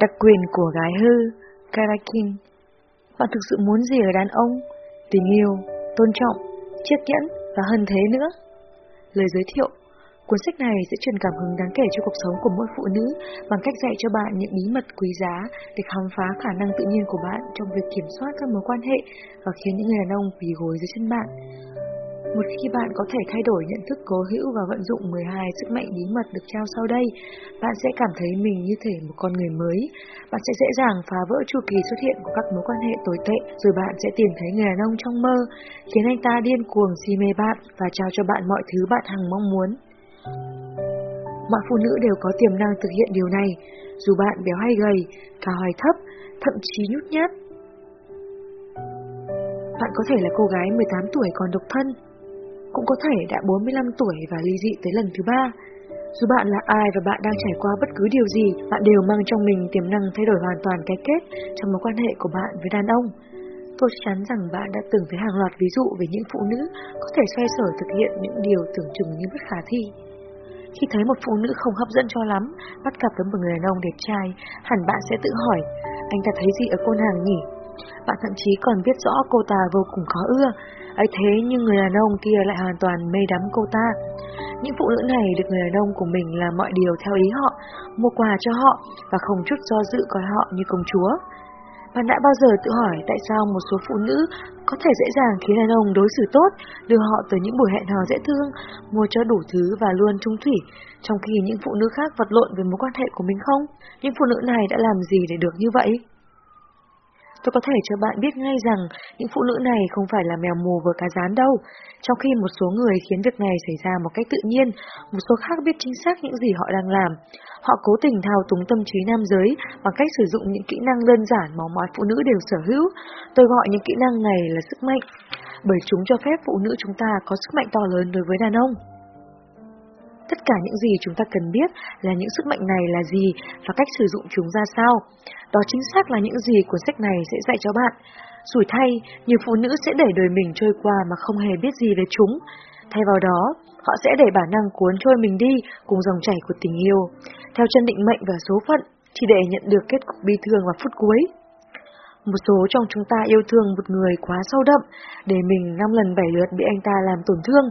Đặc quyền của gái hư, Karakin. Bạn thực sự muốn gì ở đàn ông? Tình yêu, tôn trọng, chiếc nhẫn và hơn thế nữa. Lời giới thiệu Cuốn sách này sẽ truyền cảm hứng đáng kể cho cuộc sống của mỗi phụ nữ bằng cách dạy cho bạn những bí mật quý giá để khám phá khả năng tự nhiên của bạn trong việc kiểm soát các mối quan hệ và khiến những người đàn ông quỳ gối dưới chân bạn. Một khi bạn có thể thay đổi nhận thức cố hữu và vận dụng 12 sức mạnh bí mật được trao sau đây, bạn sẽ cảm thấy mình như thể một con người mới. Bạn sẽ dễ dàng phá vỡ chu kỳ xuất hiện của các mối quan hệ tồi tệ, rồi bạn sẽ tìm thấy người đàn ông trong mơ, khiến anh ta điên cuồng si mê bạn và trao cho bạn mọi thứ bạn hằng mong muốn. Mọi phụ nữ đều có tiềm năng thực hiện điều này, dù bạn béo hay gầy, cao hay thấp, thậm chí nhút nhát. Bạn có thể là cô gái 18 tuổi còn độc thân, cũng có thể đã 45 tuổi và ly dị tới lần thứ ba. Dù bạn là ai và bạn đang trải qua bất cứ điều gì, bạn đều mang trong mình tiềm năng thay đổi hoàn toàn cái kết trong mối quan hệ của bạn với đàn ông. Tôi chắc chắn rằng bạn đã từng thấy hàng loạt ví dụ về những phụ nữ có thể xoay sở thực hiện những điều tưởng chừng như bất khả thi. Khi thấy một phụ nữ không hấp dẫn cho lắm, bắt gặp với một người đàn ông đẹp trai, hẳn bạn sẽ tự hỏi, anh ta thấy gì ở cô nàng nhỉ? Bạn thậm chí còn biết rõ cô ta vô cùng khó ưa, ấy thế nhưng người đàn ông kia lại hoàn toàn mê đắm cô ta. Những phụ nữ này được người đàn ông của mình làm mọi điều theo ý họ, mua quà cho họ và không chút do dự coi họ như công chúa. Bạn đã bao giờ tự hỏi tại sao một số phụ nữ có thể dễ dàng khiến đàn ông đối xử tốt, đưa họ tới những buổi hẹn hò dễ thương, mua cho đủ thứ và luôn trung thủy, trong khi những phụ nữ khác vật lộn với mối quan hệ của mình không? Những phụ nữ này đã làm gì để được như vậy? Tôi có thể cho bạn biết ngay rằng những phụ nữ này không phải là mèo mù vừa cá rán đâu. Trong khi một số người khiến việc này xảy ra một cách tự nhiên, một số khác biết chính xác những gì họ đang làm. Họ cố tình thao túng tâm trí nam giới bằng cách sử dụng những kỹ năng đơn giản mà mọi phụ nữ đều sở hữu. Tôi gọi những kỹ năng này là sức mạnh, bởi chúng cho phép phụ nữ chúng ta có sức mạnh to lớn đối với đàn ông. Tất cả những gì chúng ta cần biết là những sức mạnh này là gì và cách sử dụng chúng ra sao. Đó chính xác là những gì cuốn sách này sẽ dạy cho bạn. Rủi thay, nhiều phụ nữ sẽ để đời mình trôi qua mà không hề biết gì về chúng. Thay vào đó, họ sẽ để bản năng cuốn trôi mình đi cùng dòng chảy của tình yêu, theo chân định mệnh và số phận, chỉ để nhận được kết cục bi thương vào phút cuối. Một số trong chúng ta yêu thương một người quá sâu đậm, để mình năm lần bảy lượt bị anh ta làm tổn thương,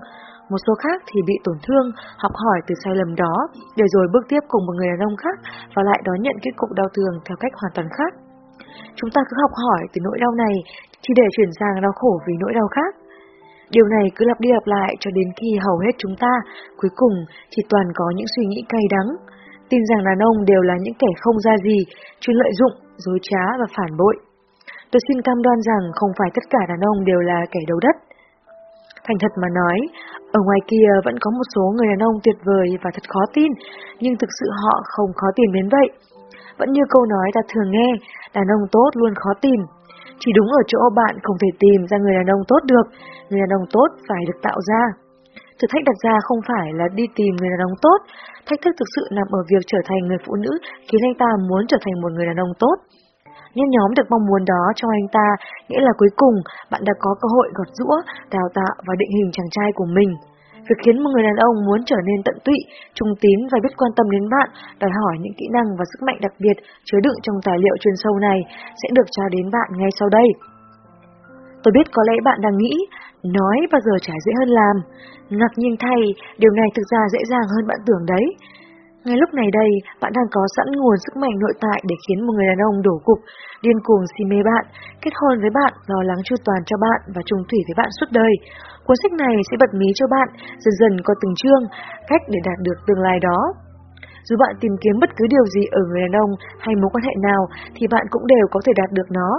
một số khác thì bị tổn thương, học hỏi từ sai lầm đó, để rồi bước tiếp cùng một người đàn ông khác và lại đón nhận kết cục đau thương theo cách hoàn toàn khác. Chúng ta cứ học hỏi từ nỗi đau này chỉ để chuyển sang đau khổ vì nỗi đau khác. Điều này cứ lặp đi lặp lại cho đến khi hầu hết chúng ta cuối cùng chỉ toàn có những suy nghĩ cay đắng, tin rằng đàn ông đều là những kẻ không ra gì, chuyên lợi dụng, dối trá và phản bội. Tôi xin cam đoan rằng không phải tất cả đàn ông đều là kẻ đầu đất. Thành thật mà nói, ở ngoài kia vẫn có một số người đàn ông tuyệt vời và thật khó tin, nhưng thực sự họ không khó tìm đến vậy. Vẫn như câu nói ta thường nghe, đàn ông tốt luôn khó tìm. Chỉ đúng ở chỗ bạn không thể tìm ra người đàn ông tốt được, người đàn ông tốt phải được tạo ra. Thử thách đặt ra không phải là đi tìm người đàn ông tốt, thách thức thực sự nằm ở việc trở thành người phụ nữ khiến anh ta muốn trở thành một người đàn ông tốt. Nhen nhóm được mong muốn đó cho anh ta, nghĩa là cuối cùng bạn đã có cơ hội gọt rũa, đào tạo và định hình chàng trai của mình. Việc khiến một người đàn ông muốn trở nên tận tụy, trung tín và biết quan tâm đến bạn, đòi hỏi những kỹ năng và sức mạnh đặc biệt chứa đựng trong tài liệu chuyên sâu này sẽ được trao đến bạn ngay sau đây. Tôi biết có lẽ bạn đang nghĩ, nói bao giờ chả dễ hơn làm. Ngạc nhiên thay, điều này thực ra dễ dàng hơn bạn tưởng đấy. Ngay lúc này đây, bạn đang có sẵn nguồn sức mạnh nội tại để khiến một người đàn ông đổ cục, điên cuồng si mê bạn, kết hôn với bạn, lo lắng chu toàn cho bạn và trùng thủy với bạn suốt đời. Cuốn sách này sẽ bật mí cho bạn, dần dần có từng chương, cách để đạt được tương lai đó. Dù bạn tìm kiếm bất cứ điều gì ở người đàn ông hay mối quan hệ nào thì bạn cũng đều có thể đạt được nó.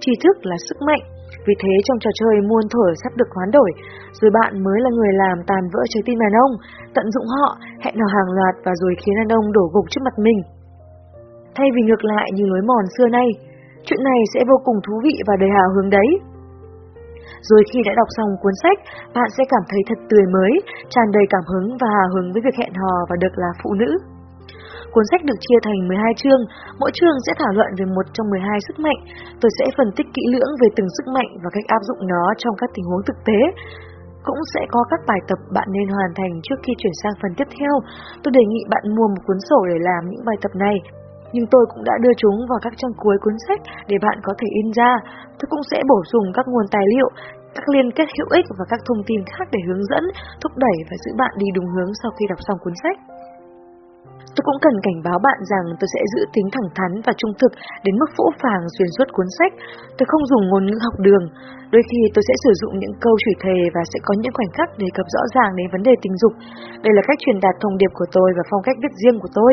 Tri thức là sức mạnh, vì thế trong trò chơi muôn thở sắp được hoán đổi, rồi bạn mới là người làm tàn vỡ trái tim đàn ông, tận dụng họ, hẹn hò hàng loạt và rồi khiến đàn ông đổ gục trước mặt mình. Thay vì ngược lại như lối mòn xưa nay, chuyện này sẽ vô cùng thú vị và đầy hào hứng đấy. Rồi khi đã đọc xong cuốn sách, bạn sẽ cảm thấy thật tươi mới, tràn đầy cảm hứng và hào hứng với việc hẹn hò và được là phụ nữ. Cuốn sách được chia thành 12 chương, mỗi chương sẽ thảo luận về một trong 12 sức mạnh. Tôi sẽ phân tích kỹ lưỡng về từng sức mạnh và cách áp dụng nó trong các tình huống thực tế. Cũng sẽ có các bài tập bạn nên hoàn thành trước khi chuyển sang phần tiếp theo. Tôi đề nghị bạn mua một cuốn sổ để làm những bài tập này. nhưng tôi cũng đã đưa chúng vào các trang cuối cuốn sách để bạn có thể in ra. Tôi cũng sẽ bổ sung các nguồn tài liệu, các liên kết hữu ích và các thông tin khác để hướng dẫn, thúc đẩy và giữ bạn đi đúng hướng sau khi đọc xong cuốn sách. Tôi cũng cần cảnh báo bạn rằng tôi sẽ giữ tính thẳng thắn và trung thực đến mức phũ phàng xuyên suốt cuốn sách. Tôi không dùng ngôn ngữ học đường. Đôi khi tôi sẽ sử dụng những câu chửi thề và sẽ có những khoảnh khắc đề cập rõ ràng đến vấn đề tình dục. Đây là cách truyền đạt thông điệp của tôi và phong cách viết riêng của tôi.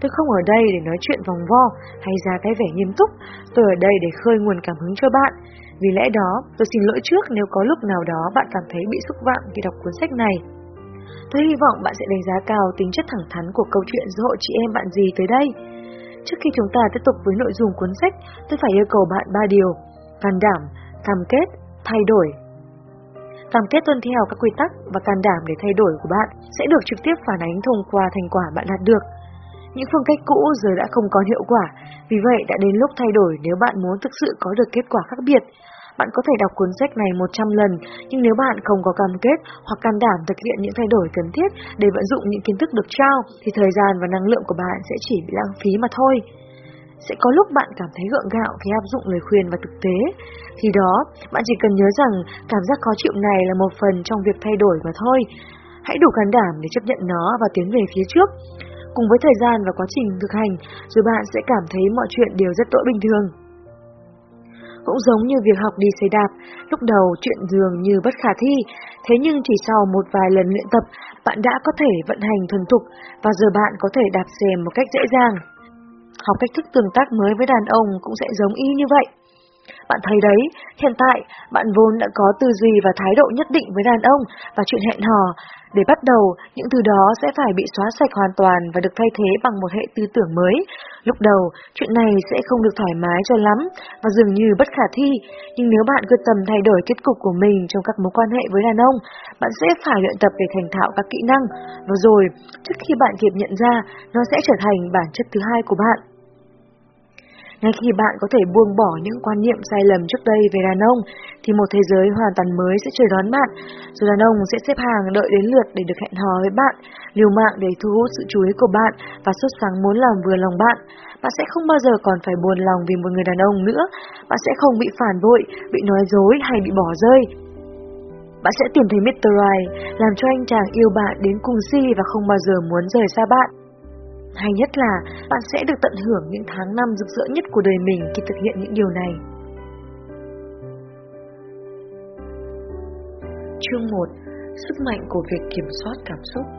Tôi không ở đây để nói chuyện vòng vo hay ra cái vẻ nghiêm túc. Tôi ở đây để khơi nguồn cảm hứng cho bạn. Vì lẽ đó, tôi xin lỗi trước nếu có lúc nào đó bạn cảm thấy bị xúc phạm khi đọc cuốn sách này. Tôi hy vọng bạn sẽ đánh giá cao tính chất thẳng thắn của câu chuyện giữa hội chị em bạn gì tới đây. Trước khi chúng ta tiếp tục với nội dung cuốn sách, tôi phải yêu cầu bạn ba điều. Can đảm, cam kết, thay đổi. Cam kết tuân theo các quy tắc và can đảm để thay đổi của bạn sẽ được trực tiếp phản ánh thông qua thành quả bạn đạt được. Những phương cách cũ giờ đã không có hiệu quả, vì vậy đã đến lúc thay đổi nếu bạn muốn thực sự có được kết quả khác biệt. Bạn có thể đọc cuốn sách này 100 lần, nhưng nếu bạn không có cam kết hoặc can đảm thực hiện những thay đổi cần thiết để vận dụng những kiến thức được trao, thì thời gian và năng lượng của bạn sẽ chỉ bị lãng phí mà thôi. Sẽ có lúc bạn cảm thấy gượng gạo khi áp dụng lời khuyên vào thực tế. Khi đó, bạn chỉ cần nhớ rằng cảm giác khó chịu này là một phần trong việc thay đổi mà thôi. Hãy đủ can đảm để chấp nhận nó và tiến về phía trước. Cùng với thời gian và quá trình thực hành, rồi bạn sẽ cảm thấy mọi chuyện đều rất đỗi bình thường. Cũng giống như việc học đi xe đạp, lúc đầu chuyện dường như bất khả thi, thế nhưng chỉ sau một vài lần luyện tập, bạn đã có thể vận hành thuần thục và giờ bạn có thể đạp xe một cách dễ dàng. Học cách thức tương tác mới với đàn ông cũng sẽ giống y như vậy. Bạn thấy đấy, hiện tại bạn vốn đã có tư duy và thái độ nhất định với đàn ông và chuyện hẹn hò, để bắt đầu, những thứ đó sẽ phải bị xóa sạch hoàn toàn và được thay thế bằng một hệ tư tưởng mới. Lúc đầu, chuyện này sẽ không được thoải mái cho lắm và dường như bất khả thi, nhưng nếu bạn quyết tâm thay đổi kết cục của mình trong các mối quan hệ với đàn ông, bạn sẽ phải luyện tập để thành thạo các kỹ năng, và rồi, trước khi bạn kịp nhận ra, nó sẽ trở thành bản chất thứ hai của bạn. Ngay khi bạn có thể buông bỏ những quan niệm sai lầm trước đây về đàn ông, thì một thế giới hoàn toàn mới sẽ chờ đón bạn. Rồi đàn ông sẽ xếp hàng đợi đến lượt để được hẹn hò với bạn, liều mạng để thu hút sự chú ý của bạn và xuất sáng muốn làm vừa lòng bạn. Bạn sẽ không bao giờ còn phải buồn lòng vì một người đàn ông nữa. Bạn sẽ không bị phản bội, bị nói dối hay bị bỏ rơi. Bạn sẽ tìm thấy Mr. Right, làm cho anh chàng yêu bạn đến cùng si và không bao giờ muốn rời xa bạn. Hay nhất là bạn sẽ được tận hưởng những tháng năm rực rỡ nhất của đời mình khi thực hiện những điều này. Chương 1. Sức mạnh của việc kiểm soát cảm xúc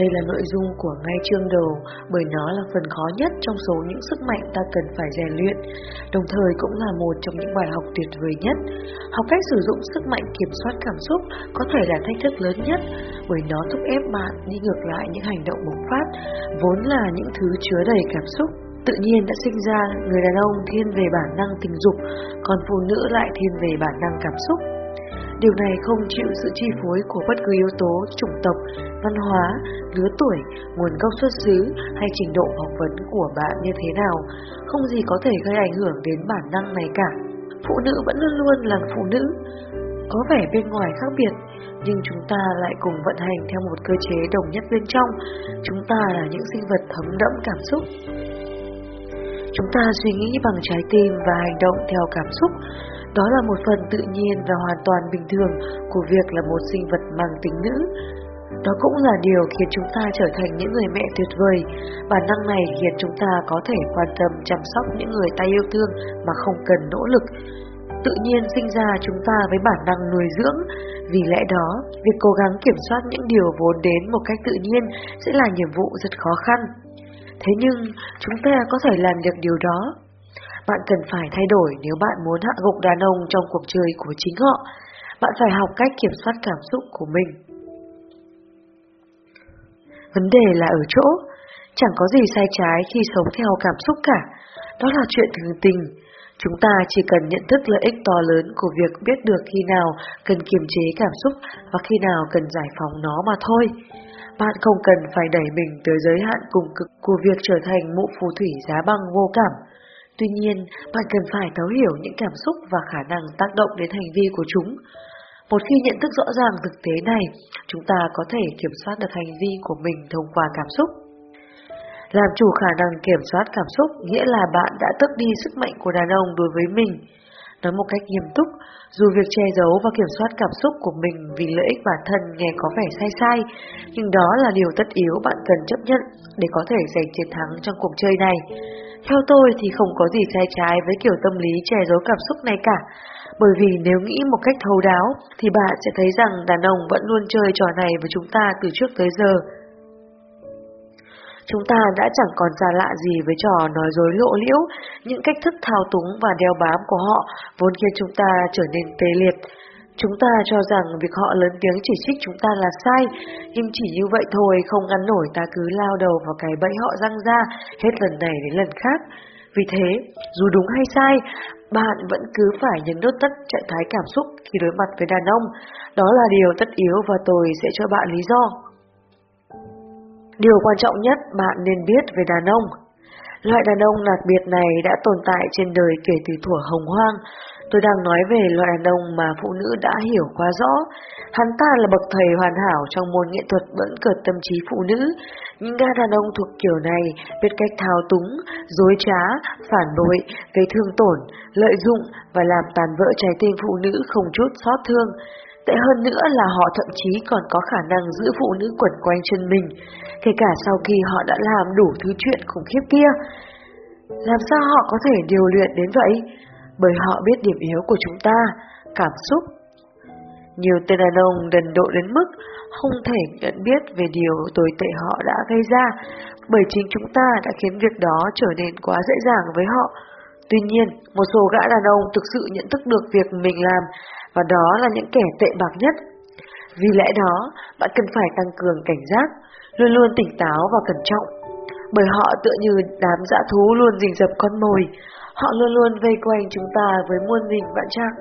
đây là nội dung của ngay chương đầu bởi nó là phần khó nhất trong số những sức mạnh ta cần phải rèn luyện, đồng thời cũng là một trong những bài học tuyệt vời nhất. Học cách sử dụng sức mạnh kiểm soát cảm xúc có thể là thách thức lớn nhất bởi nó thúc ép bạn đi ngược lại những hành động bộc phát, vốn là những thứ chứa đầy cảm xúc tự nhiên đã sinh ra người đàn ông thiên về bản năng tình dục, còn phụ nữ lại thiên về bản năng cảm xúc. Điều này không chịu sự chi phối của bất cứ yếu tố chủng tộc, văn hóa, lứa tuổi, nguồn gốc xuất xứ hay trình độ học vấn của bạn như thế nào, không gì có thể gây ảnh hưởng đến bản năng này cả. Phụ nữ vẫn luôn luôn là phụ nữ, có vẻ bên ngoài khác biệt, nhưng chúng ta lại cùng vận hành theo một cơ chế đồng nhất bên trong. Chúng ta là những sinh vật thấm đẫm cảm xúc. Chúng ta suy nghĩ bằng trái tim và hành động theo cảm xúc, đó là một phần tự nhiên và hoàn toàn bình thường của việc là một sinh vật mang tính nữ. Đó cũng là điều khiến chúng ta trở thành những người mẹ tuyệt vời. Bản năng này khiến chúng ta có thể quan tâm chăm sóc những người ta yêu thương mà không cần nỗ lực. Tự nhiên sinh ra chúng ta với bản năng nuôi dưỡng. Vì lẽ đó, việc cố gắng kiểm soát những điều vốn đến một cách tự nhiên sẽ là nhiệm vụ rất khó khăn. Thế nhưng, chúng ta có thể làm được điều đó bạn cần phải thay đổi nếu bạn muốn hạ gục đàn ông trong cuộc chơi của chính họ. Bạn phải học cách kiểm soát cảm xúc của mình. Vấn đề là ở chỗ, chẳng có gì sai trái khi sống theo cảm xúc cả. Đó là chuyện thường tình. Chúng ta chỉ cần nhận thức lợi ích to lớn của việc biết được khi nào cần kiềm chế cảm xúc và khi nào cần giải phóng nó mà thôi. Bạn không cần phải đẩy mình tới giới hạn cùng cực của việc trở thành mụ phù thủy giá băng vô cảm. Tuy nhiên, bạn cần phải thấu hiểu những cảm xúc và khả năng tác động đến hành vi của chúng. Một khi nhận thức rõ ràng thực tế này, chúng ta có thể kiểm soát được hành vi của mình thông qua cảm xúc. Làm chủ khả năng kiểm soát cảm xúc nghĩa là bạn đã tước đi sức mạnh của đàn ông đối với mình. Nói một cách nghiêm túc, dù việc che giấu và kiểm soát cảm xúc của mình vì lợi ích bản thân nghe có vẻ sai sai, nhưng đó là điều tất yếu bạn cần chấp nhận để có thể giành chiến thắng trong cuộc chơi này. Theo tôi thì không có gì sai trái với kiểu tâm lý che giấu cảm xúc này cả, bởi vì nếu nghĩ một cách thấu đáo thì bạn sẽ thấy rằng đàn ông vẫn luôn chơi trò này với chúng ta từ trước tới giờ. Chúng ta đã chẳng còn xa lạ gì với trò nói dối lộ liễu, những cách thức thao túng và đeo bám của họ vốn khiến chúng ta trở nên tê liệt. Chúng ta cho rằng việc họ lớn tiếng chỉ trích chúng ta là sai, nhưng chỉ như vậy thôi không ngăn nổi ta cứ lao đầu vào cái bẫy họ răng ra hết lần này đến lần khác. Vì thế, dù đúng hay sai, bạn vẫn cứ phải nhấn nút tắt trạng thái cảm xúc khi đối mặt với đàn ông. Đó là điều tất yếu và tôi sẽ cho bạn lý do. Điều quan trọng nhất bạn nên biết về đàn ông. Loại đàn ông đặc biệt này đã tồn tại trên đời kể từ thuở hồng hoang. Tôi đang nói về loại đàn ông mà phụ nữ đã hiểu quá rõ. Hắn ta là bậc thầy hoàn hảo trong môn nghệ thuật bẫn cợt tâm trí phụ nữ. Những gã đàn ông thuộc kiểu này biết cách thao túng, dối trá, phản bội, gây thương tổn, lợi dụng và làm tàn vỡ trái tim phụ nữ không chút xót thương. Tệ hơn nữa là họ thậm chí còn có khả năng giữ phụ nữ quẩn quanh chân mình, kể cả sau khi họ đã làm đủ thứ chuyện khủng khiếp kia. Làm sao họ có thể điều luyện đến vậy? Bởi họ biết điểm yếu của chúng ta, cảm xúc. Nhiều tên đàn ông đần độ đến mức không thể nhận biết về điều tồi tệ họ đã gây ra, bởi chính chúng ta đã khiến việc đó trở nên quá dễ dàng với họ. Tuy nhiên, một số gã đàn ông thực sự nhận thức được việc mình làm và đó là những kẻ tệ bạc nhất. Vì lẽ đó, bạn cần phải tăng cường cảnh giác, luôn luôn tỉnh táo và cẩn trọng. Bởi họ tựa như đám dã thú luôn rình rập con mồi, họ luôn luôn vây quanh chúng ta với muôn hình vạn trạng.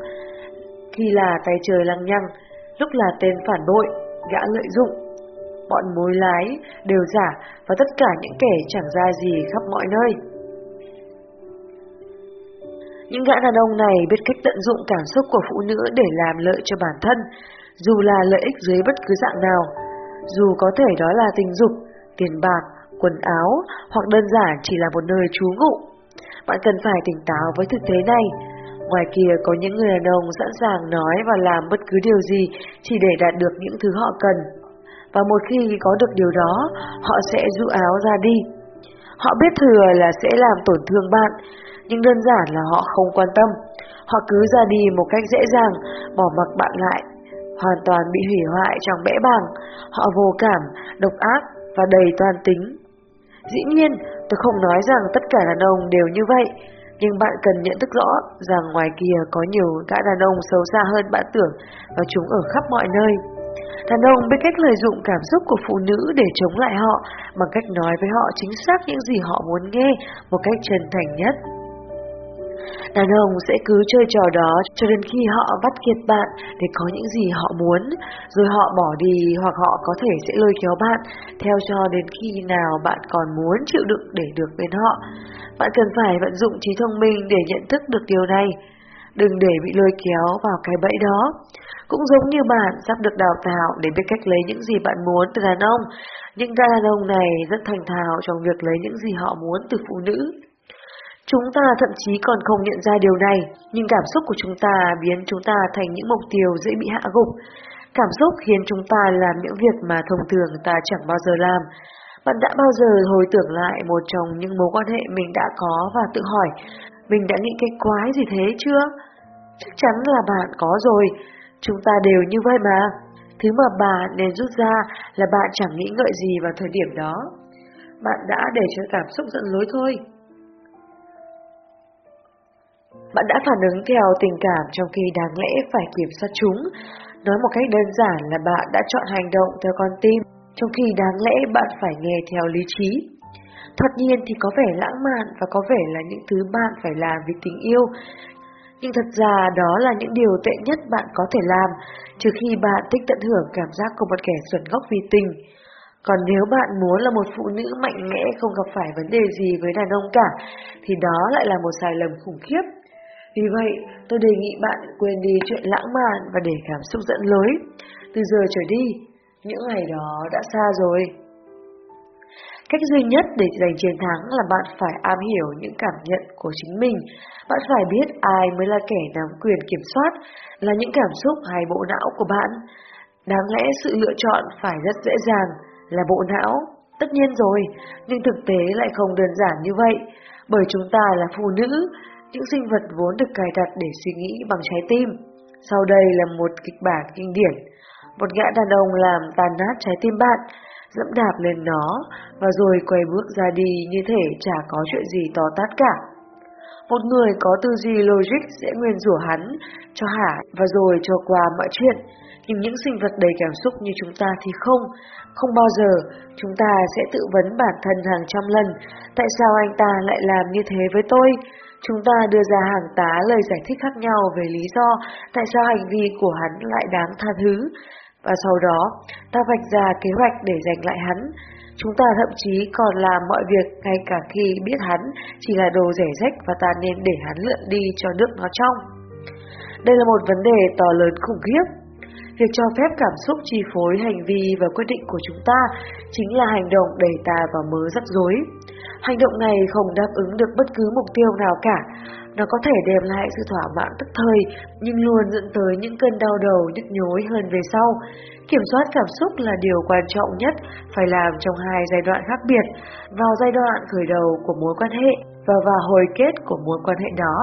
Khi là tay trời lăng nhăng, lúc là tên phản bội, gã lợi dụng, bọn mối lái đều giả và tất cả những kẻ chẳng ra gì khắp mọi nơi. Những gã đàn ông này biết cách tận dụng cảm xúc của phụ nữ để làm lợi cho bản thân, dù là lợi ích dưới bất cứ dạng nào, dù có thể đó là tình dục, tiền bạc, quần áo hoặc đơn giản chỉ là một nơi trú ngụ. Bạn cần phải tỉnh táo với thực tế này. Ngoài kia có những người đàn ông sẵn sàng nói và làm bất cứ điều gì chỉ để đạt được những thứ họ cần. Và một khi có được điều đó, họ sẽ rũ áo ra đi. Họ biết thừa là sẽ làm tổn thương bạn, nhưng đơn giản là họ không quan tâm. Họ cứ ra đi một cách dễ dàng, bỏ mặc bạn lại, hoàn toàn bị hủy hoại trong bẽ bàng. Họ vô cảm, độc ác và đầy toan tính. Dĩ nhiên, tôi không nói rằng tất cả đàn ông đều như vậy, nhưng bạn cần nhận thức rõ rằng ngoài kia có nhiều gã đàn ông xấu xa hơn bạn tưởng và chúng ở khắp mọi nơi. Đàn ông biết cách lợi dụng cảm xúc của phụ nữ để chống lại họ bằng cách nói với họ chính xác những gì họ muốn nghe một cách chân thành nhất. Đàn ông sẽ cứ chơi trò đó cho đến khi họ bắt kiệt bạn để có những gì họ muốn, rồi họ bỏ đi hoặc họ có thể sẽ lôi kéo bạn theo cho đến khi nào bạn còn muốn chịu đựng để được bên họ. Bạn cần phải vận dụng trí thông minh để nhận thức được điều này. Đừng để bị lôi kéo vào cái bẫy đó. Cũng giống như bạn sắp được đào tạo để biết cách lấy những gì bạn muốn từ đàn ông, những đàn ông này rất thành thạo trong việc lấy những gì họ muốn từ phụ nữ. Chúng ta thậm chí còn không nhận ra điều này, nhưng cảm xúc của chúng ta biến chúng ta thành những mục tiêu dễ bị hạ gục. Cảm xúc khiến chúng ta làm những việc mà thông thường ta chẳng bao giờ làm. Bạn đã bao giờ hồi tưởng lại một trong những mối quan hệ mình đã có và tự hỏi, mình đã nghĩ cái quái gì thế chưa? Chắc chắn là bạn có rồi, chúng ta đều như vậy mà. Thứ mà bạn nên rút ra là bạn chẳng nghĩ ngợi gì vào thời điểm đó. Bạn đã để cho cảm xúc dẫn lối thôi. Bạn đã phản ứng theo tình cảm trong khi đáng lẽ phải kiểm soát chúng. Nói một cách đơn giản là bạn đã chọn hành động theo con tim, trong khi đáng lẽ bạn phải nghe theo lý trí. Thoạt nhiên thì có vẻ lãng mạn và có vẻ là những thứ bạn phải làm vì tình yêu. Nhưng thật ra đó là những điều tệ nhất bạn có thể làm, trừ khi bạn thích tận hưởng cảm giác của một kẻ xuẩn ngốc vì tình. Còn nếu bạn muốn là một phụ nữ mạnh mẽ không gặp phải vấn đề gì với đàn ông cả, thì đó lại là một sai lầm khủng khiếp. Vì vậy, tôi đề nghị bạn quên đi chuyện lãng mạn và để cảm xúc dẫn lối. Từ giờ trở đi, những ngày đó đã xa rồi. Cách duy nhất để giành chiến thắng là bạn phải am hiểu những cảm nhận của chính mình. Bạn phải biết ai mới là kẻ nắm quyền kiểm soát, là những cảm xúc hay bộ não của bạn. Đáng lẽ sự lựa chọn phải rất dễ dàng, là bộ não. Tất nhiên rồi, nhưng thực tế lại không đơn giản như vậy, bởi chúng ta là phụ nữ, những sinh vật vốn được cài đặt để suy nghĩ bằng trái tim. Sau đây là một kịch bản kinh điển. Một gã đàn ông làm tàn nát trái tim bạn, dẫm đạp lên nó, và rồi quay bước ra đi như thể chả có chuyện gì to tát cả. Một người có tư duy logic sẽ nguyên rủa hắn, cho hả và rồi cho qua mọi chuyện, nhưng những sinh vật đầy cảm xúc như chúng ta thì không. Không bao giờ chúng ta sẽ tự vấn bản thân hàng trăm lần, tại sao anh ta lại làm như thế với tôi? Chúng ta đưa ra hàng tá lời giải thích khác nhau về lý do tại sao hành vi của hắn lại đáng tha thứ. Và sau đó, ta vạch ra kế hoạch để giành lại hắn. Chúng ta thậm chí còn làm mọi việc ngay cả khi biết hắn chỉ là đồ rẻ rách và ta nên để hắn lượn đi cho nước nó trong. Đây là một vấn đề to lớn khủng khiếp. Việc cho phép cảm xúc chi phối hành vi và quyết định của chúng ta chính là hành động đẩy ta vào mớ rắc rối. Hành động này không đáp ứng được bất cứ mục tiêu nào cả. Nó có thể đem lại sự thỏa mãn tức thời, nhưng luôn dẫn tới những cơn đau đầu nhức nhối hơn về sau. Kiểm soát cảm xúc là điều quan trọng nhất phải làm trong hai giai đoạn khác biệt, vào giai đoạn khởi đầu của mối quan hệ và vào hồi kết của mối quan hệ đó.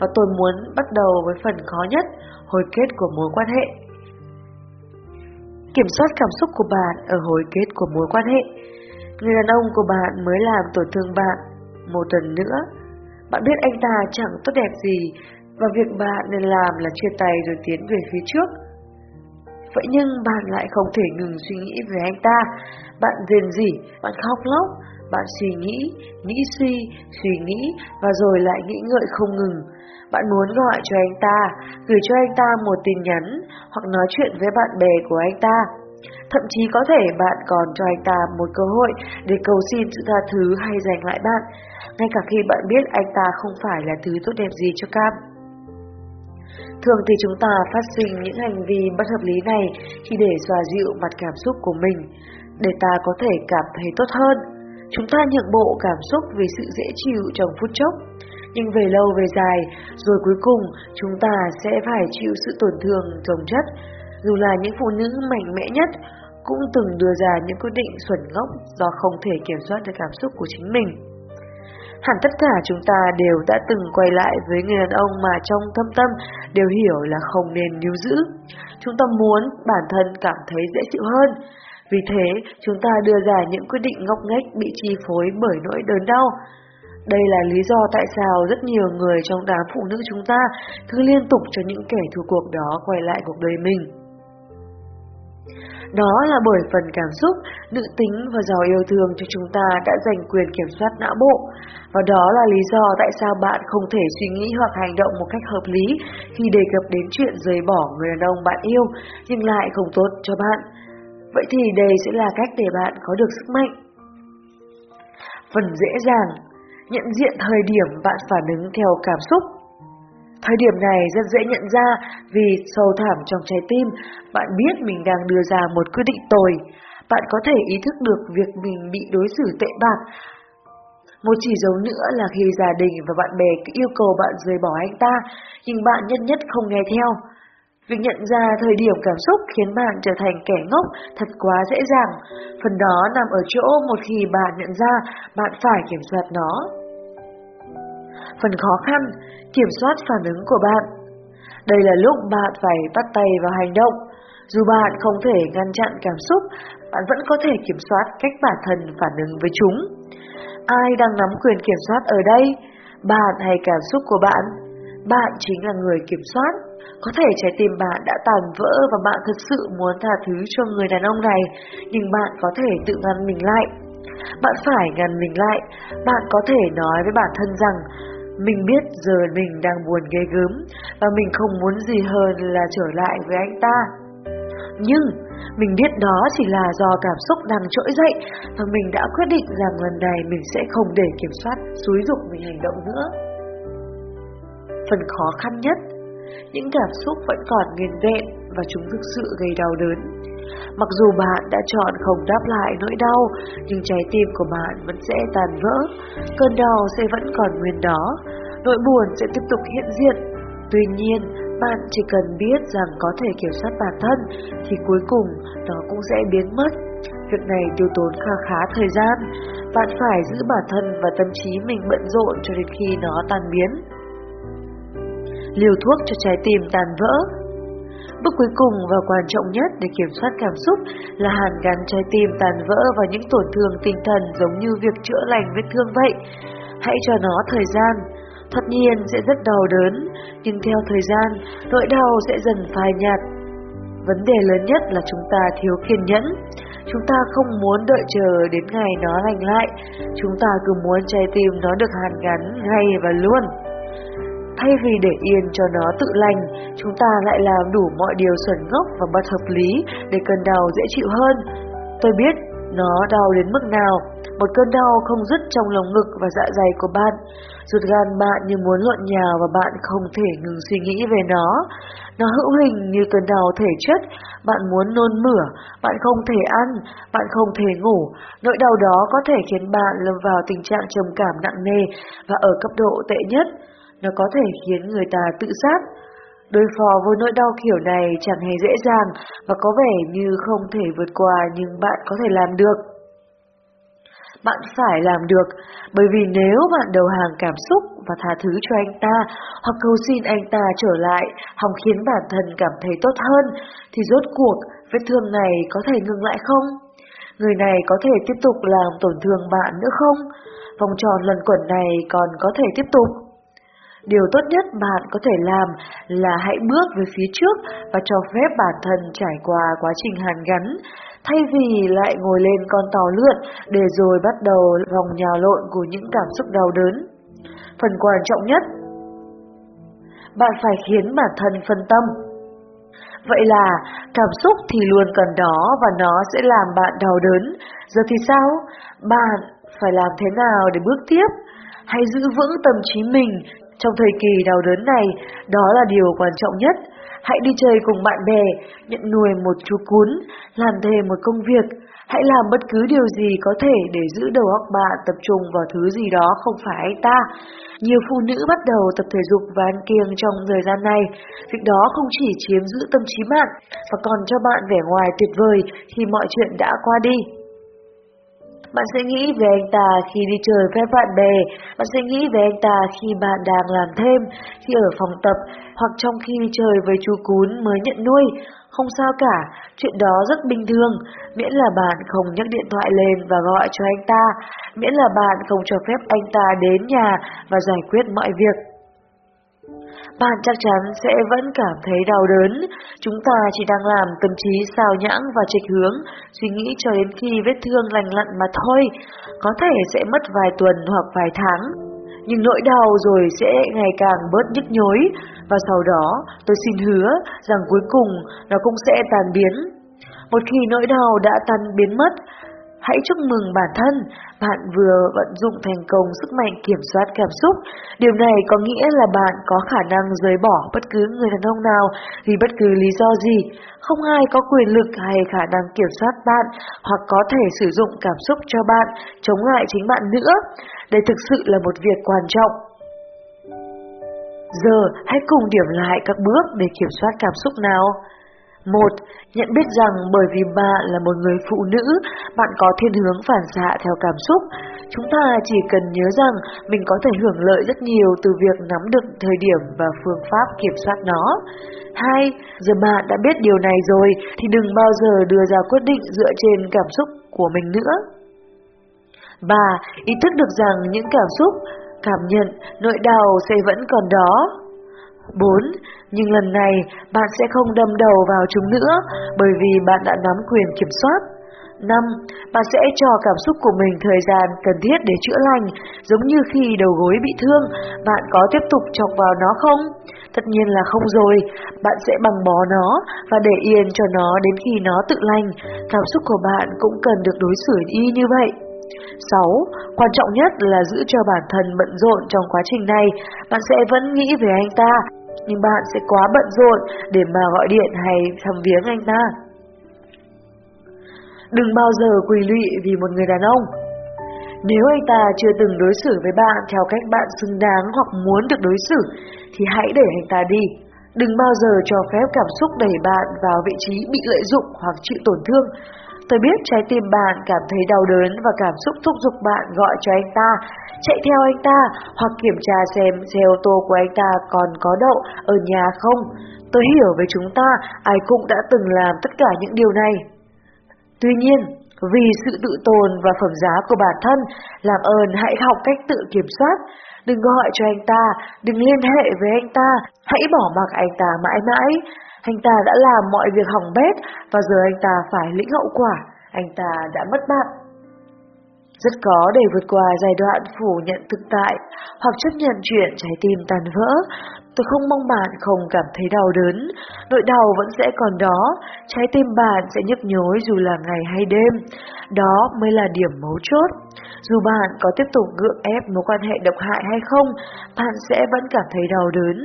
Và tôi muốn bắt đầu với phần khó nhất, hồi kết của mối quan hệ. Kiểm soát cảm xúc của bạn ở hồi kết của mối quan hệ. Người đàn ông của bạn mới làm tổn thương bạn một lần nữa. Bạn biết anh ta chẳng tốt đẹp gì và việc bạn nên làm là chia tay rồi tiến về phía trước. Vậy nhưng bạn lại không thể ngừng suy nghĩ về anh ta. Bạn rền rỉ, bạn khóc lóc, bạn suy nghĩ, nghĩ suy, suy nghĩ và rồi lại nghĩ ngợi không ngừng. Bạn muốn gọi cho anh ta, gửi cho anh ta một tin nhắn hoặc nói chuyện với bạn bè của anh ta. Thậm chí có thể bạn còn cho anh ta một cơ hội để cầu xin sự tha thứ hay giành lại bạn, ngay cả khi bạn biết anh ta không phải là thứ tốt đẹp gì cho Cam. Thường thì chúng ta phát sinh những hành vi bất hợp lý này khi để xoa dịu mặt cảm xúc của mình, để ta có thể cảm thấy tốt hơn. Chúng ta nhượng bộ cảm xúc vì sự dễ chịu trong phút chốc, nhưng về lâu về dài, rồi cuối cùng chúng ta sẽ phải chịu sự tổn thương trồng chất, dù là những phụ nữ mạnh mẽ nhất cũng từng đưa ra những quyết định xuẩn ngốc do không thể kiểm soát được cảm xúc của chính mình. Hẳn tất cả chúng ta đều đã từng quay lại với người đàn ông mà trong thâm tâm đều hiểu là không nên níu giữ. Chúng ta muốn bản thân cảm thấy dễ chịu hơn. Vì thế, chúng ta đưa ra những quyết định ngốc nghếch bị chi phối bởi nỗi đớn đau. Đây là lý do tại sao rất nhiều người trong đám phụ nữ chúng ta cứ liên tục cho những kẻ thù cuộc đó quay lại cuộc đời mình. Đó là bởi phần cảm xúc, nữ tính và giàu yêu thương cho chúng ta đã giành quyền kiểm soát não bộ. Và đó là lý do tại sao bạn không thể suy nghĩ hoặc hành động một cách hợp lý khi đề cập đến chuyện rời bỏ người đàn ông bạn yêu, nhưng lại không tốt cho bạn. Vậy thì đây sẽ là cách để bạn có được sức mạnh. Phần dễ dàng Nhận diện thời điểm bạn phản ứng theo cảm xúc Thời điểm này rất dễ nhận ra vì sâu thẳm trong trái tim, bạn biết mình đang đưa ra một quyết định tồi. Bạn có thể ý thức được việc mình bị đối xử tệ bạc. Một chỉ dấu nữa là khi gia đình và bạn bè yêu cầu bạn rời bỏ anh ta, nhưng bạn nhất nhất không nghe theo. Việc nhận ra thời điểm cảm xúc khiến bạn trở thành kẻ ngốc thật quá dễ dàng. Phần đó nằm ở chỗ một khi bạn nhận ra, bạn phải kiểm soát nó. Phần khó khăn, kiểm soát phản ứng của bạn. Đây là lúc bạn phải bắt tay vào hành động. Dù bạn không thể ngăn chặn cảm xúc, bạn vẫn có thể kiểm soát cách bản thân phản ứng với chúng. Ai đang nắm quyền kiểm soát ở đây? Bạn hay cảm xúc của bạn? Bạn chính là người kiểm soát. Có thể trái tim bạn đã tàn vỡ và bạn thực sự muốn tha thứ cho người đàn ông này, nhưng bạn có thể tự ngăn mình lại. Bạn phải ngăn mình lại. Bạn có thể nói với bản thân rằng mình biết giờ mình đang buồn ghê gớm và mình không muốn gì hơn là trở lại với anh ta. Nhưng mình biết đó chỉ là do cảm xúc đang trỗi dậy và mình đã quyết định rằng lần này mình sẽ không để kiểm soát xúi dục mình hành động nữa. Phần khó khăn nhất, những cảm xúc vẫn còn nguyên vẹn và chúng thực sự gây đau đớn. Mặc dù bạn đã chọn không đáp lại nỗi đau, nhưng trái tim của bạn vẫn sẽ tàn vỡ, cơn đau sẽ vẫn còn nguyên đó, nỗi buồn sẽ tiếp tục hiện diện. Tuy nhiên, bạn chỉ cần biết rằng có thể kiểm soát bản thân thì cuối cùng nó cũng sẽ biến mất. Việc này tiêu tốn khá khá thời gian. Bạn phải giữ bản thân và tâm trí mình bận rộn cho đến khi nó tan biến. Liều thuốc cho trái tim tan vỡ Bước cuối cùng và quan trọng nhất để kiểm soát cảm xúc là hàn gắn trái tim tàn vỡ và những tổn thương tinh thần giống như việc chữa lành vết thương vậy. Hãy cho nó thời gian. Thật nhiên sẽ rất đau đớn, nhưng theo thời gian, nỗi đau sẽ dần phai nhạt. Vấn đề lớn nhất là chúng ta thiếu kiên nhẫn. Chúng ta không muốn đợi chờ đến ngày nó lành lại, chúng ta cứ muốn trái tim nó được hàn gắn ngay và luôn. Thay vì để yên cho nó tự lành, chúng ta lại làm đủ mọi điều xuẩn ngốc và bất hợp lý để cơn đau dễ chịu hơn. Tôi biết nó đau đến mức nào, một cơn đau không dứt trong lồng ngực và dạ dày của bạn. Ruột gan bạn như muốn lộn nhào và bạn không thể ngừng suy nghĩ về nó. Nó hữu hình như cơn đau thể chất, bạn muốn nôn mửa, bạn không thể ăn, bạn không thể ngủ. Nỗi đau đó có thể khiến bạn lâm vào tình trạng trầm cảm nặng nề và ở cấp độ tệ nhất nó có thể khiến người ta tự sát. Đối phó với nỗi đau kiểu này chẳng hề dễ dàng và có vẻ như không thể vượt qua nhưng bạn có thể làm được. Bạn phải làm được, bởi vì nếu bạn đầu hàng cảm xúc và tha thứ cho anh ta hoặc cầu xin anh ta trở lại hòng khiến bản thân cảm thấy tốt hơn, thì rốt cuộc vết thương này có thể ngừng lại không? Người này có thể tiếp tục làm tổn thương bạn nữa không? Vòng tròn lần quẩn này còn có thể tiếp tục. Điều tốt nhất bạn có thể làm là hãy bước về phía trước và cho phép bản thân trải qua quá trình hàn gắn, thay vì lại ngồi lên con tàu lượn để rồi bắt đầu vòng nhào lộn của những cảm xúc đau đớn. Phần quan trọng nhất, bạn phải khiến bản thân phân tâm. Vậy là cảm xúc thì luôn cần đó và nó sẽ làm bạn đau đớn. Giờ thì sao? Bạn phải làm thế nào để bước tiếp? Hãy giữ vững tâm trí mình trong thời kỳ đau đớn này, đó là điều quan trọng nhất. Hãy đi chơi cùng bạn bè, nhận nuôi một chú cún, làm thêm một công việc. Hãy làm bất cứ điều gì có thể để giữ đầu óc bạn tập trung vào thứ gì đó không phải anh ta. Nhiều phụ nữ bắt đầu tập thể dục và ăn kiêng trong thời gian này. Việc đó không chỉ chiếm giữ tâm trí bạn, mà còn cho bạn vẻ ngoài tuyệt vời khi mọi chuyện đã qua đi. Bạn sẽ nghĩ về anh ta khi đi chơi với bạn bè, bạn sẽ nghĩ về anh ta khi bạn đang làm thêm, khi ở phòng tập, hoặc trong khi chơi với chú cún mới nhận nuôi. Không sao cả, chuyện đó rất bình thường, miễn là bạn không nhấc điện thoại lên và gọi cho anh ta, miễn là bạn không cho phép anh ta đến nhà và giải quyết mọi việc bạn chắc chắn sẽ vẫn cảm thấy đau đớn. Chúng ta chỉ đang làm tâm trí sao nhãng và trịch hướng, suy nghĩ cho đến khi vết thương lành lặn mà thôi. Có thể sẽ mất vài tuần hoặc vài tháng, nhưng nỗi đau rồi sẽ ngày càng bớt nhức nhối, và sau đó tôi xin hứa rằng cuối cùng nó cũng sẽ tan biến. Một khi nỗi đau đã tan biến mất, Hãy chúc mừng bản thân, bạn vừa vận dụng thành công sức mạnh kiểm soát cảm xúc. Điều này có nghĩa là bạn có khả năng rời bỏ bất cứ người đàn ông nào vì bất cứ lý do gì. Không ai có quyền lực hay khả năng kiểm soát bạn hoặc có thể sử dụng cảm xúc cho bạn, chống lại chính bạn nữa. Đây thực sự là một việc quan trọng. Giờ hãy cùng điểm lại các bước để kiểm soát cảm xúc nào. Một, nhận biết rằng bởi vì bạn là một người phụ nữ, bạn có thiên hướng phản xạ theo cảm xúc. Chúng ta chỉ cần nhớ rằng mình có thể hưởng lợi rất nhiều từ việc nắm được thời điểm và phương pháp kiểm soát nó. Hai, giờ bạn đã biết điều này rồi thì đừng bao giờ đưa ra quyết định dựa trên cảm xúc của mình nữa. Ba, ý thức được rằng những cảm xúc, cảm nhận, nỗi đau sẽ vẫn còn đó 4. Nhưng lần này bạn sẽ không đâm đầu vào chúng nữa bởi vì bạn đã nắm quyền kiểm soát. 5. Bạn sẽ cho cảm xúc của mình thời gian cần thiết để chữa lành, giống như khi đầu gối bị thương, bạn có tiếp tục chọc vào nó không? Tất nhiên là không rồi, bạn sẽ bằng bó nó và để yên cho nó đến khi nó tự lành. Cảm xúc của bạn cũng cần được đối xử y như vậy. 6. Quan trọng nhất là giữ cho bản thân bận rộn trong quá trình này, bạn sẽ vẫn nghĩ về anh ta, nhưng bạn sẽ quá bận rộn để mà gọi điện hay thăm viếng anh ta. Đừng bao giờ quỳ lụy vì một người đàn ông. Nếu anh ta chưa từng đối xử với bạn theo cách bạn xứng đáng hoặc muốn được đối xử, thì hãy để anh ta đi. Đừng bao giờ cho phép cảm xúc đẩy bạn vào vị trí bị lợi dụng hoặc chịu tổn thương. Tôi biết trái tim bạn cảm thấy đau đớn và cảm xúc thúc giục bạn gọi cho anh ta, chạy theo anh ta hoặc kiểm tra xem xe ô tô của anh ta còn có đậu ở nhà không. Tôi hiểu với chúng ta, ai cũng đã từng làm tất cả những điều này. Tuy nhiên, vì sự tự tồn và phẩm giá của bản thân, làm ơn hãy học cách tự kiểm soát. Đừng gọi cho anh ta, đừng liên hệ với anh ta, hãy bỏ mặc anh ta mãi mãi. Anh ta đã làm mọi việc hỏng bét và giờ anh ta phải lĩnh hậu quả. Anh ta đã mất bạn. Rất khó để vượt qua giai đoạn phủ nhận thực tại hoặc chấp nhận chuyện trái tim tàn vỡ. Tôi không mong bạn không cảm thấy đau đớn, nỗi đau vẫn sẽ còn đó, trái tim bạn sẽ nhức nhối dù là ngày hay đêm. Đó mới là điểm mấu chốt. Dù bạn có tiếp tục gượng ép mối quan hệ độc hại hay không, bạn sẽ vẫn cảm thấy đau đớn.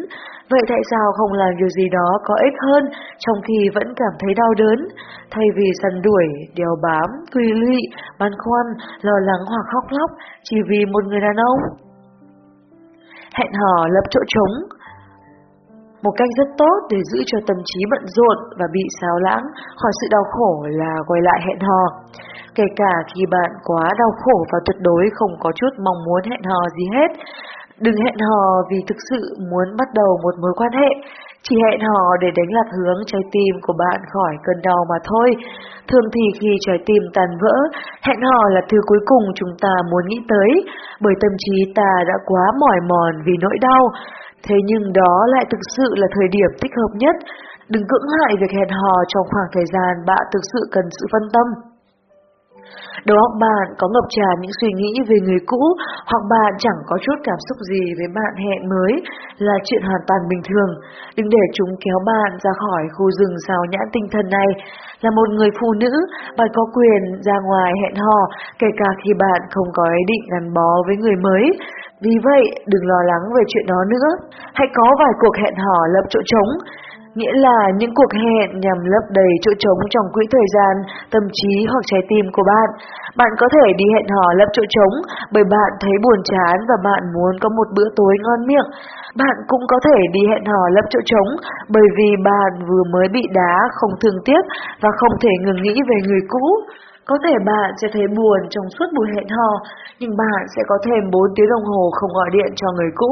Vậy tại sao không làm điều gì đó có ích hơn trong khi vẫn cảm thấy đau đớn? Thay vì săn đuổi, đeo bám, tùy lụy, băn khoăn, lo lắng hoặc khóc lóc chỉ vì một người đàn ông? Hẹn hò lập chỗ trống một cách rất tốt để giữ cho tâm trí bận rộn và bị xáo lãng khỏi sự đau khổ là quay lại hẹn hò. Kể cả khi bạn quá đau khổ và tuyệt đối không có chút mong muốn hẹn hò gì hết, Đừng hẹn hò vì thực sự muốn bắt đầu một mối quan hệ, chỉ hẹn hò để đánh lạc hướng trái tim của bạn khỏi cơn đau mà thôi. Thường thì khi trái tim tàn vỡ, hẹn hò là thứ cuối cùng chúng ta muốn nghĩ tới, bởi tâm trí ta đã quá mỏi mòn vì nỗi đau. Thế nhưng đó lại thực sự là thời điểm thích hợp nhất. Đừng cưỡng lại việc hẹn hò trong khoảng thời gian bạn thực sự cần sự phân tâm. Đầu óc bạn có ngập tràn những suy nghĩ về người cũ hoặc bạn chẳng có chút cảm xúc gì với bạn hẹn mới là chuyện hoàn toàn bình thường. Đừng để chúng kéo bạn ra khỏi khu rừng sao nhãn tinh thần này. Là một người phụ nữ, bạn có quyền ra ngoài hẹn hò kể cả khi bạn không có ý định gắn bó với người mới. Vì vậy, đừng lo lắng về chuyện đó nữa. Hãy có vài cuộc hẹn hò lập chỗ trống nghĩa là những cuộc hẹn nhằm lấp đầy chỗ trống trong quỹ thời gian, tâm trí hoặc trái tim của bạn. Bạn có thể đi hẹn hò lấp chỗ trống bởi bạn thấy buồn chán và bạn muốn có một bữa tối ngon miệng. Bạn cũng có thể đi hẹn hò lấp chỗ trống bởi vì bạn vừa mới bị đá không thương tiếc và không thể ngừng nghĩ về người cũ. Có thể bạn sẽ thấy buồn trong suốt buổi hẹn hò, nhưng bạn sẽ có thêm 4 tiếng đồng hồ không gọi điện cho người cũ.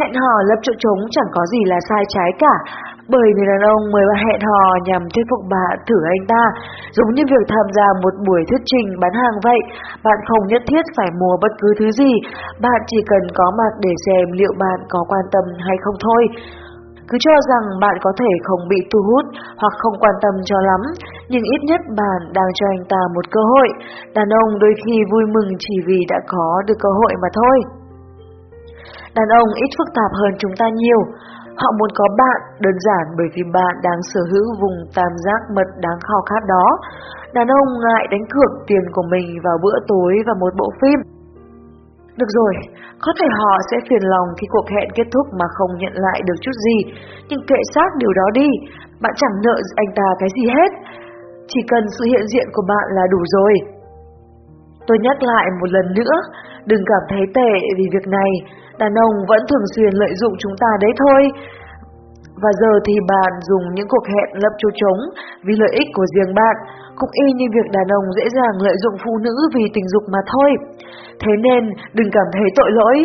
Hẹn hò lập chỗ trống chẳng có gì là sai trái cả, bởi người đàn ông mời bạn hẹn hò nhằm thuyết phục bạn thử anh ta, giống như việc tham gia một buổi thuyết trình bán hàng vậy. Bạn không nhất thiết phải mua bất cứ thứ gì, bạn chỉ cần có mặt để xem liệu bạn có quan tâm hay không thôi. Cứ cho rằng bạn có thể không bị thu hút hoặc không quan tâm cho lắm, nhưng ít nhất bạn đang cho anh ta một cơ hội. Đàn ông đôi khi vui mừng chỉ vì đã có được cơ hội mà thôi. Đàn ông ít phức tạp hơn chúng ta nhiều. Họ muốn có bạn đơn giản bởi vì bạn đang sở hữu vùng tam giác mật đáng khao khát đó. Đàn ông ngại đánh cược tiền của mình vào bữa tối và một bộ phim. Được rồi, có thể họ sẽ phiền lòng khi cuộc hẹn kết thúc mà không nhận lại được chút gì, nhưng kệ xác điều đó đi, bạn chẳng nợ anh ta cái gì hết. Chỉ cần sự hiện diện của bạn là đủ rồi. Tôi nhắc lại một lần nữa, đừng cảm thấy tệ vì việc này, đàn ông vẫn thường xuyên lợi dụng chúng ta đấy thôi. Và giờ thì bạn dùng những cuộc hẹn lập chỗ trống vì lợi ích của riêng bạn, cũng y như việc đàn ông dễ dàng lợi dụng phụ nữ vì tình dục mà thôi. Thế nên đừng cảm thấy tội lỗi,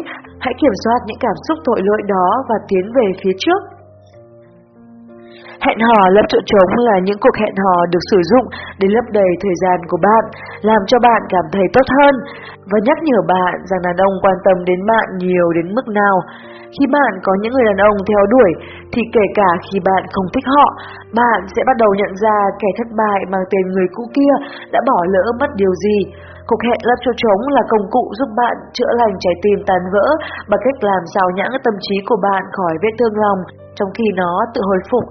hãy kiểm soát những cảm xúc tội lỗi đó và tiến về phía trước. Hẹn hò lấp chỗ trống là những cuộc hẹn hò được sử dụng để lấp đầy thời gian của bạn, làm cho bạn cảm thấy tốt hơn và nhắc nhở bạn rằng đàn ông quan tâm đến bạn nhiều đến mức nào. Khi bạn có những người đàn ông theo đuổi thì kể cả khi bạn không thích họ, bạn sẽ bắt đầu nhận ra kẻ thất bại mang tên người cũ kia đã bỏ lỡ mất điều gì. Cuộc hẹn lấp chỗ trống là công cụ giúp bạn chữa lành trái tim tàn vỡ bằng cách làm sao nhãng tâm trí của bạn khỏi vết thương lòng trong khi nó tự hồi phục,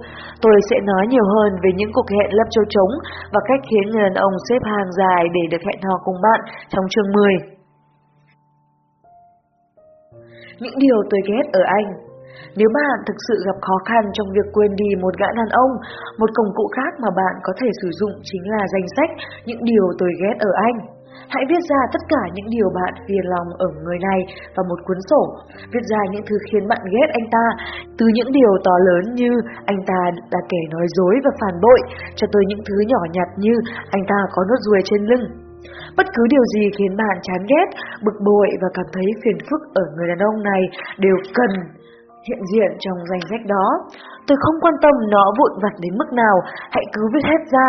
tôi sẽ nói nhiều hơn về những cuộc hẹn lấp châu trống và cách khiến người đàn ông xếp hàng dài để được hẹn hò cùng bạn trong chương 10. Những điều tôi ghét ở anh Nếu bạn thực sự gặp khó khăn trong việc quên đi một gã đàn ông, một công cụ khác mà bạn có thể sử dụng chính là danh sách những điều tôi ghét ở anh. Hãy viết ra tất cả những điều bạn phiền lòng ở người này vào một cuốn sổ. Viết ra những thứ khiến bạn ghét anh ta, từ những điều to lớn như anh ta là kẻ nói dối và phản bội, cho tới những thứ nhỏ nhặt như anh ta có nốt ruồi trên lưng. Bất cứ điều gì khiến bạn chán ghét, bực bội và cảm thấy phiền phức ở người đàn ông này đều cần hiện diện trong danh sách đó. Tôi không quan tâm nó vụn vặt đến mức nào, hãy cứ viết hết ra.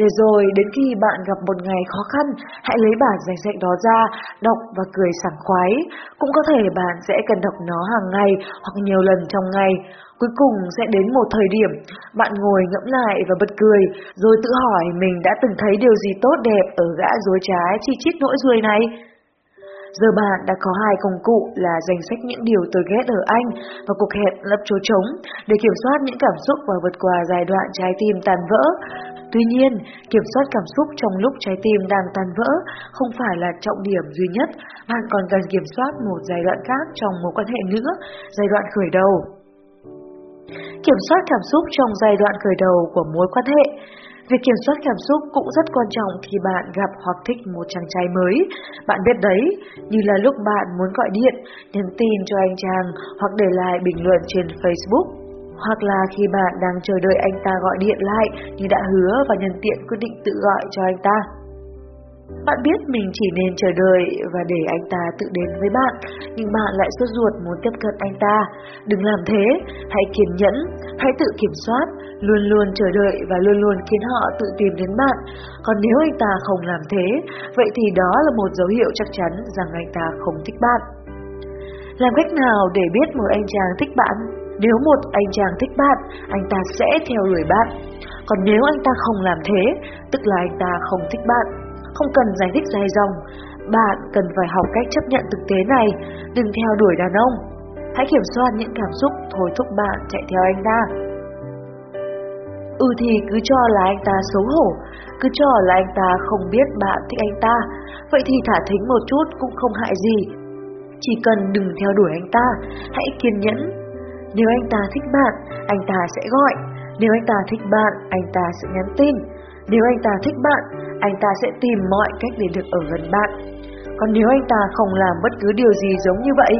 Để rồi đến khi bạn gặp một ngày khó khăn, hãy lấy bản danh sách đó ra, đọc và cười sảng khoái. Cũng có thể bạn sẽ cần đọc nó hàng ngày hoặc nhiều lần trong ngày. Cuối cùng sẽ đến một thời điểm, bạn ngồi ngẫm lại và bật cười, rồi tự hỏi mình đã từng thấy điều gì tốt đẹp ở gã dối trá chi chít nỗi ruồi này. Giờ bạn đã có hai công cụ là danh sách những điều tôi ghét ở anh và cuộc hẹn lấp chỗ trống để kiểm soát những cảm xúc và vượt qua giai đoạn trái tim tàn vỡ. Tuy nhiên, kiểm soát cảm xúc trong lúc trái tim đang tàn vỡ không phải là trọng điểm duy nhất, bạn còn cần kiểm soát một giai đoạn khác trong mối quan hệ nữa, giai đoạn khởi đầu. Kiểm soát cảm xúc trong giai đoạn khởi đầu của mối quan hệ Việc kiểm soát cảm xúc cũng rất quan trọng khi bạn gặp hoặc thích một chàng trai mới. Bạn biết đấy, như là lúc bạn muốn gọi điện, nhắn tin cho anh chàng hoặc để lại bình luận trên Facebook. Hoặc là khi bạn đang chờ đợi anh ta gọi điện lại như đã hứa và nhân tiện quyết định tự gọi cho anh ta. Bạn biết mình chỉ nên chờ đợi và để anh ta tự đến với bạn, nhưng bạn lại sốt ruột muốn tiếp cận anh ta. Đừng làm thế, hãy kiên nhẫn, hãy tự kiểm soát, luôn luôn chờ đợi và luôn luôn khiến họ tự tìm đến bạn. Còn nếu anh ta không làm thế, vậy thì đó là một dấu hiệu chắc chắn rằng anh ta không thích bạn. Làm cách nào để biết một anh chàng thích bạn? Nếu một anh chàng thích bạn, anh ta sẽ theo đuổi bạn. Còn nếu anh ta không làm thế, tức là anh ta không thích bạn không cần giải thích dài dòng, bạn cần phải học cách chấp nhận thực tế này, đừng theo đuổi đàn ông. Hãy kiểm soát những cảm xúc thôi thúc bạn chạy theo anh ta. Ừ thì cứ cho là anh ta xấu hổ, cứ cho là anh ta không biết bạn thích anh ta, vậy thì thả thính một chút cũng không hại gì. Chỉ cần đừng theo đuổi anh ta, hãy kiên nhẫn. Nếu anh ta thích bạn, anh ta sẽ gọi. Nếu anh ta thích bạn, anh ta sẽ nhắn tin. Nếu anh ta thích bạn, anh ta sẽ tìm mọi cách để được ở gần bạn. Còn nếu anh ta không làm bất cứ điều gì giống như vậy,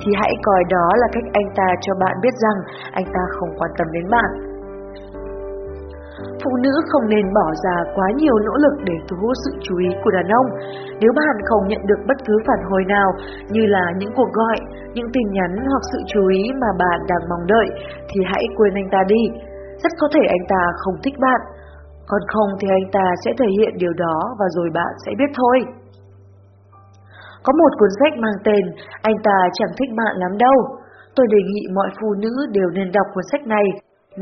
thì hãy coi đó là cách anh ta cho bạn biết rằng anh ta không quan tâm đến bạn. Phụ nữ không nên bỏ ra quá nhiều nỗ lực để thu hút sự chú ý của đàn ông. Nếu bạn không nhận được bất cứ phản hồi nào như là những cuộc gọi, những tin nhắn hoặc sự chú ý mà bạn đang mong đợi, thì hãy quên anh ta đi. Rất có thể anh ta không thích bạn còn không thì anh ta sẽ thể hiện điều đó và rồi bạn sẽ biết thôi. Có một cuốn sách mang tên Anh ta chẳng thích bạn lắm đâu. Tôi đề nghị mọi phụ nữ đều nên đọc cuốn sách này.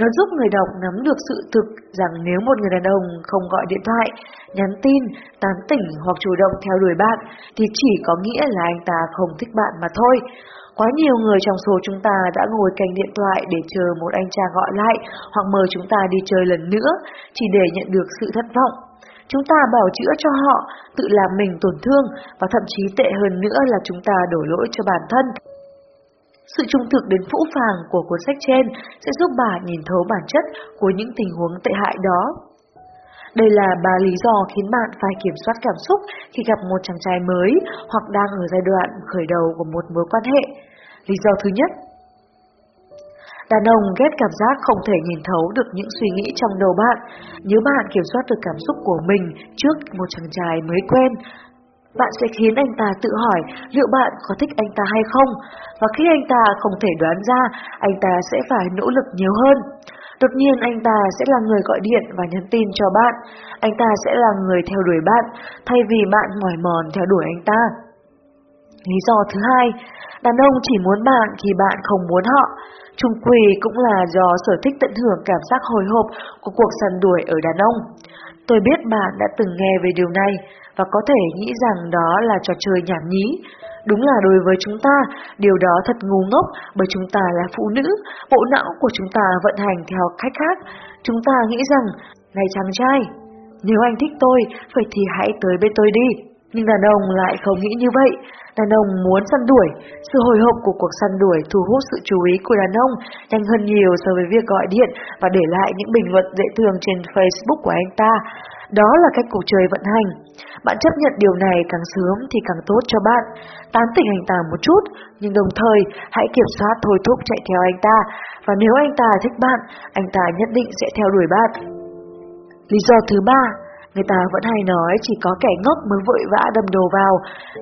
Nó giúp người đọc nắm được sự thực rằng nếu một người đàn ông không gọi điện thoại, nhắn tin, tán tỉnh hoặc chủ động theo đuổi bạn thì chỉ có nghĩa là anh ta không thích bạn mà thôi. Quá nhiều người trong số chúng ta đã ngồi cạnh điện thoại để chờ một anh chàng gọi lại hoặc mời chúng ta đi chơi lần nữa, chỉ để nhận được sự thất vọng. Chúng ta bảo chữa cho họ, tự làm mình tổn thương và thậm chí tệ hơn nữa là chúng ta đổ lỗi cho bản thân. Sự trung thực đến phũ phàng của cuốn sách trên sẽ giúp bà nhìn thấu bản chất của những tình huống tệ hại đó. Đây là ba lý do khiến bạn phải kiểm soát cảm xúc khi gặp một chàng trai mới hoặc đang ở giai đoạn khởi đầu của một mối quan hệ. Lý do thứ nhất, Đàn ông ghét cảm giác không thể nhìn thấu được những suy nghĩ trong đầu bạn. Nếu bạn kiểm soát được cảm xúc của mình trước một chàng trai mới quen, bạn sẽ khiến anh ta tự hỏi liệu bạn có thích anh ta hay không. Và khi anh ta không thể đoán ra, anh ta sẽ phải nỗ lực nhiều hơn. Đột nhiên anh ta sẽ là người gọi điện và nhắn tin cho bạn. Anh ta sẽ là người theo đuổi bạn, thay vì bạn mỏi mòn theo đuổi anh ta. Lý do thứ hai, đàn ông chỉ muốn bạn khi bạn không muốn họ. Trung quỳ cũng là do sở thích tận hưởng cảm giác hồi hộp của cuộc săn đuổi ở đàn ông. Tôi biết bạn đã từng nghe về điều này và có thể nghĩ rằng đó là trò chơi nhảm nhí. Đúng là đối với chúng ta, điều đó thật ngu ngốc bởi chúng ta là phụ nữ, bộ não của chúng ta vận hành theo cách khác. Chúng ta nghĩ rằng, này chàng trai, nếu anh thích tôi, vậy thì hãy tới bên tôi đi. Nhưng đàn ông lại không nghĩ như vậy. Đàn ông muốn săn đuổi. Sự hồi hộp của cuộc săn đuổi thu hút sự chú ý của đàn ông nhanh hơn nhiều so với việc gọi điện và để lại những bình luận dễ thương trên Facebook của anh ta. Đó là cách cuộc chơi vận hành. Bạn chấp nhận điều này càng sớm thì càng tốt cho bạn. Tán tỉnh anh ta một chút, nhưng đồng thời hãy kiểm soát thôi thúc chạy theo anh ta. Và nếu anh ta thích bạn, anh ta nhất định sẽ theo đuổi bạn. Lý do thứ ba, người ta vẫn hay nói chỉ có kẻ ngốc mới vội vã đâm đầu vào.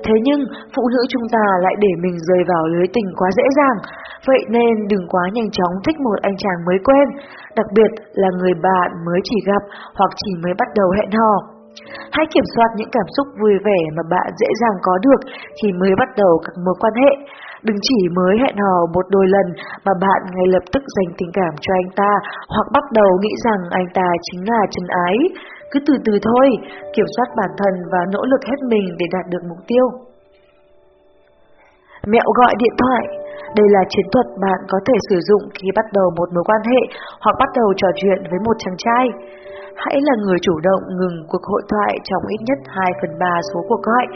Thế nhưng, phụ nữ chúng ta lại để mình rơi vào lưới tình quá dễ dàng. Vậy nên đừng quá nhanh chóng thích một anh chàng mới quen, đặc biệt là người bạn mới chỉ gặp hoặc chỉ mới bắt đầu hẹn hò. Hãy kiểm soát những cảm xúc vui vẻ mà bạn dễ dàng có được khi mới bắt đầu các mối quan hệ. Đừng chỉ mới hẹn hò một đôi lần mà bạn ngay lập tức dành tình cảm cho anh ta hoặc bắt đầu nghĩ rằng anh ta chính là chân ái. Cứ từ từ thôi, kiểm soát bản thân và nỗ lực hết mình để đạt được mục tiêu. Mẹo gọi điện thoại Đây là chiến thuật bạn có thể sử dụng khi bắt đầu một mối quan hệ hoặc bắt đầu trò chuyện với một chàng trai. Hãy là người chủ động ngừng cuộc hội thoại trong ít nhất 2 phần 3 số cuộc gọi.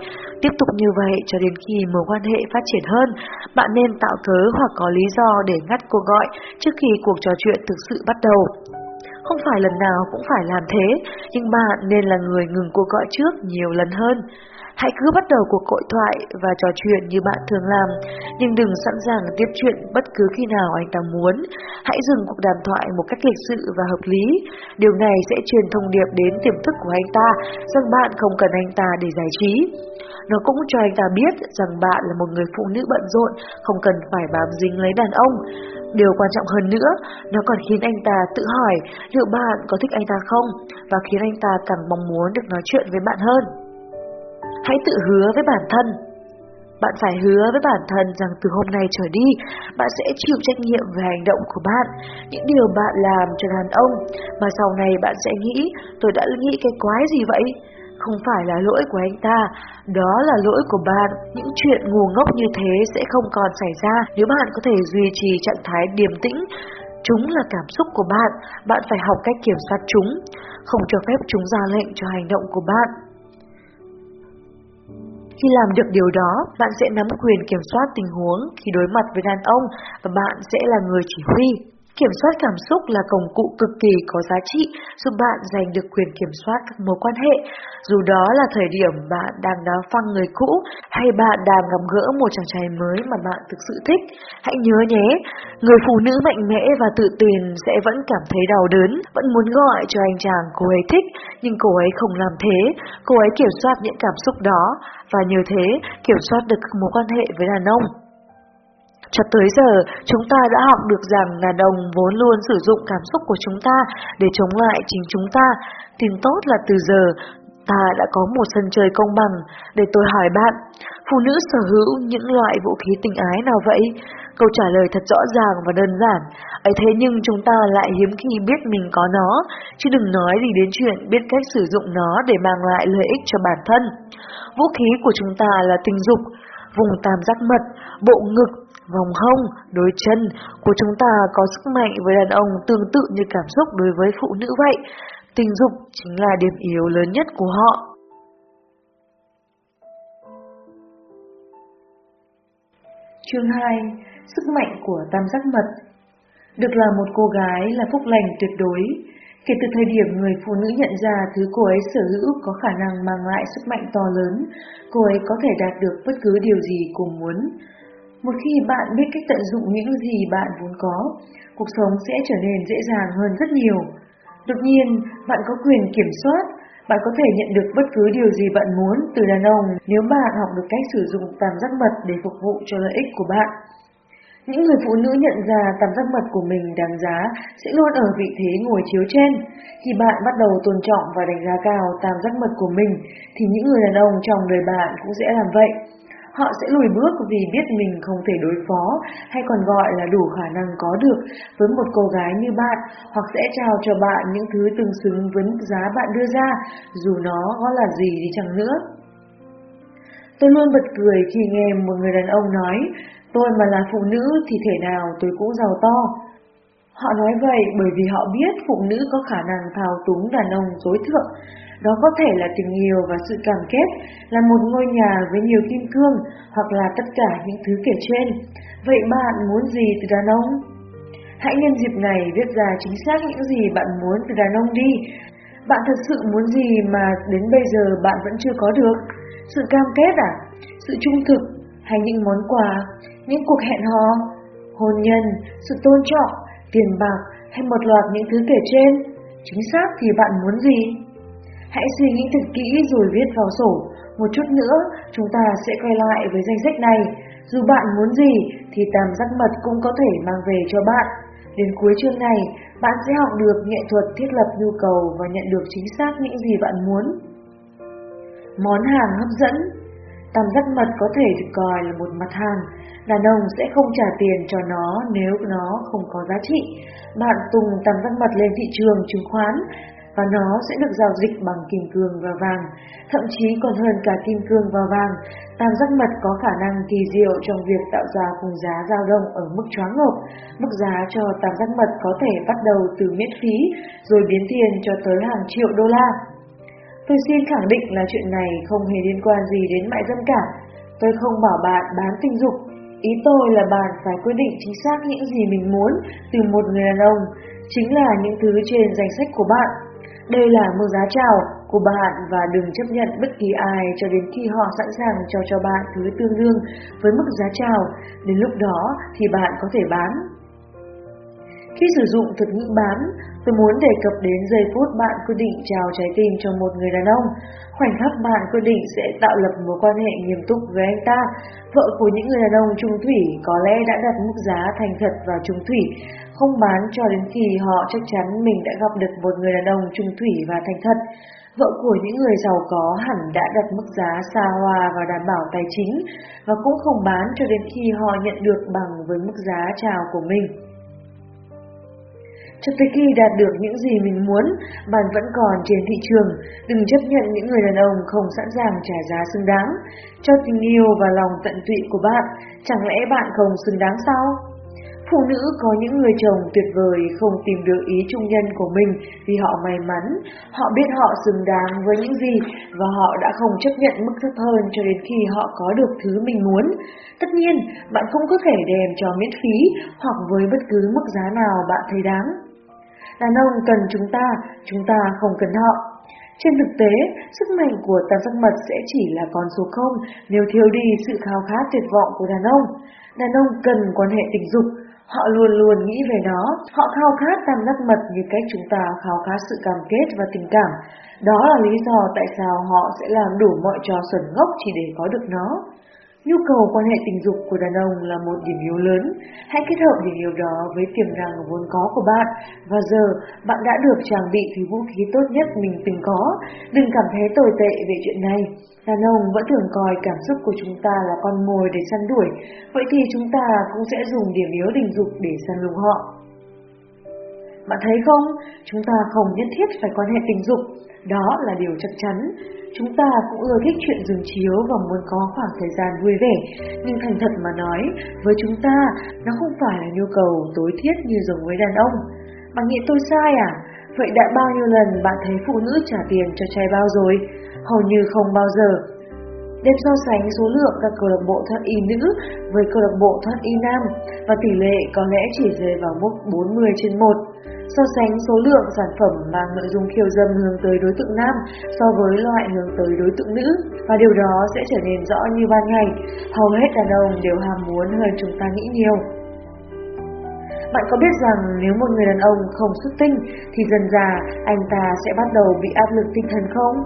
Tiếp tục như vậy cho đến khi mối quan hệ phát triển hơn, bạn nên tạo cớ hoặc có lý do để ngắt cuộc gọi trước khi cuộc trò chuyện thực sự bắt đầu. Không phải lần nào cũng phải làm thế, nhưng bạn nên là người ngừng cuộc gọi trước nhiều lần hơn. Hãy cứ bắt đầu cuộc hội thoại và trò chuyện như bạn thường làm, nhưng đừng sẵn sàng tiếp chuyện bất cứ khi nào anh ta muốn. Hãy dừng cuộc đàm thoại một cách lịch sự và hợp lý. Điều này sẽ truyền thông điệp đến tiềm thức của anh ta rằng bạn không cần anh ta để giải trí. Nó cũng cho anh ta biết rằng bạn là một người phụ nữ bận rộn, không cần phải bám dính lấy đàn ông. Điều quan trọng hơn nữa, nó còn khiến anh ta tự hỏi liệu bạn có thích anh ta không và khiến anh ta càng mong muốn được nói chuyện với bạn hơn. Hãy tự hứa với bản thân. Bạn phải hứa với bản thân rằng từ hôm nay trở đi, bạn sẽ chịu trách nhiệm về hành động của bạn, những điều bạn làm cho đàn ông, mà sau này bạn sẽ nghĩ, tôi đã nghĩ cái quái gì vậy? Không phải là lỗi của anh ta, đó là lỗi của bạn. Những chuyện ngu ngốc như thế sẽ không còn xảy ra nếu bạn có thể duy trì trạng thái điềm tĩnh. Chúng là cảm xúc của bạn, bạn phải học cách kiểm soát chúng, không cho phép chúng ra lệnh cho hành động của bạn. Khi làm được điều đó, bạn sẽ nắm quyền kiểm soát tình huống khi đối mặt với đàn ông và bạn sẽ là người chỉ huy. Kiểm soát cảm xúc là công cụ cực kỳ có giá trị giúp bạn giành được quyền kiểm soát các mối quan hệ, dù đó là thời điểm bạn đang đá phăng người cũ hay bạn đang gặp gỡ một chàng trai mới mà bạn thực sự thích. Hãy nhớ nhé, người phụ nữ mạnh mẽ và tự tin sẽ vẫn cảm thấy đau đớn, vẫn muốn gọi cho anh chàng cô ấy thích, nhưng cô ấy không làm thế, cô ấy kiểm soát những cảm xúc đó và nhờ thế kiểm soát được các mối quan hệ với đàn ông. Cho tới giờ, chúng ta đã học được rằng đàn ông vốn luôn sử dụng cảm xúc của chúng ta để chống lại chính chúng ta. Tin tốt là từ giờ, ta đã có một sân chơi công bằng. Để tôi hỏi bạn, phụ nữ sở hữu những loại vũ khí tình ái nào vậy? Câu trả lời thật rõ ràng và đơn giản. ấy thế nhưng chúng ta lại hiếm khi biết mình có nó, chứ đừng nói gì đến chuyện biết cách sử dụng nó để mang lại lợi ích cho bản thân. Vũ khí của chúng ta là tình dục, vùng tam giác mật, bộ ngực, vòng hông, đôi chân của chúng ta có sức mạnh với đàn ông tương tự như cảm xúc đối với phụ nữ vậy. Tình dục chính là điểm yếu lớn nhất của họ. Chương 2. Sức mạnh của tam giác mật Được là một cô gái là phúc lành tuyệt đối. Kể từ thời điểm người phụ nữ nhận ra thứ cô ấy sở hữu có khả năng mang lại sức mạnh to lớn, cô ấy có thể đạt được bất cứ điều gì cô muốn. Một khi bạn biết cách tận dụng những gì bạn vốn có, cuộc sống sẽ trở nên dễ dàng hơn rất nhiều. Đột nhiên, bạn có quyền kiểm soát, bạn có thể nhận được bất cứ điều gì bạn muốn từ đàn ông nếu bạn học được cách sử dụng tam giác mật để phục vụ cho lợi ích của bạn. Những người phụ nữ nhận ra tam giác mật của mình đáng giá sẽ luôn ở vị thế ngồi chiếu trên. Khi bạn bắt đầu tôn trọng và đánh giá cao tam giác mật của mình, thì những người đàn ông trong đời bạn cũng sẽ làm vậy. Họ sẽ lùi bước vì biết mình không thể đối phó, hay còn gọi là đủ khả năng có được với một cô gái như bạn, hoặc sẽ trao cho bạn những thứ tương xứng với mức giá bạn đưa ra, dù nó có là gì đi chăng nữa. Tôi luôn bật cười khi nghe một người đàn ông nói, tôi mà là phụ nữ thì thể nào tôi cũng giàu to. Họ nói vậy bởi vì họ biết phụ nữ có khả năng thao túng đàn ông dối thượng đó có thể là tình yêu và sự cảm kết, là một ngôi nhà với nhiều kim cương, hoặc là tất cả những thứ kể trên. Vậy bạn muốn gì từ đàn ông? Hãy nhân dịp này viết ra chính xác những gì bạn muốn từ đàn ông đi. Bạn thật sự muốn gì mà đến bây giờ bạn vẫn chưa có được? Sự cam kết à? Sự trung thực? Hay những món quà? Những cuộc hẹn hò? Hôn nhân? Sự tôn trọng? Tiền bạc? Hay một loạt những thứ kể trên? Chính xác thì bạn muốn gì? Hãy suy nghĩ thật kỹ rồi viết vào sổ. Một chút nữa, chúng ta sẽ quay lại với danh sách này. Dù bạn muốn gì, thì tam giác mật cũng có thể mang về cho bạn. Đến cuối chương này, bạn sẽ học được nghệ thuật thiết lập nhu cầu và nhận được chính xác những gì bạn muốn. Món hàng hấp dẫn Tam giác mật có thể được coi là một mặt hàng. Đàn ông sẽ không trả tiền cho nó nếu nó không có giá trị. Bạn tung tam giác mật lên thị trường chứng khoán và nó sẽ được giao dịch bằng kim cương và vàng, thậm chí còn hơn cả kim cương và vàng. Tam giác mật có khả năng kỳ diệu trong việc tạo ra khung giá dao động ở mức choáng ngợp. Mức giá cho tam giác mật có thể bắt đầu từ miễn phí, rồi biến tiền cho tới hàng triệu đô la. Tôi xin khẳng định là chuyện này không hề liên quan gì đến mại dâm cả. Tôi không bảo bạn bán tình dục. Ý tôi là bạn phải quyết định chính xác những gì mình muốn từ một người đàn ông, chính là những thứ trên danh sách của bạn. Đây là mức giá chào của bạn và đừng chấp nhận bất kỳ ai cho đến khi họ sẵn sàng cho cho bạn thứ tương đương với mức giá chào. Đến lúc đó thì bạn có thể bán. Khi sử dụng thuật ngữ bán, tôi muốn đề cập đến giây phút bạn quyết định chào trái tim cho một người đàn ông. Khoảnh khắc bạn quyết định sẽ tạo lập mối quan hệ nghiêm túc với anh ta. Vợ của những người đàn ông trung thủy có lẽ đã đặt mức giá thành thật vào trung thủy, không bán cho đến khi họ chắc chắn mình đã gặp được một người đàn ông trung thủy và thành thật. Vợ của những người giàu có hẳn đã đặt mức giá xa hoa và đảm bảo tài chính và cũng không bán cho đến khi họ nhận được bằng với mức giá chào của mình. Cho tới khi đạt được những gì mình muốn, bạn vẫn còn trên thị trường. Đừng chấp nhận những người đàn ông không sẵn sàng trả giá xứng đáng. Cho tình yêu và lòng tận tụy của bạn, chẳng lẽ bạn không xứng đáng sao? Phụ nữ có những người chồng tuyệt vời không tìm được ý trung nhân của mình vì họ may mắn, họ biết họ xứng đáng với những gì và họ đã không chấp nhận mức thấp hơn cho đến khi họ có được thứ mình muốn. Tất nhiên, bạn không có thể đem cho miễn phí hoặc với bất cứ mức giá nào bạn thấy đáng. Đàn ông cần chúng ta, chúng ta không cần họ. Trên thực tế, sức mạnh của tam giác mật sẽ chỉ là con số không nếu thiếu đi sự khao khát tuyệt vọng của đàn ông. Đàn ông cần quan hệ tình dục, họ luôn luôn nghĩ về nó, họ khao khát tam giác mật như cách chúng ta khao khát sự cam kết và tình cảm. Đó là lý do tại sao họ sẽ làm đủ mọi trò xuẩn ngốc chỉ để có được nó. Nhu cầu quan hệ tình dục của đàn ông là một điểm yếu lớn. Hãy kết hợp điểm yếu đó với tiềm năng vốn có của bạn. Và giờ, bạn đã được trang bị thứ vũ khí tốt nhất mình từng có. Đừng cảm thấy tồi tệ về chuyện này. Đàn ông vẫn thường coi cảm xúc của chúng ta là con mồi để săn đuổi. Vậy thì chúng ta cũng sẽ dùng điểm yếu tình dục để săn lùng họ. Bạn thấy không? Chúng ta không nhất thiết phải quan hệ tình dục. Đó là điều chắc chắn. Chúng ta cũng ưa thích chuyện dừng chiếu và muốn có khoảng thời gian vui vẻ, nhưng thành thật mà nói, với chúng ta, nó không phải là nhu cầu tối thiết như giống với đàn ông. Bạn nghĩ tôi sai à? Vậy đã bao nhiêu lần bạn thấy phụ nữ trả tiền cho trai bao rồi? Hầu như không bao giờ. Đem so sánh số lượng các câu lạc bộ thoát y nữ với câu lạc bộ thoát y nam, và tỷ lệ có lẽ chỉ rơi vào mức 40 trên 1 so sánh số lượng sản phẩm mang nội dung khiêu dâm hướng tới đối tượng nam so với loại hướng tới đối tượng nữ, và điều đó sẽ trở nên rõ như ban ngày. Hầu hết đàn ông đều ham muốn hơn chúng ta nghĩ nhiều. Bạn có biết rằng nếu một người đàn ông không xuất tinh thì dần già anh ta sẽ bắt đầu bị áp lực tinh thần không?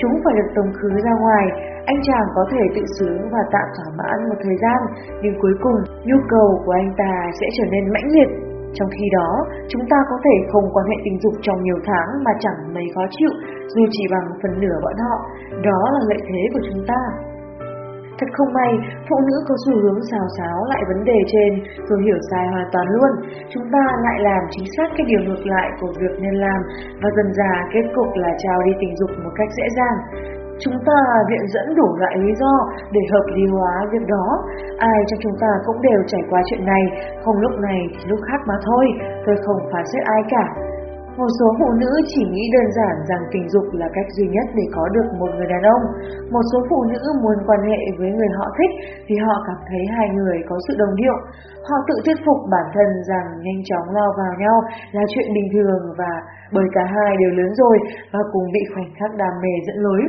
Chúng phải được tống khứ ra ngoài, anh chàng có thể tự sướng và tạm thỏa mãn một thời gian, nhưng cuối cùng nhu cầu của anh ta sẽ trở nên mãnh liệt trong khi đó, chúng ta có thể không quan hệ tình dục trong nhiều tháng mà chẳng mấy khó chịu, dù chỉ bằng phần nửa bọn họ. Đó là lợi thế của chúng ta. Thật không may, phụ nữ có xu hướng xào xáo lại vấn đề trên rồi hiểu sai hoàn toàn luôn. Chúng ta lại làm chính xác cái điều ngược lại của việc nên làm và dần dà kết cục là trao đi tình dục một cách dễ dàng. Chúng ta viện dẫn đủ loại lý do để hợp lý hóa việc đó. Ai trong chúng ta cũng đều trải qua chuyện này, không lúc này thì lúc khác mà thôi, tôi không phán xét ai cả. Một số phụ nữ chỉ nghĩ đơn giản rằng tình dục là cách duy nhất để có được một người đàn ông. Một số phụ nữ muốn quan hệ với người họ thích vì họ cảm thấy hai người có sự đồng điệu. Họ tự thuyết phục bản thân rằng nhanh chóng lao vào nhau là chuyện bình thường và bởi cả hai đều lớn rồi và cùng bị khoảnh khắc đam mê dẫn lối.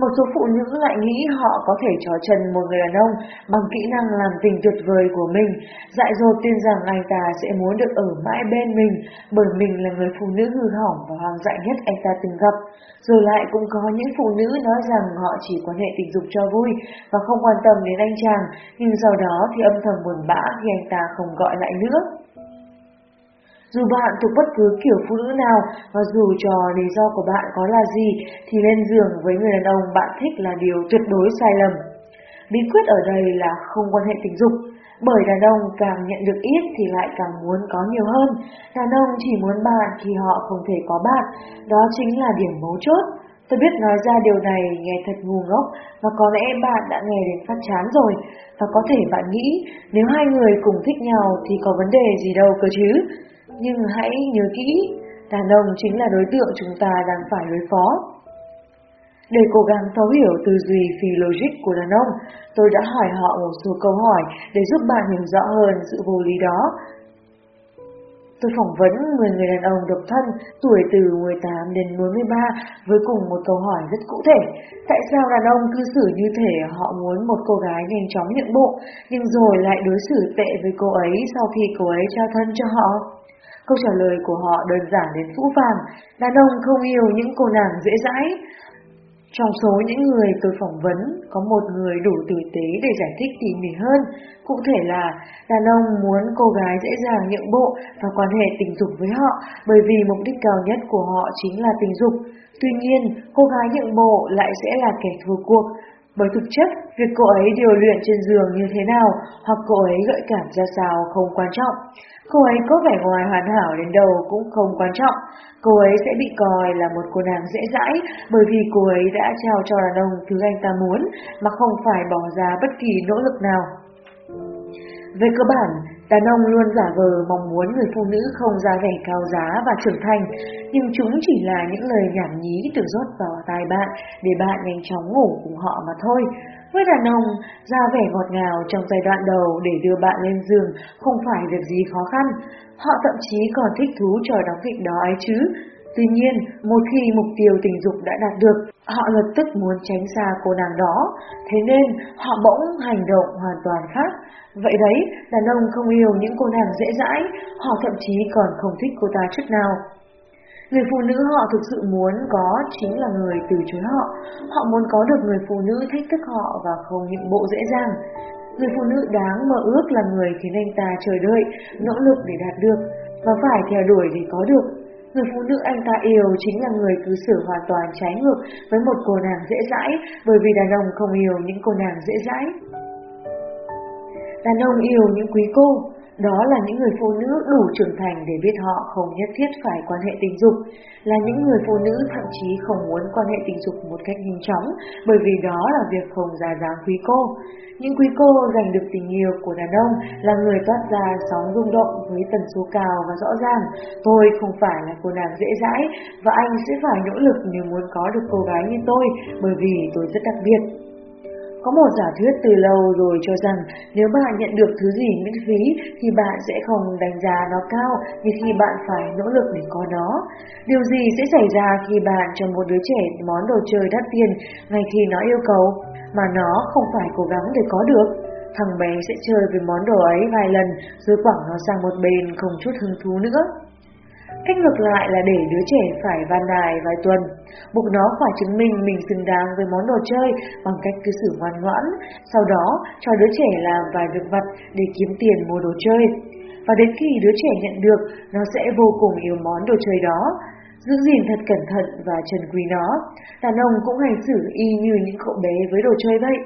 Một số phụ nữ lại nghĩ họ có thể trói chân một người đàn ông bằng kỹ năng làm tình tuyệt vời của mình, dại dột tin rằng anh ta sẽ muốn được ở mãi bên mình bởi mình là người phụ nữ hư hỏng và hoang dại nhất anh ta từng gặp. Rồi lại cũng có những phụ nữ nói rằng họ chỉ quan hệ tình dục cho vui và không quan tâm đến anh chàng, nhưng sau đó thì âm thầm buồn bã khi anh ta không gọi lại nữa. Dù bạn thuộc bất cứ kiểu phụ nữ nào và dù cho lý do của bạn có là gì thì lên giường với người đàn ông bạn thích là điều tuyệt đối sai lầm. Bí quyết ở đây là không quan hệ tình dục, bởi đàn ông càng nhận được ít thì lại càng muốn có nhiều hơn. Đàn ông chỉ muốn bạn khi họ không thể có bạn, đó chính là điểm mấu chốt. Tôi biết nói ra điều này nghe thật ngu ngốc và có lẽ bạn đã nghe đến phát chán rồi. Và có thể bạn nghĩ nếu hai người cùng thích nhau thì có vấn đề gì đâu cơ chứ. Nhưng hãy nhớ kỹ, đàn ông chính là đối tượng chúng ta đang phải đối phó. Để cố gắng thấu hiểu tư duy phi logic của đàn ông, tôi đã hỏi họ một số câu hỏi để giúp bạn hiểu rõ hơn sự vô lý đó. Tôi phỏng vấn 10 người đàn ông độc thân tuổi từ 18 đến 43 với cùng một câu hỏi rất cụ thể. Tại sao đàn ông cư xử như thể họ muốn một cô gái nhanh chóng nhận bộ, nhưng rồi lại đối xử tệ với cô ấy sau khi cô ấy trao thân cho họ? Câu trả lời của họ đơn giản đến phũ phàng, đàn ông không yêu những cô nàng dễ dãi. Trong số những người tôi phỏng vấn, có một người đủ tử tế để giải thích tỉ mỉ hơn. Cụ thể là, đàn ông muốn cô gái dễ dàng nhượng bộ và quan hệ tình dục với họ bởi vì mục đích cao nhất của họ chính là tình dục. Tuy nhiên, cô gái nhượng bộ lại sẽ là kẻ thua cuộc, bởi thực chất, việc cô ấy điều luyện trên giường như thế nào hoặc cô ấy gợi cảm ra sao không quan trọng. Cô ấy có vẻ ngoài hoàn hảo đến đâu cũng không quan trọng. Cô ấy sẽ bị coi là một cô nàng dễ dãi bởi vì cô ấy đã trao cho đàn ông thứ anh ta muốn mà không phải bỏ ra bất kỳ nỗ lực nào. Về cơ bản, đàn ông luôn giả vờ mong muốn người phụ nữ không ra vẻ cao giá và trưởng thành, nhưng chúng chỉ là những lời nhảm nhí được rót vào tai bạn để bạn nhanh chóng ngủ cùng họ mà thôi. Với đàn ông, ra vẻ ngọt ngào trong giai đoạn đầu để đưa bạn lên giường không phải việc gì khó khăn. Họ thậm chí còn thích thú chờ đóng kịch đó ấy chứ. Tuy nhiên, một khi mục tiêu tình dục đã đạt được, họ lập tức muốn tránh xa cô nàng đó, thế nên họ bỗng hành động hoàn toàn khác. Vậy đấy, đàn ông không yêu những cô nàng dễ dãi, họ thậm chí còn không thích cô ta chút nào. Người phụ nữ họ thực sự muốn có chính là người từ chối họ. Họ muốn có được người phụ nữ thách thức họ và không nhượng bộ dễ dàng. Người phụ nữ đáng mơ ước là người khiến anh ta chờ đợi, nỗ lực để đạt được và phải theo đuổi để có được. Người phụ nữ anh ta yêu chính là người cư xử hoàn toàn trái ngược với một cô nàng dễ dãi bởi vì đàn ông không yêu những cô nàng dễ dãi. Đàn ông yêu những quý cô, đó là những người phụ nữ đủ trưởng thành để biết họ không nhất thiết phải quan hệ tình dục, là những người phụ nữ thậm chí không muốn quan hệ tình dục một cách nhanh chóng bởi vì đó là việc không ra dáng quý cô. Những quý cô giành được tình yêu của đàn ông là người toát ra sóng rung động với tần số cao và rõ ràng. Tôi không phải là cô nàng dễ dãi và anh sẽ phải nỗ lực nếu muốn có được cô gái như tôi bởi vì tôi rất đặc biệt. Có một giả thuyết từ lâu rồi cho rằng nếu bạn nhận được thứ gì miễn phí thì bạn sẽ không đánh giá nó cao như khi bạn phải nỗ lực để có nó. Điều gì sẽ xảy ra khi bạn cho một đứa trẻ món đồ chơi đắt tiền ngay khi nó yêu cầu, mà nó không phải cố gắng để có được? Thằng bé sẽ chơi với món đồ ấy vài lần rồi quẳng nó sang một bên không chút hứng thú nữa. Cách ngược lại là để đứa trẻ phải van nài vài tuần, buộc nó phải chứng minh mình xứng đáng với món đồ chơi bằng cách cư xử ngoan ngoãn, sau đó cho đứa trẻ làm vài việc vặt để kiếm tiền mua đồ chơi. Và đến khi đứa trẻ nhận được, nó sẽ vô cùng yêu món đồ chơi đó, giữ gìn thật cẩn thận và trân quý nó. Đàn ông cũng hành xử y như những cậu bé với đồ chơi vậy.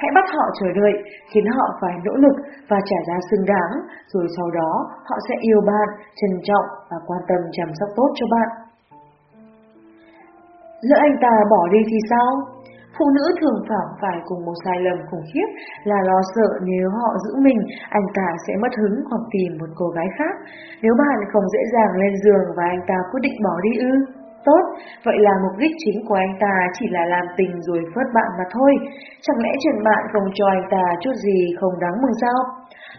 Hãy bắt họ chờ đợi, khiến họ phải nỗ lực và trả giá xứng đáng, rồi sau đó họ sẽ yêu bạn, trân trọng và quan tâm chăm sóc tốt cho bạn. Lỡ anh ta bỏ đi thì sao? Phụ nữ thường phạm phải cùng một sai lầm khủng khiếp là lo sợ nếu họ giữ mình, anh ta sẽ mất hứng hoặc tìm một cô gái khác. Nếu bạn không dễ dàng lên giường và anh ta quyết định bỏ đi ư? Tốt, vậy là mục đích chính của anh ta chỉ là làm tình rồi phớt bạn mà thôi. Chẳng lẽ chuyện bạn không cho anh ta chút gì không đáng mừng sao?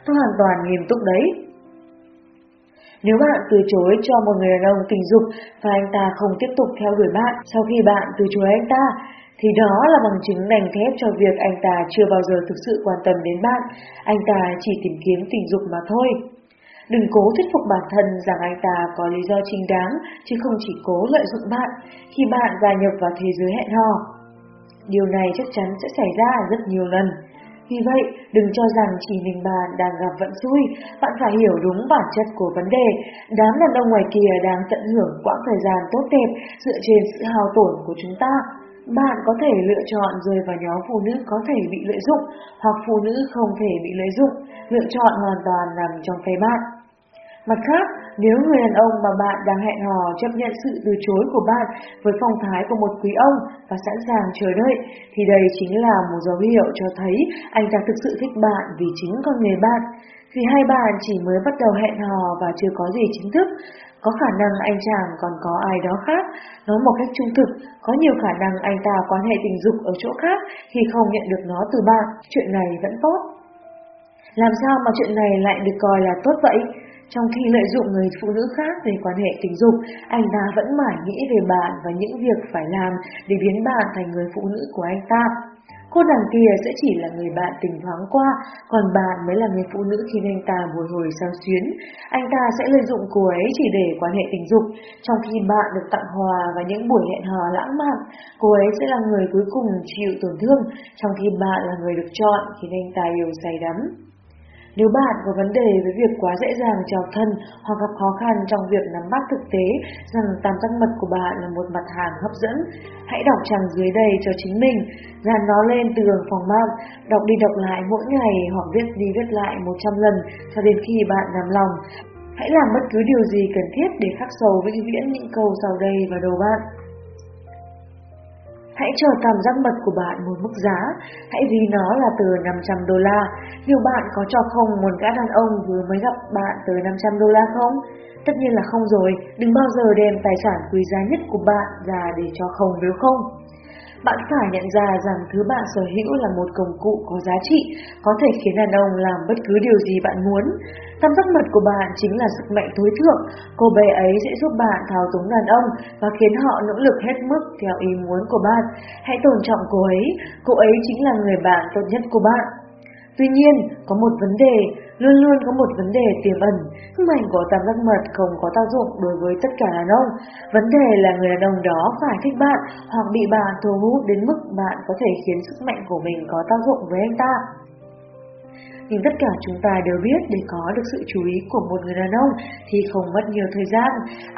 Tôi hoàn toàn nghiêm túc đấy. Nếu bạn từ chối cho một người đàn ông tình dục và anh ta không tiếp tục theo đuổi bạn sau khi bạn từ chối anh ta, thì đó là bằng chứng đành thép cho việc anh ta chưa bao giờ thực sự quan tâm đến bạn, anh ta chỉ tìm kiếm tình dục mà thôi. Đừng cố thuyết phục bản thân rằng anh ta có lý do chính đáng, chứ không chỉ cố lợi dụng bạn khi bạn gia nhập vào thế giới hẹn hò. Điều này chắc chắn sẽ xảy ra rất nhiều lần. Vì vậy, đừng cho rằng chỉ mình bạn đang gặp vận xui, bạn phải hiểu đúng bản chất của vấn đề. Đám đàn ông ngoài kia đang tận hưởng quãng thời gian tốt đẹp dựa trên sự hao tổn của chúng ta. Bạn có thể lựa chọn rơi vào nhóm phụ nữ có thể bị lợi dụng, hoặc phụ nữ không thể bị lợi dụng, lựa chọn hoàn toàn nằm trong tay bạn. Mặt khác, nếu người đàn ông mà bạn đang hẹn hò chấp nhận sự từ chối của bạn với phong thái của một quý ông và sẵn sàng chờ đợi, thì đây chính là một dấu hiệu cho thấy anh ta thực sự thích bạn vì chính con người bạn. Vì hai bạn chỉ mới bắt đầu hẹn hò và chưa có gì chính thức, có khả năng anh chàng còn có ai đó khác. Nói một cách trung thực, có nhiều khả năng anh ta quan hệ tình dục ở chỗ khác khi không nhận được nó từ bạn. Chuyện này vẫn tốt. Làm sao mà chuyện này lại được coi là tốt vậy? Trong khi lợi dụng người phụ nữ khác về quan hệ tình dục, anh ta vẫn mãi nghĩ về bạn và những việc phải làm để biến bạn thành người phụ nữ của anh ta. Cô nàng kia sẽ chỉ là người bạn tình thoáng qua, còn bạn mới là người phụ nữ khiến anh ta bồi hồi sao xuyến. Anh ta sẽ lợi dụng cô ấy chỉ để quan hệ tình dục, trong khi bạn được tặng hòa và những buổi hẹn hò lãng mạn. Cô ấy sẽ là người cuối cùng chịu tổn thương, trong khi bạn là người được chọn khiến anh ta yêu say đắm. Nếu bạn có vấn đề với việc quá dễ dàng trào thân hoặc gặp khó khăn trong việc nắm bắt thực tế rằng tam giác mật của bạn là một mặt hàng hấp dẫn, hãy đọc trang dưới đây cho chính mình, dàn nó lên tường phòng mang, đọc đi đọc lại mỗi ngày hoặc viết đi viết lại 100 lần cho đến khi bạn nắm lòng. Hãy làm bất cứ điều gì cần thiết để khắc sâu vĩnh viễn những câu sau đây vào đầu bạn. Hãy cho tam giác mật của bạn một mức giá, hãy ví nó là từ 500 đô la. Liệu bạn có cho không một gã đàn ông vừa mới gặp bạn từ 500 đô la không? Tất nhiên là không rồi, đừng bao giờ đem tài sản quý giá nhất của bạn ra để cho không nếu không. Bạn phải nhận ra rằng thứ bạn sở hữu là một công cụ có giá trị, có thể khiến đàn ông làm bất cứ điều gì bạn muốn. Tam giác mật của bạn chính là sức mạnh tối thượng, cô bé ấy sẽ giúp bạn thao túng đàn ông và khiến họ nỗ lực hết mức theo ý muốn của bạn. Hãy tôn trọng cô ấy, cô ấy chính là người bạn tốt nhất của bạn. Tuy nhiên, có một vấn đề, luôn luôn có một vấn đề tiềm ẩn, sức mạnh của tam giác mật không có tác dụng đối với tất cả đàn ông. Vấn đề là người đàn ông đó phải thích bạn hoặc bị bạn thu hút đến mức bạn có thể khiến sức mạnh của mình có tác dụng với anh ta nhưng tất cả chúng ta đều biết để có được sự chú ý của một người đàn ông thì không mất nhiều thời gian,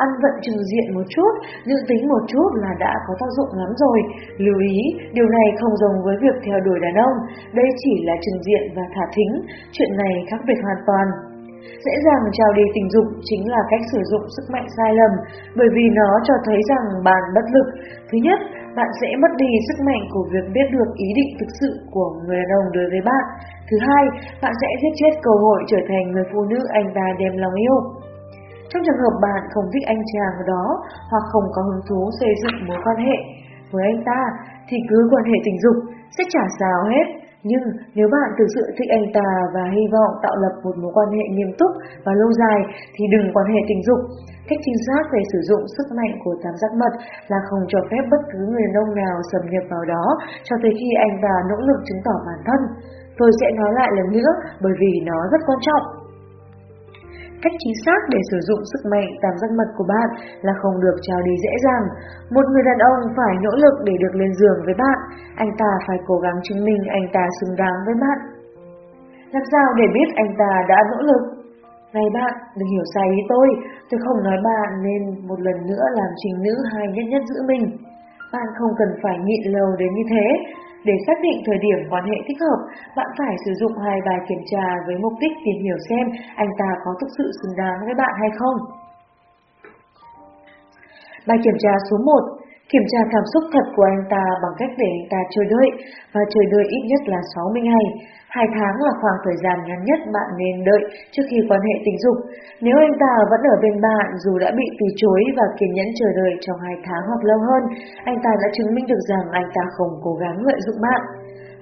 ăn vận trừng diện một chút, dự tính một chút là đã có tác dụng lắm rồi. Lưu ý, điều này không giống với việc theo đuổi đàn ông, đây chỉ là trừng diện và thả thính, chuyện này khác biệt hoàn toàn. Dễ dàng trao đi tình dục chính là cách sử dụng sức mạnh sai lầm, bởi vì nó cho thấy rằng bạn bất lực. Thứ nhất, bạn sẽ mất đi sức mạnh của việc biết được ý định thực sự của người đàn ông đối với bạn. Thứ hai, bạn sẽ giết chết cơ hội trở thành người phụ nữ anh ta đem lòng yêu. Trong trường hợp bạn không thích anh chàng đó hoặc không có hứng thú xây dựng mối quan hệ với anh ta thì cứ quan hệ tình dục sẽ chả sao hết. Nhưng nếu bạn thực sự thích anh ta và hy vọng tạo lập một mối quan hệ nghiêm túc và lâu dài thì đừng quan hệ tình dục. Cách chính xác về sử dụng sức mạnh của tam giác mật là không cho phép bất cứ người đàn ông nào xâm nhập vào đó cho tới khi anh ta nỗ lực chứng tỏ bản thân. Tôi sẽ nói lại lần nữa bởi vì nó rất quan trọng. Cách chính xác để sử dụng sức mạnh tam giác mật của bạn là không được trao đi dễ dàng. Một người đàn ông phải nỗ lực để được lên giường với bạn. Anh ta phải cố gắng chứng minh anh ta xứng đáng với bạn. Làm sao để biết anh ta đã nỗ lực? Này bạn, đừng hiểu sai ý tôi, tôi không nói bạn nên một lần nữa làm trình nữ hay nhất nhất giữ mình. Bạn không cần phải nhịn lâu đến như thế, để xác định thời điểm quan hệ thích hợp, bạn phải sử dụng hai bài kiểm tra với mục đích tìm hiểu xem anh ta có thực sự xứng đáng với bạn hay không. Bài kiểm tra số 1. Kiểm tra cảm xúc thật của anh ta bằng cách để anh ta chờ đợi, và chờ đợi ít nhất là 60 ngày. Hai tháng là khoảng thời gian ngắn nhất bạn nên đợi trước khi quan hệ tình dục. Nếu anh ta vẫn ở bên bạn dù đã bị từ chối và kiên nhẫn chờ đợi trong hai tháng hoặc lâu hơn, anh ta đã chứng minh được rằng anh ta không cố gắng lợi dụng bạn.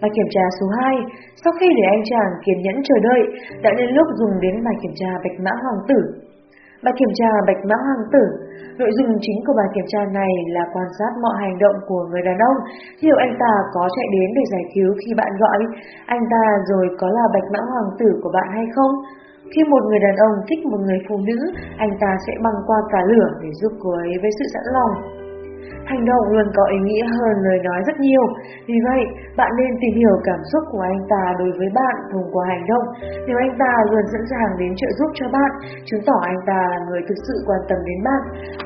Bài kiểm tra số 2, sau khi để anh chàng kiên nhẫn chờ đợi, đã đến lúc dùng đến bài kiểm tra bạch mã hoàng tử. Bài kiểm tra bạch mã hoàng tử Nội dung chính của bài kiểm tra này là quan sát mọi hành động của người đàn ông, liệu anh ta có chạy đến để giải cứu khi bạn gọi, anh ta rồi có là bạch mã hoàng tử của bạn hay không. Khi một người đàn ông thích một người phụ nữ, anh ta sẽ băng qua cả lửa để giúp cô ấy với sự sẵn lòng. Hành động luôn có ý nghĩa hơn lời nói rất nhiều. Vì vậy, bạn nên tìm hiểu cảm xúc của anh ta đối với bạn thông qua hành động. Nếu anh ta luôn sẵn sàng đến trợ giúp cho bạn, chứng tỏ anh ta là người thực sự quan tâm đến bạn.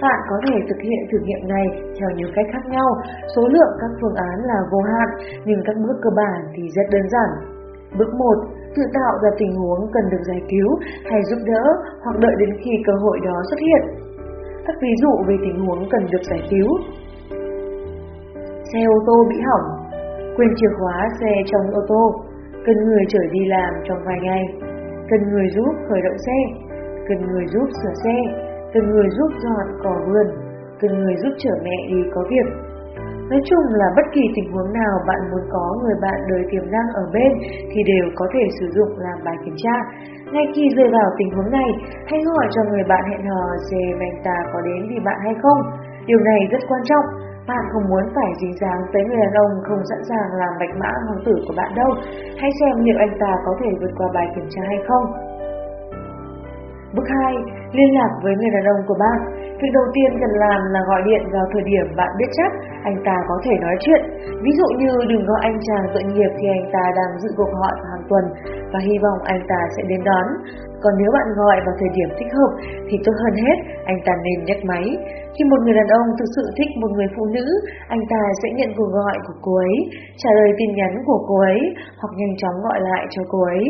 Bạn có thể thực hiện thử nghiệm này theo nhiều cách khác nhau. Số lượng các phương án là vô hạn, nhưng các bước cơ bản thì rất đơn giản. Bước 1. Tự tạo ra tình huống cần được giải cứu hay giúp đỡ hoặc đợi đến khi cơ hội đó xuất hiện. Các ví dụ về tình huống cần được giải cứu Xe ô tô bị hỏng, quên chìa khóa xe trong ô tô, cần người chở đi làm trong vài ngày, cần người giúp khởi động xe, cần người giúp sửa xe, cần người giúp dọn cỏ vườn, cần người giúp chở mẹ đi có việc. Nói chung là bất kỳ tình huống nào bạn muốn có người bạn đời tiềm năng ở bên thì đều có thể sử dụng làm bài kiểm tra. Ngay khi rơi vào tình huống này, hãy hỏi cho người bạn hẹn hò xem anh ta có đến vì bạn hay không. Điều này rất quan trọng bạn không muốn phải dính dáng tới người đàn ông không sẵn sàng làm bạch mã hoàng tử của bạn đâu. Hãy xem liệu anh ta có thể vượt qua bài kiểm tra hay không. Bước 2. Liên lạc với người đàn ông của bạn. Việc đầu tiên cần làm là gọi điện vào thời điểm bạn biết chắc anh ta có thể nói chuyện. Ví dụ như đừng gọi anh chàng tội nghiệp khi anh ta đang dự cuộc họp hàng tuần và hy vọng anh ta sẽ đến đón. Còn nếu bạn gọi vào thời điểm thích hợp thì tốt hơn hết, anh ta nên nhấc máy. Khi một người đàn ông thực sự thích một người phụ nữ, anh ta sẽ nhận cuộc gọi của cô ấy, trả lời tin nhắn của cô ấy hoặc nhanh chóng gọi lại cho cô ấy.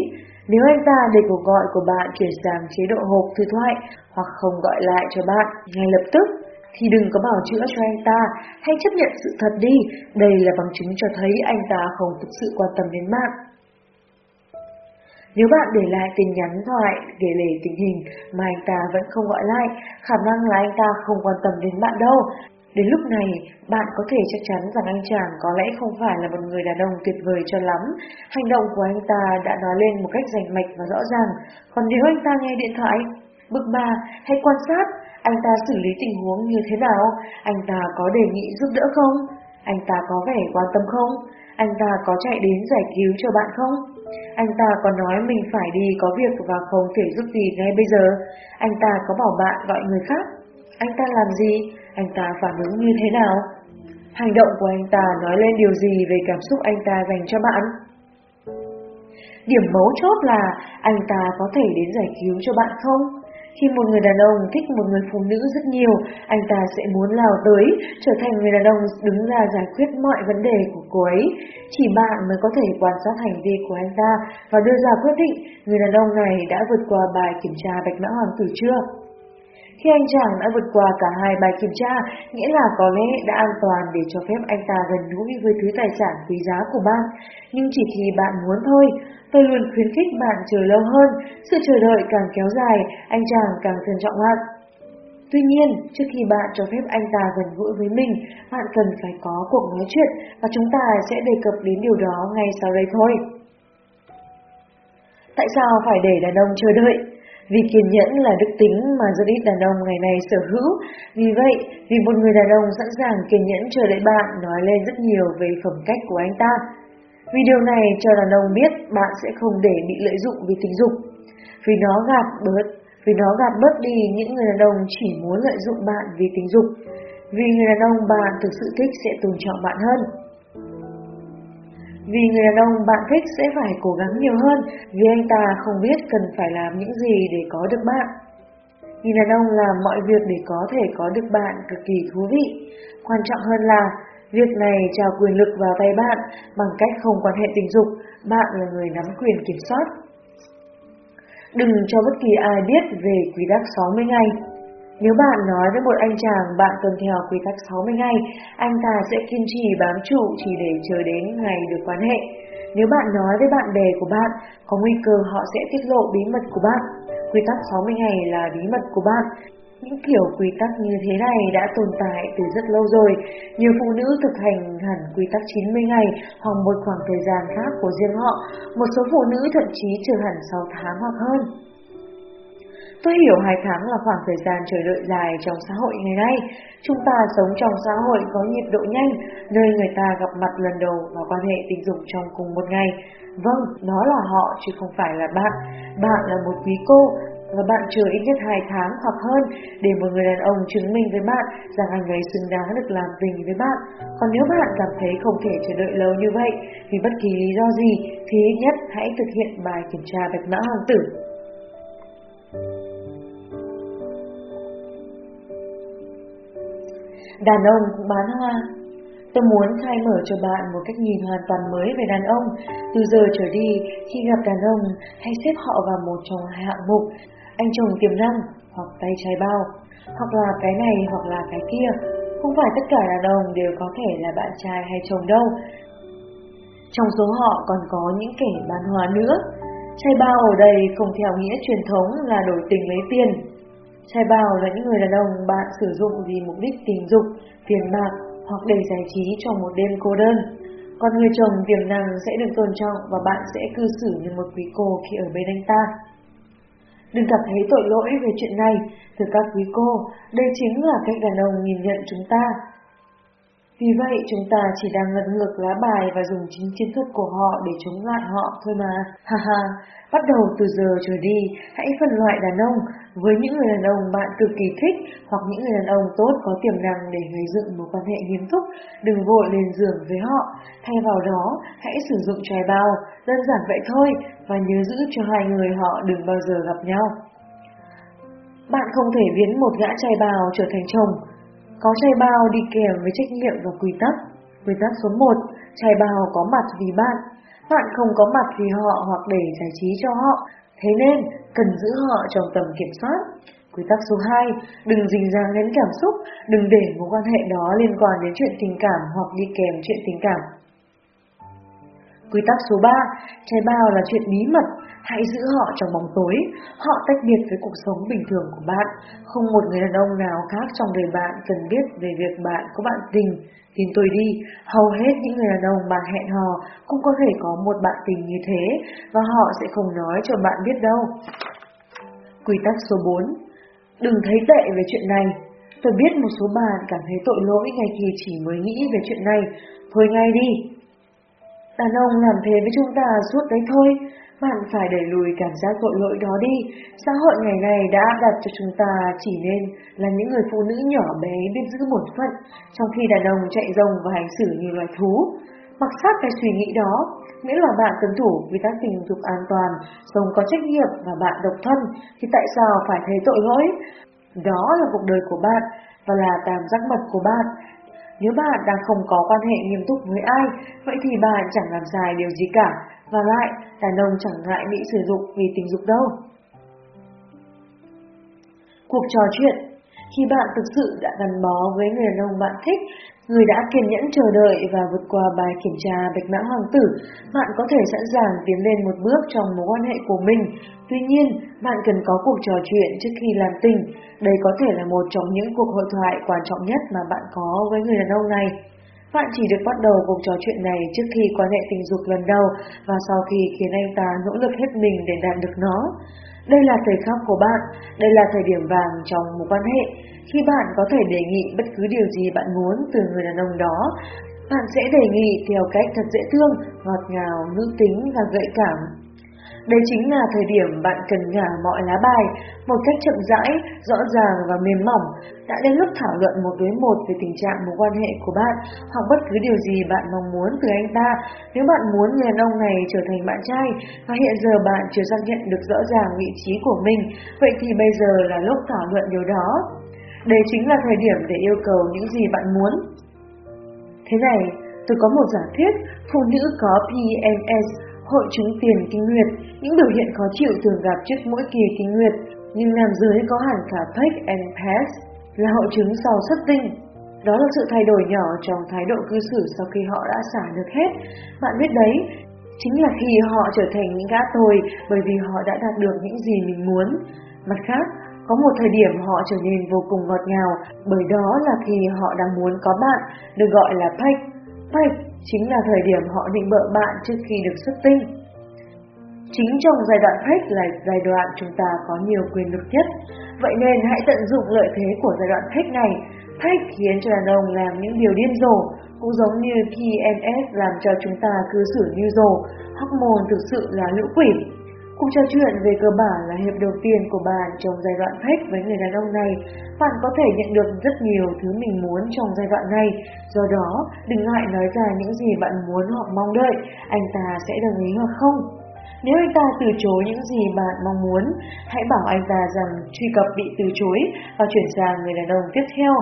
Nếu anh ta để cuộc gọi của bạn chuyển sang chế độ hộp thư thoại hoặc không gọi lại cho bạn ngay lập tức, thì đừng có bảo chữa cho anh ta, hãy chấp nhận sự thật đi, đây là bằng chứng cho thấy anh ta không thực sự quan tâm đến bạn. Nếu bạn để lại tin nhắn thoại kể lể tình hình mà anh ta vẫn không gọi lại, khả năng là anh ta không quan tâm đến bạn đâu. Đến lúc này, bạn có thể chắc chắn rằng anh chàng có lẽ không phải là một người đàn ông tuyệt vời cho lắm. Hành động của anh ta đã nói lên một cách rành mạch và rõ ràng. Còn nếu anh ta nghe điện thoại, bước 3, hãy quan sát anh ta xử lý tình huống như thế nào, anh ta có đề nghị giúp đỡ không, anh ta có vẻ quan tâm không, anh ta có chạy đến giải cứu cho bạn không? Anh ta có nói mình phải đi có việc và không thể giúp gì ngay bây giờ. Anh ta có bảo bạn gọi người khác. Anh ta làm gì? Anh ta phản ứng như thế nào? Hành động của anh ta nói lên điều gì về cảm xúc anh ta dành cho bạn? Điểm mấu chốt là anh ta có thể đến giải cứu cho bạn không? Khi một người đàn ông thích một người phụ nữ rất nhiều, anh ta sẽ muốn lao tới, trở thành người đàn ông đứng ra giải quyết mọi vấn đề của cô ấy. Chỉ bạn mới có thể quan sát hành vi của anh ta và đưa ra quyết định người đàn ông này đã vượt qua bài kiểm tra bạch mã hoàng tử chưa. Khi anh chàng đã vượt qua cả hai bài kiểm tra, nghĩa là có lẽ đã an toàn để cho phép anh ta gần gũi với thứ tài sản quý giá của bạn. Nhưng chỉ khi bạn muốn thôi, tôi luôn khuyến khích bạn chờ lâu hơn, sự chờ đợi càng kéo dài, anh chàng càng trân trọng bạn. Tuy nhiên, trước khi bạn cho phép anh ta gần gũi với mình, bạn cần phải có cuộc nói chuyện và chúng ta sẽ đề cập đến điều đó ngay sau đây thôi. Tại sao phải để đàn ông chờ đợi? Vì kiên nhẫn là đức tính mà rất ít đàn ông ngày nay sở hữu. Vì vậy, vì một người đàn ông sẵn sàng kiên nhẫn chờ đợi bạn nói lên rất nhiều về phẩm cách của anh ta. Vì điều này cho đàn ông biết bạn sẽ không để bị lợi dụng vì tình dục. Vì nó gạt bớt, vì nó gạt bớt đi những người đàn ông chỉ muốn lợi dụng bạn vì tình dục. Vì người đàn ông bạn thực sự thích sẽ tôn trọng bạn hơn. Vì người đàn ông bạn thích sẽ phải cố gắng nhiều hơn vì anh ta không biết cần phải làm những gì để có được bạn. Người đàn ông làm mọi việc để có thể có được bạn cực kỳ thú vị. Quan trọng hơn là việc này trao quyền lực vào tay bạn bằng cách không quan hệ tình dục, bạn là người nắm quyền kiểm soát. Đừng cho bất kỳ ai biết về quy tắc 60 ngày. Nếu bạn nói với một anh chàng bạn tuân theo quy tắc 60 ngày, anh ta sẽ kiên trì bám trụ chỉ để chờ đến ngày được quan hệ. Nếu bạn nói với bạn bè của bạn, có nguy cơ họ sẽ tiết lộ bí mật của bạn. Quy tắc 60 ngày là bí mật của bạn. Những kiểu quy tắc như thế này đã tồn tại từ rất lâu rồi. Nhiều phụ nữ thực hành hẳn quy tắc 90 ngày hoặc một khoảng thời gian khác của riêng họ. Một số phụ nữ thậm chí chờ hẳn 6 tháng hoặc hơn. Tôi hiểu hai tháng là khoảng thời gian chờ đợi dài trong xã hội ngày nay. Chúng ta sống trong xã hội có nhịp độ nhanh, nơi người ta gặp mặt lần đầu và quan hệ tình dục trong cùng một ngày. Vâng, đó là họ chứ không phải là bạn. Bạn là một quý cô, và bạn chờ ít nhất 2 tháng hoặc hơn để một người đàn ông chứng minh với bạn rằng anh ấy xứng đáng được làm tình với bạn. Còn nếu bạn cảm thấy không thể chờ đợi lâu như vậy vì bất kỳ lý do gì thì ít nhất hãy thực hiện bài kiểm tra bạch mã hoàng tử. Đàn ông cũng bán hoa Tôi muốn khai mở cho bạn một cách nhìn hoàn toàn mới về đàn ông. Từ giờ trở đi, khi gặp đàn ông, hãy xếp họ vào một trong hai hạng mục. Anh chồng tiềm năng, hoặc tay trái bao, hoặc là cái này hoặc là cái kia. Không phải tất cả đàn ông đều có thể là bạn trai hay chồng đâu. Trong số họ còn có những kẻ bán hoa nữa. Trai bao ở đây không theo nghĩa truyền thống là đổi tình lấy tiền. Trai bào là những người đàn ông bạn sử dụng vì mục đích tình dục, tiền bạc hoặc để giải trí trong một đêm cô đơn. Còn người chồng tiềm năng sẽ được tôn trọng và bạn sẽ cư xử như một quý cô khi ở bên anh ta. Đừng cảm thấy tội lỗi về chuyện này, thưa các quý cô, đây chính là cách đàn ông nhìn nhận chúng ta. Vì vậy chúng ta chỉ đang lật ngược lá bài và dùng chính chiến thuật của họ để chống lại họ thôi mà. Ha ha, bắt đầu từ giờ trở đi, hãy phân loại đàn ông với những người đàn ông bạn cực kỳ thích hoặc những người đàn ông tốt có tiềm năng để gây dựng mối quan hệ nghiêm túc, đừng vội lên giường với họ. Thay vào đó, hãy sử dụng chai bao, đơn giản vậy thôi và nhớ giữ cho hai người họ đừng bao giờ gặp nhau. Bạn không thể biến một gã trai bào trở thành chồng, có trai bao đi kèm với trách nhiệm và quy tắc. Quy tắc số 1, trai bao có mặt vì bạn. Bạn không có mặt vì họ hoặc để giải trí cho họ. Thế nên, cần giữ họ trong tầm kiểm soát. Quy tắc số 2, đừng dình dàng đến cảm xúc, đừng để mối quan hệ đó liên quan đến chuyện tình cảm hoặc đi kèm chuyện tình cảm. Quy tắc số 3, trai bao là chuyện bí mật, hãy giữ họ trong bóng tối, họ tách biệt với cuộc sống bình thường của bạn. Không một người đàn ông nào khác trong đời bạn cần biết về việc bạn có bạn tình. Tin tôi đi, hầu hết những người đàn ông bạn hẹn hò cũng có thể có một bạn tình như thế, và họ sẽ không nói cho bạn biết đâu. Quy tắc số 4 Đừng thấy tệ về chuyện này. Tôi biết một số bạn cảm thấy tội lỗi ngay khi chỉ mới nghĩ về chuyện này. Thôi ngay đi, Đàn ông làm thế với chúng ta suốt đấy thôi, bạn phải đẩy lùi cảm giác tội lỗi đó đi. Xã hội ngày nay đã đặt cho chúng ta chỉ nên là những người phụ nữ nhỏ bé biết giữ bổn phận, trong khi đàn ông chạy rồng và hành xử như loài thú. Mặc sát cái suy nghĩ đó, miễn là bạn tuân thủ quy tắc tình dục an toàn, sống có trách nhiệm và bạn độc thân, thì tại sao phải thấy tội lỗi? Đó là cuộc đời của bạn và là tam giác mật của bạn. Nếu bạn đang không có quan hệ nghiêm túc với ai, vậy thì bạn chẳng làm sai điều gì cả, và lại, đàn ông chẳng ngại bị sử dụng vì tình dục đâu. Cuộc trò chuyện Khi bạn thực sự đã gắn bó với người đàn ông bạn thích, người đã kiên nhẫn chờ đợi và vượt qua bài kiểm tra bạch mã hoàng tử, bạn có thể sẵn sàng tiến lên một bước trong mối quan hệ của mình. Tuy nhiên, bạn cần có cuộc trò chuyện trước khi làm tình. Đây có thể là một trong những cuộc hội thoại quan trọng nhất mà bạn có với người đàn ông này. Bạn chỉ được bắt đầu cuộc trò chuyện này trước khi quan hệ tình dục lần đầu và sau khi khiến anh ta nỗ lực hết mình để đạt được nó. Đây là thời khắc của bạn, đây là thời điểm vàng trong một quan hệ. Khi bạn có thể đề nghị bất cứ điều gì bạn muốn từ người đàn ông đó, bạn sẽ đề nghị theo cách thật dễ thương, ngọt ngào, nữ tính và gợi cảm. Đây chính là thời điểm bạn cần ngả mọi lá bài, một cách chậm rãi, rõ ràng và mềm mỏng. Đã đến lúc thảo luận một với một về tình trạng mối quan hệ của bạn, hoặc bất cứ điều gì bạn mong muốn từ anh ta. Nếu bạn muốn người đàn ông này trở thành bạn trai, và hiện giờ bạn chưa xác nhận được rõ ràng vị trí của mình, vậy thì bây giờ là lúc thảo luận điều đó. Đây chính là thời điểm để yêu cầu những gì bạn muốn. Thế này, tôi có một giả thuyết, phụ nữ có PMS hội chứng tiền kinh nguyệt, những biểu hiện khó chịu thường gặp trước mỗi kỳ kinh nguyệt. Nhưng nam giới có hẳn cả Peck and Pass là hội chứng sau xuất tinh. Đó là sự thay đổi nhỏ trong thái độ cư xử sau khi họ đã xả được hết. Bạn biết đấy, chính là khi họ trở thành những gã tồi bởi vì họ đã đạt được những gì mình muốn. Mặt khác, có một thời điểm họ trở nên vô cùng ngọt ngào, bởi đó là khi họ đang muốn có bạn, được gọi là Peck. Peck chính là thời điểm họ định bợ bạn trước khi được xuất tinh. Chính trong giai đoạn thách là giai đoạn chúng ta có nhiều quyền lực nhất, vậy nên hãy tận dụng lợi thế của giai đoạn thách này. Thách khiến cho đàn ông làm những điều điên rồ, cũng giống như PMS làm cho chúng ta cư xử như rồ, hormone thực sự là lũ quỷ. Cuộc trò chuyện về cơ bản là hiệp đầu tiên của bạn trong giai đoạn khách với người đàn ông này. Bạn có thể nhận được rất nhiều thứ mình muốn trong giai đoạn này, do đó đừng ngại nói ra những gì bạn muốn hoặc mong đợi, anh ta sẽ đồng ý hoặc không. Nếu anh ta từ chối những gì bạn mong muốn, hãy bảo anh ta rằng truy cập bị từ chối và chuyển sang người đàn ông tiếp theo.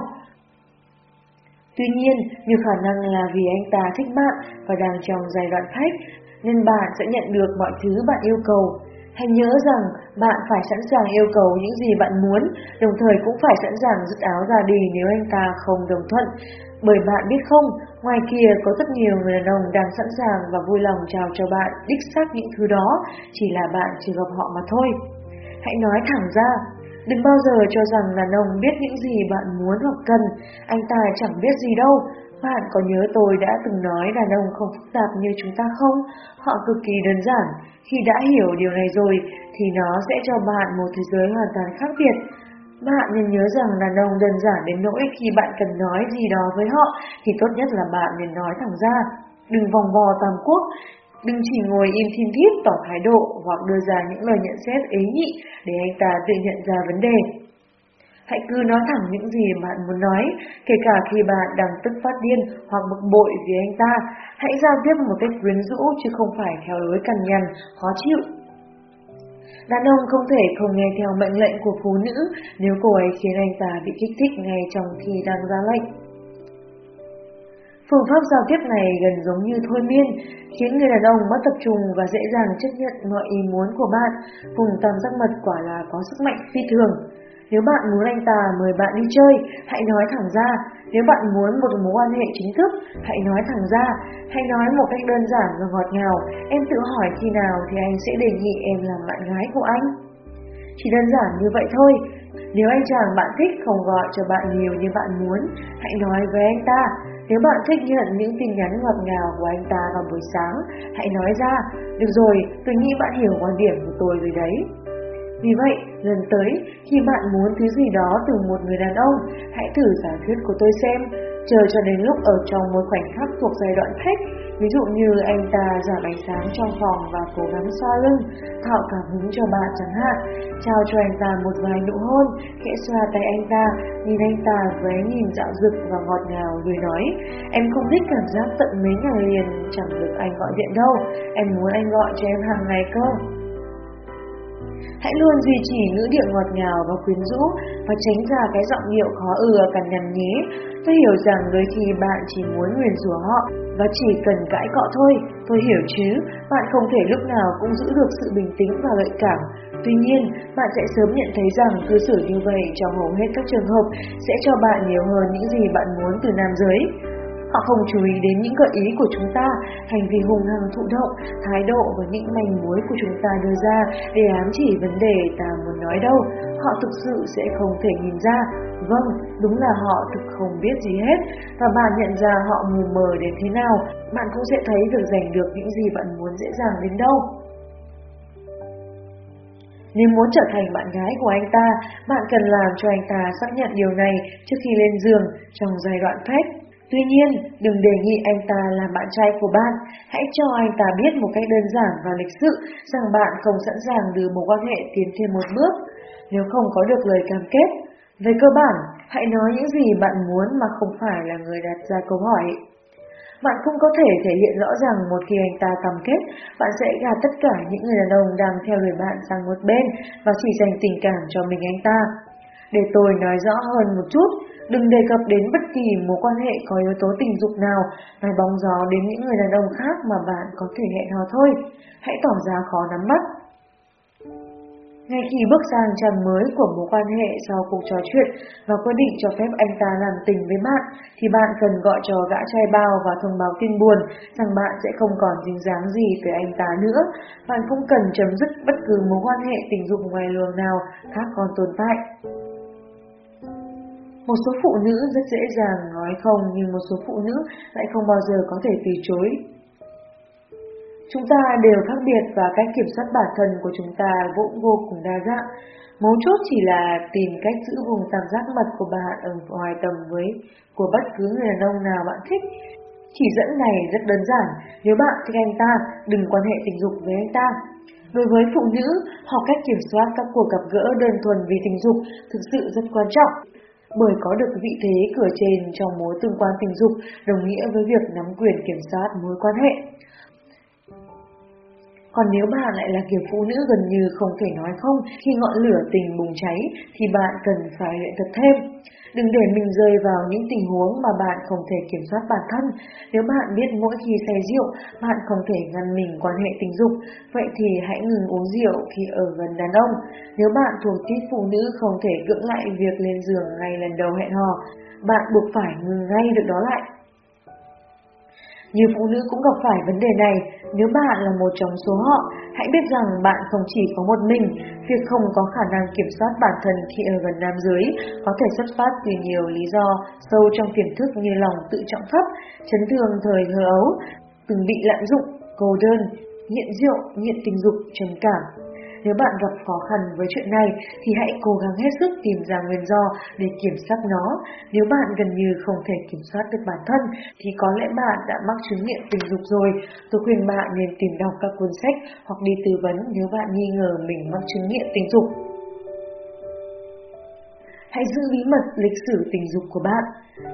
Tuy nhiên, nhiều khả năng là vì anh ta thích bạn và đang trong giai đoạn khách, nên bạn sẽ nhận được mọi thứ bạn yêu cầu. Hãy nhớ rằng bạn phải sẵn sàng yêu cầu những gì bạn muốn, đồng thời cũng phải sẵn sàng rút áo ra đi nếu anh ta không đồng thuận. Bởi bạn biết không, ngoài kia có rất nhiều người đàn ông đang sẵn sàng và vui lòng chào cho bạn đích xác những thứ đó, chỉ là bạn chưa gặp họ mà thôi. Hãy nói thẳng ra, Đừng bao giờ cho rằng đàn ông biết những gì bạn muốn hoặc cần, anh ta chẳng biết gì đâu. Bạn có nhớ tôi đã từng nói đàn ông không phức tạp như chúng ta không? Họ cực kỳ đơn giản. Khi đã hiểu điều này rồi, thì nó sẽ cho bạn một thế giới hoàn toàn khác biệt. Bạn nên nhớ rằng đàn ông đơn giản đến nỗi khi bạn cần nói gì đó với họ, thì tốt nhất là bạn nên nói thẳng ra. Đừng vòng vò tam quốc, Đừng chỉ ngồi im thiên thiết tỏ thái độ hoặc đưa ra những lời nhận xét ế nhị để anh ta tự nhận ra vấn đề. Hãy cứ nói thẳng những gì bạn muốn nói, kể cả khi bạn đang tức phát điên hoặc bực bội vì anh ta. Hãy giao tiếp một cách quyến rũ chứ không phải theo lối cằn nhằn, khó chịu. Đàn ông không thể không nghe theo mệnh lệnh của phụ nữ nếu cô ấy khiến anh ta bị kích thích ngay trong khi đang ra lệnh. Phương pháp giao tiếp này gần giống như thôi miên, khiến người đàn ông mất tập trung và dễ dàng chấp nhận mọi ý muốn của bạn. Vùng tam giác mật quả là có sức mạnh phi thường. Nếu bạn muốn anh ta mời bạn đi chơi, hãy nói thẳng ra. Nếu bạn muốn một mối quan hệ chính thức, hãy nói thẳng ra. Hãy nói một cách đơn giản và ngọt ngào. Em tự hỏi khi nào thì anh sẽ đề nghị em làm bạn gái của anh. Chỉ đơn giản như vậy thôi. Nếu anh chàng bạn thích không gọi cho bạn nhiều như bạn muốn, hãy nói với anh ta. Nếu bạn thích nhận những tin nhắn ngọt ngào của anh ta vào buổi sáng, hãy nói ra, được rồi, tôi nghĩ bạn hiểu quan điểm của tôi rồi đấy. Vì vậy, lần tới, khi bạn muốn thứ gì đó từ một người đàn ông, hãy thử giả thuyết của tôi xem, chờ cho đến lúc ở trong một khoảnh khắc thuộc giai đoạn thách, ví dụ như anh ta giảm ánh sáng trong phòng và cố gắng xoa lưng, tạo cảm hứng cho bạn chẳng hạn, trao cho anh ta một vài nụ hôn, khẽ xoa tay anh ta, nhìn anh ta với nhìn dạo rực và ngọt ngào rồi nói, em không thích cảm giác tận mấy ngày liền, chẳng được anh gọi điện đâu, em muốn anh gọi cho em hàng ngày cơ. Hãy luôn duy trì ngữ điệu ngọt ngào và quyến rũ và tránh ra cái giọng điệu khó ưa cằn nhằn nhí Tôi hiểu rằng đôi khi bạn chỉ muốn nguyền rủa họ và chỉ cần cãi cọ thôi. Tôi hiểu chứ, bạn không thể lúc nào cũng giữ được sự bình tĩnh và gợi cảm. Tuy nhiên, bạn sẽ sớm nhận thấy rằng cư xử như vậy trong hầu hết các trường hợp sẽ cho bạn nhiều hơn những gì bạn muốn từ nam giới. Họ không chú ý đến những gợi ý của chúng ta, hành vi hung hăng thụ động, thái độ và những manh mối của chúng ta đưa ra để ám chỉ vấn đề ta muốn nói đâu. Họ thực sự sẽ không thể nhìn ra. Vâng, đúng là họ thực không biết gì hết. Và bạn nhận ra họ mù mờ đến thế nào, bạn cũng sẽ thấy được giành được những gì bạn muốn dễ dàng đến đâu. Nếu muốn trở thành bạn gái của anh ta, bạn cần làm cho anh ta xác nhận điều này trước khi lên giường trong giai đoạn phép. Tuy nhiên, đừng đề nghị anh ta làm bạn trai của bạn, hãy cho anh ta biết một cách đơn giản và lịch sự rằng bạn không sẵn sàng đưa mối quan hệ tiến thêm một bước nếu không có được lời cam kết. Về cơ bản, hãy nói những gì bạn muốn mà không phải là người đặt ra câu hỏi. Bạn cũng có thể thể hiện rõ ràng một khi anh ta cam kết, bạn sẽ gạt tất cả những người đàn ông đang theo đuổi bạn sang một bên và chỉ dành tình cảm cho mình anh ta. Để tôi nói rõ hơn một chút, Đừng đề cập đến bất kỳ mối quan hệ có yếu tố tình dục nào, nói bóng gió đến những người đàn ông khác mà bạn có thể hẹn hò thôi. Hãy tỏ ra khó nắm bắt. Ngay khi bước sang trang mới của mối quan hệ sau cuộc trò chuyện và quyết định cho phép anh ta làm tình với bạn, thì bạn cần gọi cho gã trai bao và thông báo tin buồn rằng bạn sẽ không còn dính dáng gì tới anh ta nữa. Bạn cũng cần chấm dứt bất cứ mối quan hệ tình dục ngoài luồng nào khác còn tồn tại. Một số phụ nữ rất dễ dàng nói không nhưng một số phụ nữ lại không bao giờ có thể từ chối. Chúng ta đều khác biệt và cách kiểm soát bản thân của chúng ta cũng vô cùng đa dạng. Mấu chốt chỉ là tìm cách giữ vùng cảm giác mật của bạn ở ngoài tầm với của bất cứ người đàn ông nào bạn thích. Chỉ dẫn này rất đơn giản, nếu bạn thích anh ta, đừng quan hệ tình dục với anh ta. Đối với phụ nữ, học cách kiểm soát các cuộc gặp gỡ đơn thuần vì tình dục thực sự rất quan trọng. Bởi có được vị thế cửa trên trong mối tương quan tình dục, đồng nghĩa với việc nắm quyền kiểm soát mối quan hệ. Còn nếu bạn lại là kiểu phụ nữ gần như không thể nói không khi ngọn lửa tình bùng cháy thì bạn cần phải luyện tập thêm. Đừng để mình rơi vào những tình huống mà bạn không thể kiểm soát bản thân. Nếu bạn biết mỗi khi say rượu, bạn không thể ngăn mình quan hệ tình dục, vậy thì hãy ngừng uống rượu khi ở gần đàn ông. Nếu bạn thuộc tiếp phụ nữ không thể cưỡng lại việc lên giường ngay lần đầu hẹn hò, bạn buộc phải ngừng ngay được đó lại. Như phụ nữ cũng gặp phải vấn đề này, nếu bạn là một trong số họ, hãy biết rằng bạn không chỉ có một mình, việc không có khả năng kiểm soát bản thân khi ở gần nam giới có thể xuất phát từ nhiều lý do sâu trong tiềm thức như lòng tự trọng thấp, chấn thương thời thơ ấu, từng bị lạm dụng, cô đơn, nghiện rượu, nghiện tình dục, trầm cảm, nếu bạn gặp khó khăn với chuyện này thì hãy cố gắng hết sức tìm ra nguyên do để kiểm soát nó. Nếu bạn gần như không thể kiểm soát được bản thân thì có lẽ bạn đã mắc chứng nghiện tình dục rồi. Tôi khuyên bạn nên tìm đọc các cuốn sách hoặc đi tư vấn nếu bạn nghi ngờ mình mắc chứng nghiện tình dục. Hãy giữ bí mật lịch sử tình dục của bạn.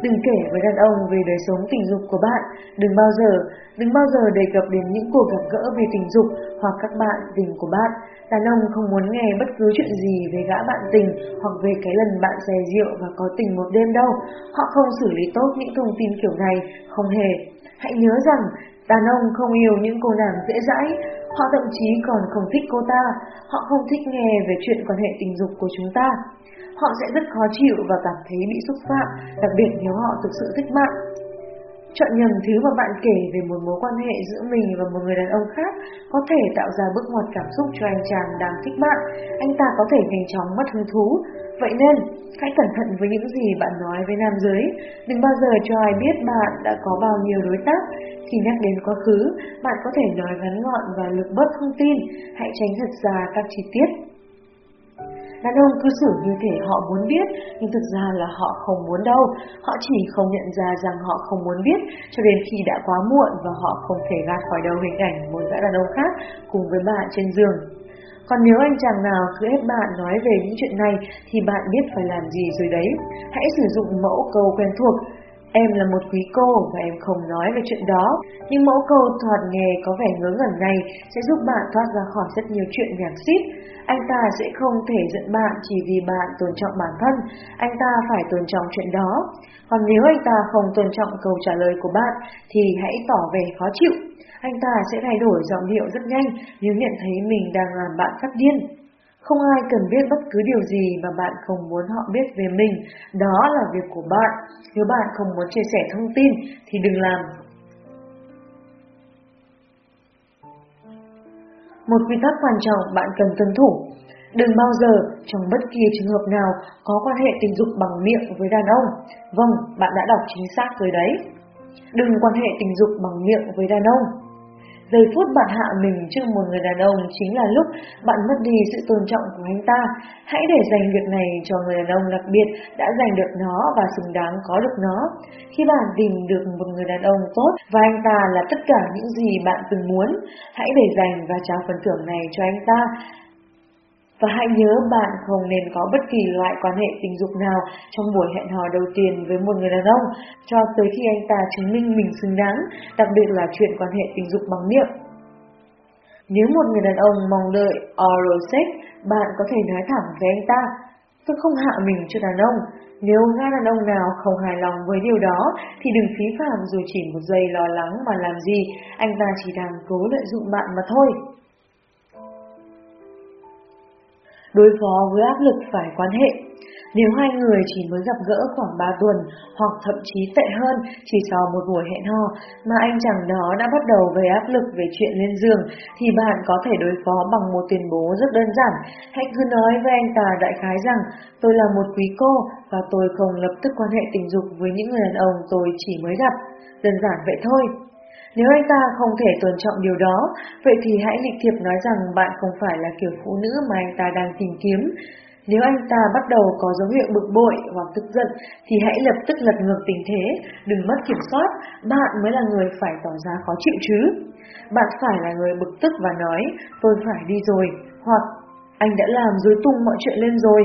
Đừng kể với đàn ông về đời sống tình dục của bạn. Đừng bao giờ, đừng bao giờ đề cập đến những cuộc gặp gỡ về tình dục hoặc các bạn tình của bạn. Đàn ông không muốn nghe bất cứ chuyện gì về gã bạn tình hoặc về cái lần bạn xè rượu và có tình một đêm đâu. Họ không xử lý tốt những thông tin kiểu này, không hề. Hãy nhớ rằng, đàn ông không yêu những cô nàng dễ dãi, họ thậm chí còn không thích cô ta, họ không thích nghe về chuyện quan hệ tình dục của chúng ta họ sẽ rất khó chịu và cảm thấy bị xúc phạm, đặc biệt nếu họ thực sự thích bạn. Chọn nhầm thứ mà bạn kể về một mối quan hệ giữa mình và một người đàn ông khác có thể tạo ra bước ngoặt cảm xúc cho anh chàng đang thích bạn. Anh ta có thể nhanh chóng mất hứng thú. Vậy nên, hãy cẩn thận với những gì bạn nói với nam giới. Đừng bao giờ cho ai biết bạn đã có bao nhiêu đối tác. Khi nhắc đến quá khứ, bạn có thể nói ngắn gọn và lược bớt thông tin. Hãy tránh thật ra các chi tiết. Đàn ông cứ xử như thể họ muốn biết, nhưng thực ra là họ không muốn đâu. Họ chỉ không nhận ra rằng họ không muốn biết, cho đến khi đã quá muộn và họ không thể gạt khỏi đầu hình ảnh một gã đàn ông khác cùng với bạn trên giường. Còn nếu anh chàng nào cứ ép bạn nói về những chuyện này thì bạn biết phải làm gì rồi đấy. Hãy sử dụng mẫu câu quen thuộc. Em là một quý cô và em không nói về chuyện đó, nhưng mẫu câu thoạt nghề có vẻ ngớ ngẩn này sẽ giúp bạn thoát ra khỏi rất nhiều chuyện nhảm xít. Anh ta sẽ không thể giận bạn chỉ vì bạn tôn trọng bản thân, anh ta phải tôn trọng chuyện đó. Còn nếu anh ta không tôn trọng câu trả lời của bạn thì hãy tỏ vẻ khó chịu. Anh ta sẽ thay đổi giọng điệu rất nhanh nếu nhận thấy mình đang làm bạn phát điên. Không ai cần biết bất cứ điều gì mà bạn không muốn họ biết về mình, đó là việc của bạn. Nếu bạn không muốn chia sẻ thông tin thì đừng làm. Một quy tắc quan trọng bạn cần tuân thủ. Đừng bao giờ, trong bất kỳ trường hợp nào, có quan hệ tình dục bằng miệng với đàn ông. Vâng, bạn đã đọc chính xác rồi đấy. Đừng quan hệ tình dục bằng miệng với đàn ông. Giây phút bạn hạ mình trước một người đàn ông chính là lúc bạn mất đi sự tôn trọng của anh ta. Hãy để dành việc này cho người đàn ông đặc biệt đã giành được nó và xứng đáng có được nó. Khi bạn tìm được một người đàn ông tốt và anh ta là tất cả những gì bạn từng muốn, hãy để dành và trao phần thưởng này cho anh ta. Và hãy nhớ bạn không nên có bất kỳ loại quan hệ tình dục nào trong buổi hẹn hò đầu tiên với một người đàn ông, cho tới khi anh ta chứng minh mình xứng đáng, đặc biệt là chuyện quan hệ tình dục bằng miệng. Nếu một người đàn ông mong đợi oral sex, bạn có thể nói thẳng với anh ta, tôi không hạ mình cho đàn ông. Nếu ngay đàn ông nào không hài lòng với điều đó, thì đừng phí phạm dù chỉ một giây lo lắng mà làm gì, anh ta chỉ đang cố lợi dụng bạn mà thôi. Đối phó với áp lực phải quan hệ. Nếu hai người chỉ mới gặp gỡ khoảng 3 tuần hoặc thậm chí tệ hơn chỉ sau một buổi hẹn hò mà anh chàng đó đã bắt đầu gây áp lực về chuyện lên giường, thì bạn có thể đối phó bằng một tuyên bố rất đơn giản. Hãy cứ nói với anh ta đại khái rằng, tôi là một quý cô và tôi không lập tức quan hệ tình dục với những người đàn ông tôi chỉ mới gặp. Đơn giản vậy thôi. Nếu anh ta không thể tôn trọng điều đó, vậy thì hãy lịch thiệp nói rằng bạn không phải là kiểu phụ nữ mà anh ta đang tìm kiếm. Nếu anh ta bắt đầu có dấu hiệu bực bội hoặc tức giận thì hãy lập tức lật ngược tình thế, đừng mất kiểm soát, bạn mới là người phải tỏ ra khó chịu chứ. Bạn phải là người bực tức và nói, tôi phải đi rồi, hoặc anh đã làm dối tung mọi chuyện lên rồi.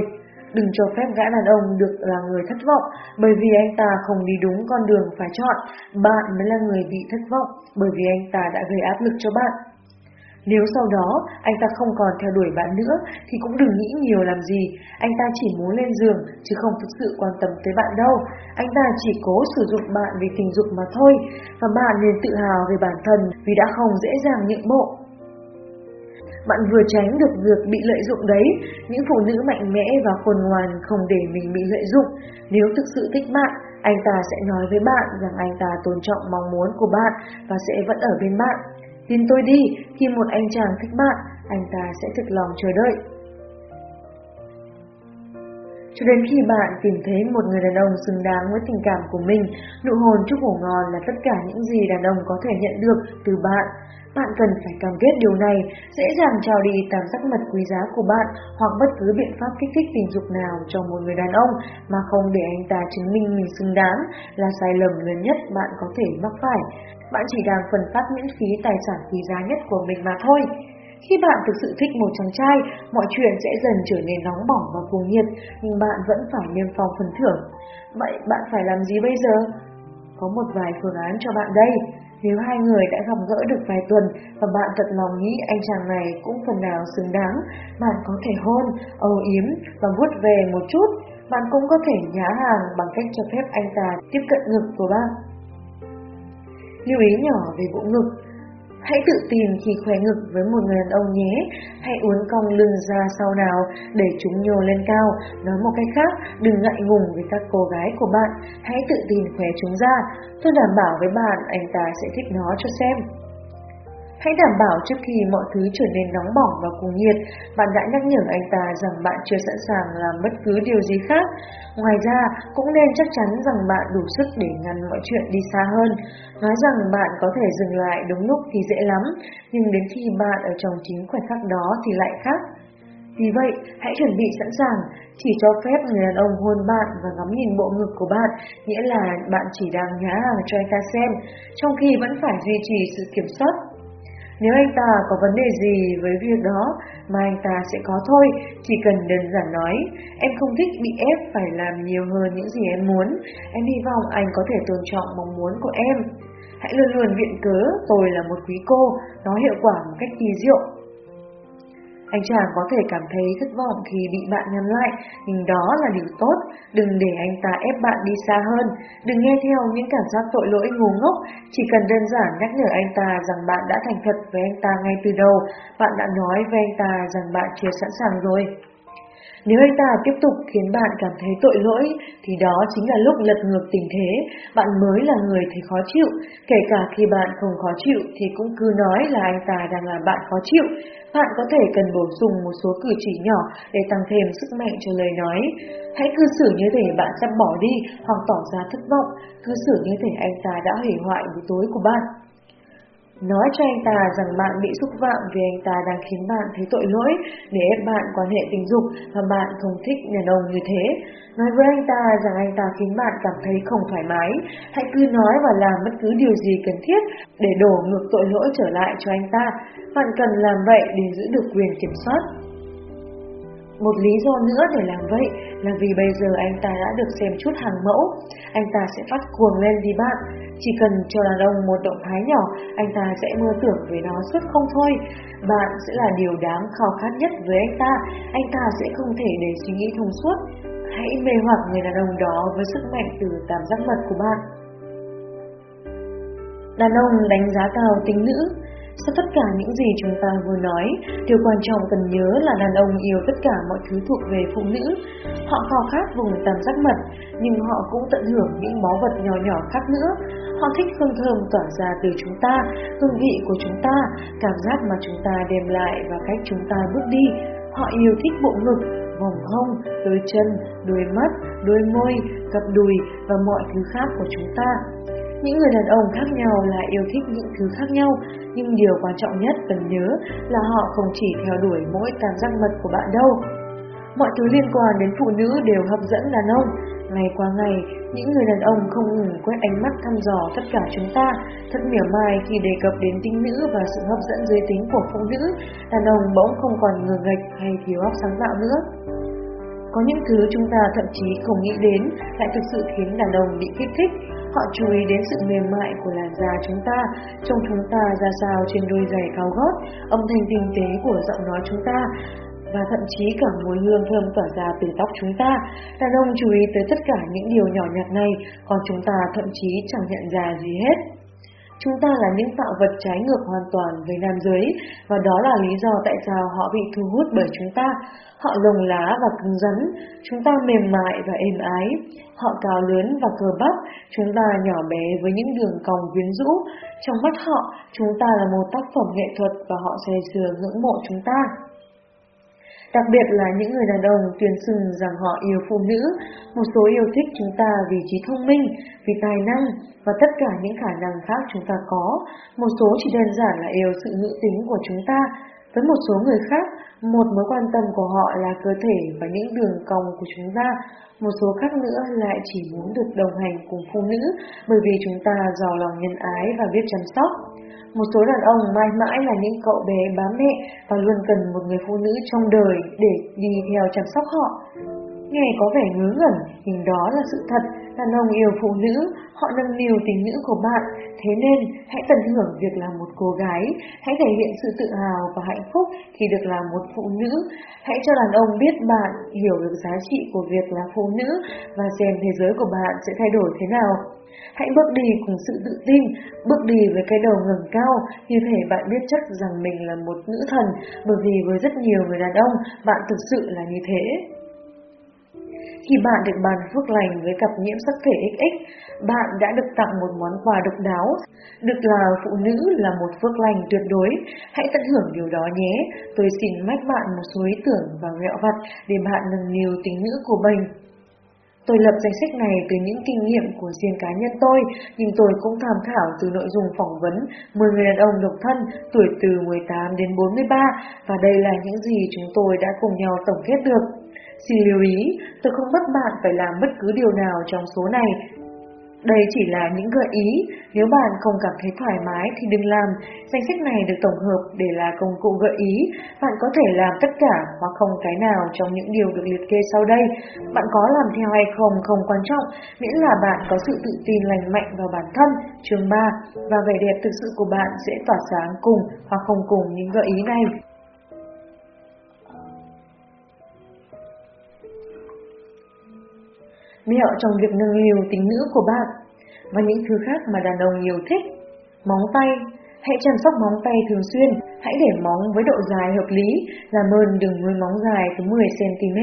Đừng cho phép gã đàn ông được là người thất vọng bởi vì anh ta không đi đúng con đường phải chọn, bạn mới là người bị thất vọng bởi vì anh ta đã gây áp lực cho bạn. Nếu sau đó anh ta không còn theo đuổi bạn nữa thì cũng đừng nghĩ nhiều làm gì, anh ta chỉ muốn lên giường chứ không thực sự quan tâm tới bạn đâu. Anh ta chỉ cố sử dụng bạn vì tình dục mà thôi, và bạn nên tự hào về bản thân vì đã không dễ dàng nhượng bộ. Bạn vừa tránh được việc bị lợi dụng đấy, những phụ nữ mạnh mẽ và khôn ngoan không để mình bị lợi dụng. Nếu thực sự thích bạn, anh ta sẽ nói với bạn rằng anh ta tôn trọng mong muốn của bạn và sẽ vẫn ở bên bạn. Tin tôi đi, khi một anh chàng thích bạn, anh ta sẽ thực lòng chờ đợi. Cho đến khi bạn tìm thấy một người đàn ông xứng đáng với tình cảm của mình, nụ hôn chúc ngủ ngon là tất cả những gì đàn ông có thể nhận được từ bạn. Bạn cần phải cam kết điều này, dễ dàng trao đi cảm giác mật quý giá của bạn hoặc bất cứ biện pháp kích thích tình dục nào cho một người đàn ông mà không để anh ta chứng minh mình xứng đáng là sai lầm lớn nhất bạn có thể mắc phải. Bạn chỉ đang phần phát miễn phí tài sản quý giá nhất của mình mà thôi. Khi bạn thực sự thích một chàng trai, mọi chuyện sẽ dần trở nên nóng bỏng và cuồng nhiệt, nhưng bạn vẫn phải niêm phong phần thưởng. Vậy bạn phải làm gì bây giờ? Có một vài phương án cho bạn đây. Nếu hai người đã gặp gỡ được vài tuần và bạn thật lòng nghĩ anh chàng này cũng phần nào xứng đáng, bạn có thể hôn, âu yếm và vuốt về một chút. Bạn cũng có thể nhá hàng bằng cách cho phép anh ta tiếp cận ngực của bạn. Lưu ý nhỏ về bộ ngực Hãy tự tin khi khoe ngực với một người đàn ông nhé. Hãy uốn cong lưng ra sau nào để chúng nhô lên cao. Nói một cách khác, đừng ngại ngùng với các cô gái của bạn. Hãy tự tin khoe chúng ra. Tôi đảm bảo với bạn anh ta sẽ thích nó cho xem. Hãy đảm bảo trước khi mọi thứ trở nên nóng bỏng và cuồng nhiệt, bạn đã nhắc nhở anh ta rằng bạn chưa sẵn sàng làm bất cứ điều gì khác. Ngoài ra, cũng nên chắc chắn rằng bạn đủ sức để ngăn mọi chuyện đi xa hơn. Nói rằng bạn có thể dừng lại đúng lúc thì dễ lắm, nhưng đến khi bạn ở trong chính khoảnh khắc đó thì lại khác. Vì vậy, hãy chuẩn bị sẵn sàng, chỉ cho phép người đàn ông hôn bạn và ngắm nhìn bộ ngực của bạn, nghĩa là bạn chỉ đang nhá hàng cho anh ta xem, trong khi vẫn phải duy trì sự kiểm soát nếu anh ta có vấn đề gì với việc đó mà anh ta sẽ có thôi, chỉ cần đơn giản nói, em không thích bị ép phải làm nhiều hơn những gì em muốn, em hy vọng anh có thể tôn trọng mong muốn của em. Hãy luôn luôn viện cớ tôi là một quý cô, nó hiệu quả một cách kỳ diệu. Anh chàng có thể cảm thấy thất vọng khi bị bạn nhắn lại, nhưng đó là điều tốt. Đừng để anh ta ép bạn đi xa hơn. Đừng nghe theo những cảm giác tội lỗi ngu ngốc. Chỉ cần đơn giản nhắc nhở anh ta rằng bạn đã thành thật với anh ta ngay từ đầu. Bạn đã nói với anh ta rằng bạn chưa sẵn sàng rồi. Nếu anh ta tiếp tục khiến bạn cảm thấy tội lỗi, thì đó chính là lúc lật ngược tình thế, bạn mới là người thấy khó chịu. Kể cả khi bạn không khó chịu thì cũng cứ nói là anh ta đang làm bạn khó chịu. Bạn có thể cần bổ sung một số cử chỉ nhỏ để tăng thêm sức mạnh cho lời nói. Hãy cư xử như thể bạn sắp bỏ đi hoặc tỏ ra thất vọng, cư xử như thể anh ta đã hủy hoại buổi tối của bạn. Nói cho anh ta rằng bạn bị xúc phạm vì anh ta đang khiến bạn thấy tội lỗi, để ép bạn quan hệ tình dục và bạn không thích đàn ông như thế. Nói với anh ta rằng anh ta khiến bạn cảm thấy không thoải mái. Hãy cứ nói và làm bất cứ điều gì cần thiết để đổ ngược tội lỗi trở lại cho anh ta. Bạn cần làm vậy để giữ được quyền kiểm soát. Một lý do nữa để làm vậy là vì bây giờ anh ta đã được xem chút hàng mẫu, anh ta sẽ phát cuồng lên vì bạn. Chỉ cần cho đàn ông một động thái nhỏ, anh ta sẽ mơ tưởng về nó suốt không thôi. Bạn sẽ là điều đáng khao khát nhất với anh ta, anh ta sẽ không thể để suy nghĩ thông suốt. Hãy mê hoặc người đàn ông đó với sức mạnh từ cảm giác mật của bạn. Đàn ông đánh giá cao tính nữ sau tất cả những gì chúng ta vừa nói, điều quan trọng cần nhớ là đàn ông yêu tất cả mọi thứ thuộc về phụ nữ. Họ khao khát vùng tam giác mật, nhưng họ cũng tận hưởng những báu vật nhỏ nhỏ khác nữa. Họ thích hương thơm tỏa ra từ chúng ta, hương vị của chúng ta, cảm giác mà chúng ta đem lại và cách chúng ta bước đi. Họ yêu thích bộ ngực, vòng hông, đôi chân, đôi mắt, đôi môi, cặp đùi và mọi thứ khác của chúng ta. Những người đàn ông khác nhau là yêu thích những thứ khác nhau, nhưng điều quan trọng nhất cần nhớ là họ không chỉ theo đuổi mỗi cảm giác mật của bạn đâu. Mọi thứ liên quan đến phụ nữ đều hấp dẫn đàn ông. Ngày qua ngày, những người đàn ông không ngừng quét ánh mắt thăm dò tất cả chúng ta, thật mỉa mai khi đề cập đến tinh nữ và sự hấp dẫn giới tính của phụ nữ, đàn ông bỗng không còn ngờ nghệch hay thiếu óc sáng tạo nữa. Có những thứ chúng ta thậm chí không nghĩ đến lại thực sự khiến đàn ông bị kích thích. Họ chú ý đến sự mềm mại của làn da chúng ta, trông chúng ta ra sao trên đôi giày cao gót, âm thanh tinh tế của giọng nói chúng ta, và thậm chí cả mùi hương thơm tỏa ra từ tóc chúng ta. Đàn ông chú ý tới tất cả những điều nhỏ nhặt này, còn chúng ta thậm chí chẳng nhận ra gì hết. Chúng ta là những tạo vật trái ngược hoàn toàn với nam giới, và đó là lý do tại sao họ bị thu hút bởi chúng ta. Họ lồng lá và cứng rắn, chúng ta mềm mại và êm ái. Họ cao lớn và cơ bắp, chúng ta nhỏ bé với những đường cong quyến rũ. Trong mắt họ, chúng ta là một tác phẩm nghệ thuật và họ say sưa ngưỡng mộ chúng ta. Đặc biệt là những người đàn ông tuyên xưng rằng họ yêu phụ nữ, một số yêu thích chúng ta vì trí thông minh, vì tài năng và tất cả những khả năng khác chúng ta có. Một số chỉ đơn giản là yêu sự nữ tính của chúng ta. Với một số người khác, một mối quan tâm của họ là cơ thể và những đường cong của chúng ta. Một số khác nữa lại chỉ muốn được đồng hành cùng phụ nữ bởi vì chúng ta giàu lòng nhân ái và biết chăm sóc. Một số đàn ông mãi mãi là những cậu bé bám mẹ và luôn cần một người phụ nữ trong đời để đi theo chăm sóc họ. Nghe có vẻ ngớ ngẩn, nhưng đó là sự thật, đàn ông yêu phụ nữ, họ nâng niu tình nữ của bạn, thế nên hãy tận hưởng việc là một cô gái, hãy thể hiện sự tự hào và hạnh phúc khi được là một phụ nữ, hãy cho đàn ông biết bạn hiểu được giá trị của việc là phụ nữ và xem thế giới của bạn sẽ thay đổi thế nào. Hãy bước đi cùng sự tự tin, bước đi với cái đầu ngẩng cao, như thể bạn biết chắc rằng mình là một nữ thần, bởi vì với rất nhiều người đàn ông, bạn thực sự là như thế. Khi bạn được bàn phước lành với cặp nhiễm sắc thể XX, bạn đã được tặng một món quà độc đáo. Được là phụ nữ là một phước lành tuyệt đối. Hãy tận hưởng điều đó nhé. Tôi xin mách bạn một số ý tưởng và mẹo vặt để bạn nâng niu tính nữ của mình. Tôi lập danh sách này từ những kinh nghiệm của riêng cá nhân tôi, nhưng tôi cũng tham khảo từ nội dung phỏng vấn 10 người đàn ông độc thân tuổi từ 18 đến 43, và đây là những gì chúng tôi đã cùng nhau tổng kết được. Xin lưu ý, tôi không bắt bạn phải làm bất cứ điều nào trong số này. Đây chỉ là những gợi ý, nếu bạn không cảm thấy thoải mái thì đừng làm. Danh sách này được tổng hợp để là công cụ gợi ý, bạn có thể làm tất cả hoặc không cái nào trong những điều được liệt kê sau đây. Bạn có làm theo hay không không quan trọng, miễn là bạn có sự tự tin lành mạnh vào bản thân. Chương 3 và vẻ đẹp thực sự của bạn sẽ tỏa sáng cùng hoặc không cùng những gợi ý này. Mẹo trong việc nâng niu tính nữ của bạn và những thứ khác mà đàn ông nhiều thích. Móng tay, hãy chăm sóc móng tay thường xuyên, hãy để móng với độ dài hợp lý, làm ơn đừng nuôi móng dài tới 10cm.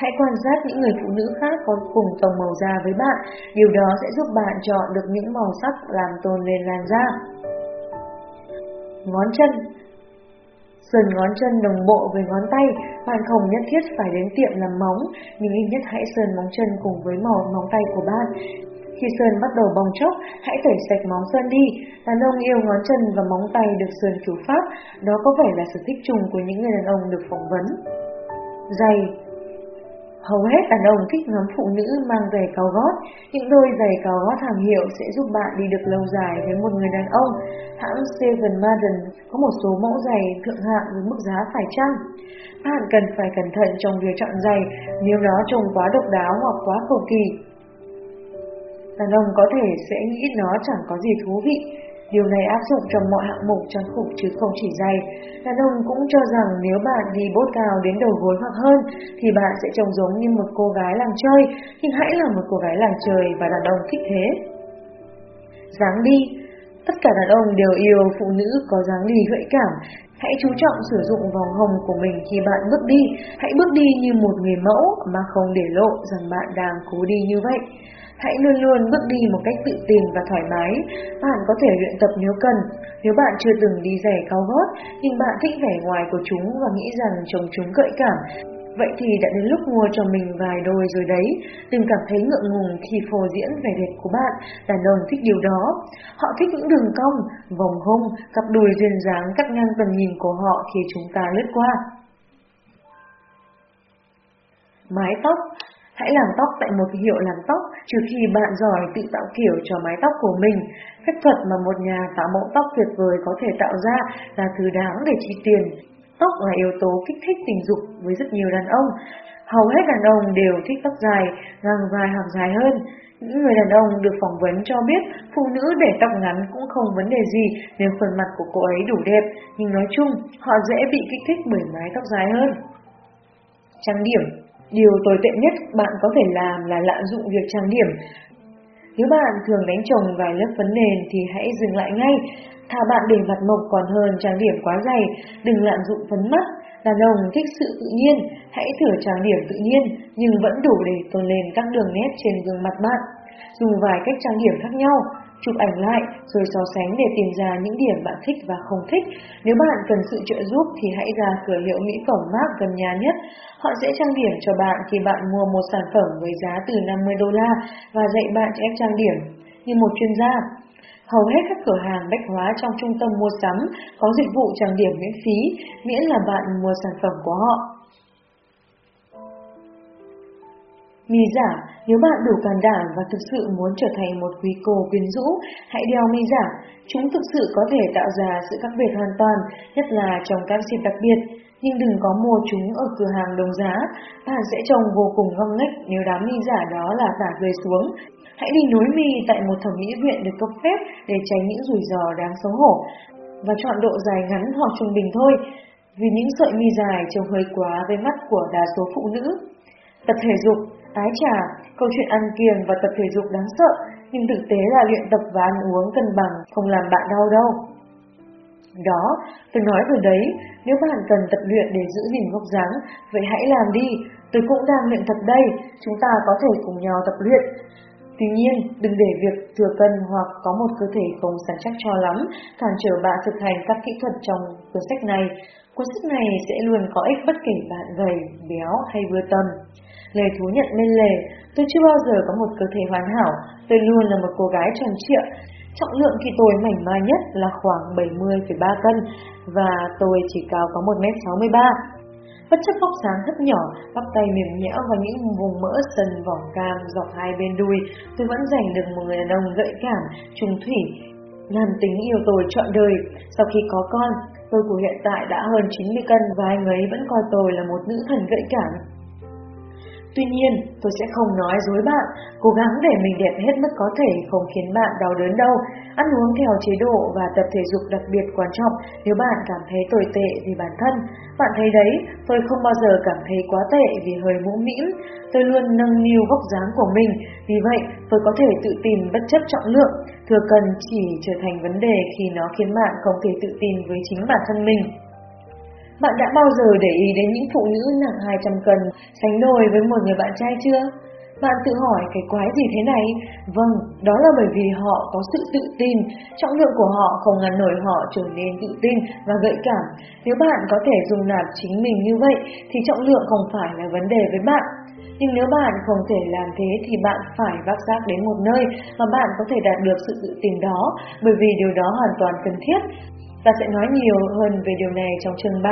Hãy quan sát những người phụ nữ khác có cùng tông màu da với bạn, điều đó sẽ giúp bạn chọn được những màu sắc làm tôn lên làn da. Ngón chân sơn ngón chân đồng bộ với ngón tay, bạn không nhất thiết phải đến tiệm làm móng, nhưng ít nhất hãy sơn móng chân cùng với màu móng tay của bạn. Khi sơn bắt đầu bong chốc, hãy tẩy sạch móng sơn đi. Đàn ông yêu ngón chân và móng tay được sơn kiểu pháp, đó có vẻ là sở thích chung của những người đàn ông được phỏng vấn. Giày Hầu hết đàn ông thích ngắm phụ nữ mang giày cao gót. Những đôi giày cao gót hàng hiệu sẽ giúp bạn đi được lâu dài với một người đàn ông. Hãng Seven Madden có một số mẫu giày thượng hạng với mức giá phải chăng. Bạn cần phải cẩn thận trong việc chọn giày nếu nó trông quá độc đáo hoặc quá cầu kỳ. Đàn ông có thể sẽ nghĩ nó chẳng có gì thú vị, Điều này áp dụng trong mọi hạng mục trang phục chứ không chỉ giày. Đàn ông cũng cho rằng nếu bạn đi bốt cao đến đầu gối hoặc hơn thì bạn sẽ trông giống như một cô gái làng chơi, nhưng hãy là một cô gái làng chơi và đàn ông thích thế. Dáng đi Tất cả đàn ông đều yêu phụ nữ có dáng đi gợi cảm. Hãy chú trọng sử dụng vòng hồng của mình khi bạn bước đi. Hãy bước đi như một người mẫu mà không để lộ rằng bạn đang cố đi như vậy. Hãy luôn luôn bước đi một cách tự tin và thoải mái. Bạn có thể luyện tập nếu cần. Nếu bạn chưa từng đi giày cao gót, nhưng bạn thích vẻ ngoài của chúng và nghĩ rằng trông chúng gợi cảm, Vậy thì đã đến lúc mua cho mình vài đôi rồi đấy. Đừng cảm thấy ngượng ngùng khi phô diễn vẻ đẹp của bạn. Đàn ông thích điều đó. Họ thích những đường cong, vòng hông, cặp đùi duyên dáng cắt ngang tầm nhìn của họ khi chúng ta lướt qua. Mái tóc Hãy làm tóc tại một hiệu làm tóc trừ khi bạn giỏi tự tạo kiểu cho mái tóc của mình. Phép thuật mà một nhà tạo mẫu tóc tuyệt vời có thể tạo ra là thứ đáng để chi tiền. Tóc là yếu tố kích thích tình dục với rất nhiều đàn ông. Hầu hết đàn ông đều thích tóc dài, ngang vai hoặc dài hơn. Những người đàn ông được phỏng vấn cho biết phụ nữ để tóc ngắn cũng không vấn đề gì nếu phần mặt của cô ấy đủ đẹp, nhưng nói chung họ dễ bị kích thích bởi mái tóc dài hơn. Trang điểm Điều tồi tệ nhất bạn có thể làm là lạm dụng việc trang điểm. Nếu bạn thường đánh chồng vài lớp phấn nền thì hãy dừng lại ngay. Thà bạn để mặt mộc còn hơn trang điểm quá dày, đừng lạm dụng phấn mắt. Đàn ông thích sự tự nhiên, hãy thử trang điểm tự nhiên nhưng vẫn đủ để tôn lên các đường nét trên gương mặt bạn. Dùng vài cách trang điểm khác nhau, chụp ảnh lại rồi so sánh để tìm ra những điểm bạn thích và không thích. Nếu bạn cần sự trợ giúp thì hãy ra cửa hiệu mỹ phẩm mát gần nhà nhất. Họ sẽ trang điểm cho bạn khi bạn mua một sản phẩm với giá từ 50 đô la và dạy bạn cách trang điểm như một chuyên gia. Hầu hết các cửa hàng bách hóa trong trung tâm mua sắm có dịch vụ trang điểm miễn phí, miễn là bạn mua sản phẩm của họ. Mi giả, nếu bạn đủ can đảm và thực sự muốn trở thành một quý cô quyến rũ, hãy đeo mi giả. Chúng thực sự có thể tạo ra sự khác biệt hoàn toàn, nhất là trong các dịp đặc biệt. Nhưng đừng có mua chúng ở cửa hàng đồng giá, bạn sẽ trông vô cùng ngông nghếch nếu đám mi giả đó là giả rơi xuống. Hãy đi nối mi tại một thẩm mỹ viện được cấp phép để tránh những rủi ro đáng xấu hổ. Và chọn độ dài ngắn hoặc trung bình thôi, vì những sợi mi dài trông hơi quá với mắt của đa số phụ nữ. Tập thể dục cái trà, câu chuyện ăn kiêng và tập thể dục đáng sợ, nhưng thực tế là luyện tập và ăn uống cân bằng không làm bạn đau đâu. Đó, tôi nói rồi đấy, nếu bạn cần tập luyện để giữ gìn vóc dáng, vậy hãy làm đi, tôi cũng đang luyện tập đây, chúng ta có thể cùng nhau tập luyện. Tuy nhiên, đừng để việc thừa cân hoặc có một cơ thể không săn chắc cho lắm cản trở bạn thực hành các kỹ thuật trong cuốn sách này. Cuốn sách này sẽ luôn có ích bất kể bạn gầy, béo hay vừa tầm. Lời thú nhận bên lề, tôi chưa bao giờ có một cơ thể hoàn hảo, tôi luôn là một cô gái tròn trịa. Trọng lượng khi tôi mảnh mai nhất là khoảng 70,3 cân và tôi chỉ cao có 1m63. Bất chấp vóc sáng thấp nhỏ, bắp tay mềm nhẽo và những vùng mỡ sần vỏ cam dọc hai bên đùi, tôi vẫn giành được một người đàn ông gợi cảm, trung thủy, nam tính yêu tôi trọn đời. Sau khi có con, tôi của hiện tại đã hơn 90 cân và anh ấy vẫn coi tôi là một nữ thần gợi cảm. Tuy nhiên, tôi sẽ không nói dối bạn, cố gắng để mình đẹp hết mức có thể không khiến bạn đau đớn đâu. Ăn uống theo chế độ và tập thể dục đặc biệt quan trọng nếu bạn cảm thấy tồi tệ vì bản thân. Bạn thấy đấy, tôi không bao giờ cảm thấy quá tệ vì hơi mũ mĩm. Tôi luôn nâng niu vóc dáng của mình, vì vậy tôi có thể tự tin bất chấp trọng lượng. Thừa cần chỉ trở thành vấn đề khi nó khiến bạn không thể tự tin với chính bản thân mình. Bạn đã bao giờ để ý đến những phụ nữ nặng 200 cân sánh đôi với một người bạn trai chưa? Bạn tự hỏi cái quái gì thế này? Vâng, đó là bởi vì họ có sự tự tin, trọng lượng của họ không ngăn nổi họ trở nên tự tin và gợi cảm. Nếu bạn có thể dùng nạp chính mình như vậy thì trọng lượng không phải là vấn đề với bạn. Nhưng nếu bạn không thể làm thế thì bạn phải vác xác đến một nơi mà bạn có thể đạt được sự tự tin đó, bởi vì điều đó hoàn toàn cần thiết. Ta sẽ nói nhiều hơn về điều này trong chương 3.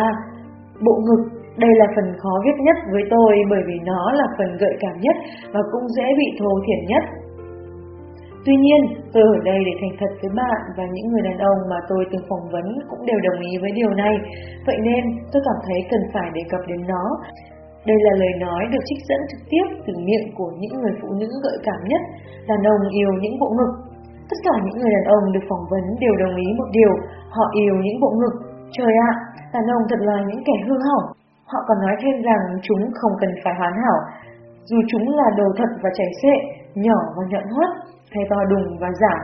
Bộ ngực, đây là phần khó viết nhất với tôi bởi vì nó là phần gợi cảm nhất và cũng dễ bị thô thiển nhất. Tuy nhiên, tôi ở đây để thành thật với bạn và những người đàn ông mà tôi từng phỏng vấn cũng đều đồng ý với điều này. Vậy nên, tôi cảm thấy cần phải đề cập đến nó. Đây là lời nói được trích dẫn trực tiếp từ miệng của những người phụ nữ gợi cảm nhất, đàn ông yêu những bộ ngực. Tất cả những người đàn ông được phỏng vấn đều đồng ý một điều, họ yêu những bộ ngực. Trời ạ, đàn ông thật là những kẻ hư hỏng. Họ còn nói thêm rằng chúng không cần phải hoàn hảo, dù chúng là đồ thật và chảy xệ, nhỏ và nhọn hoắt, hay to đùng và giả,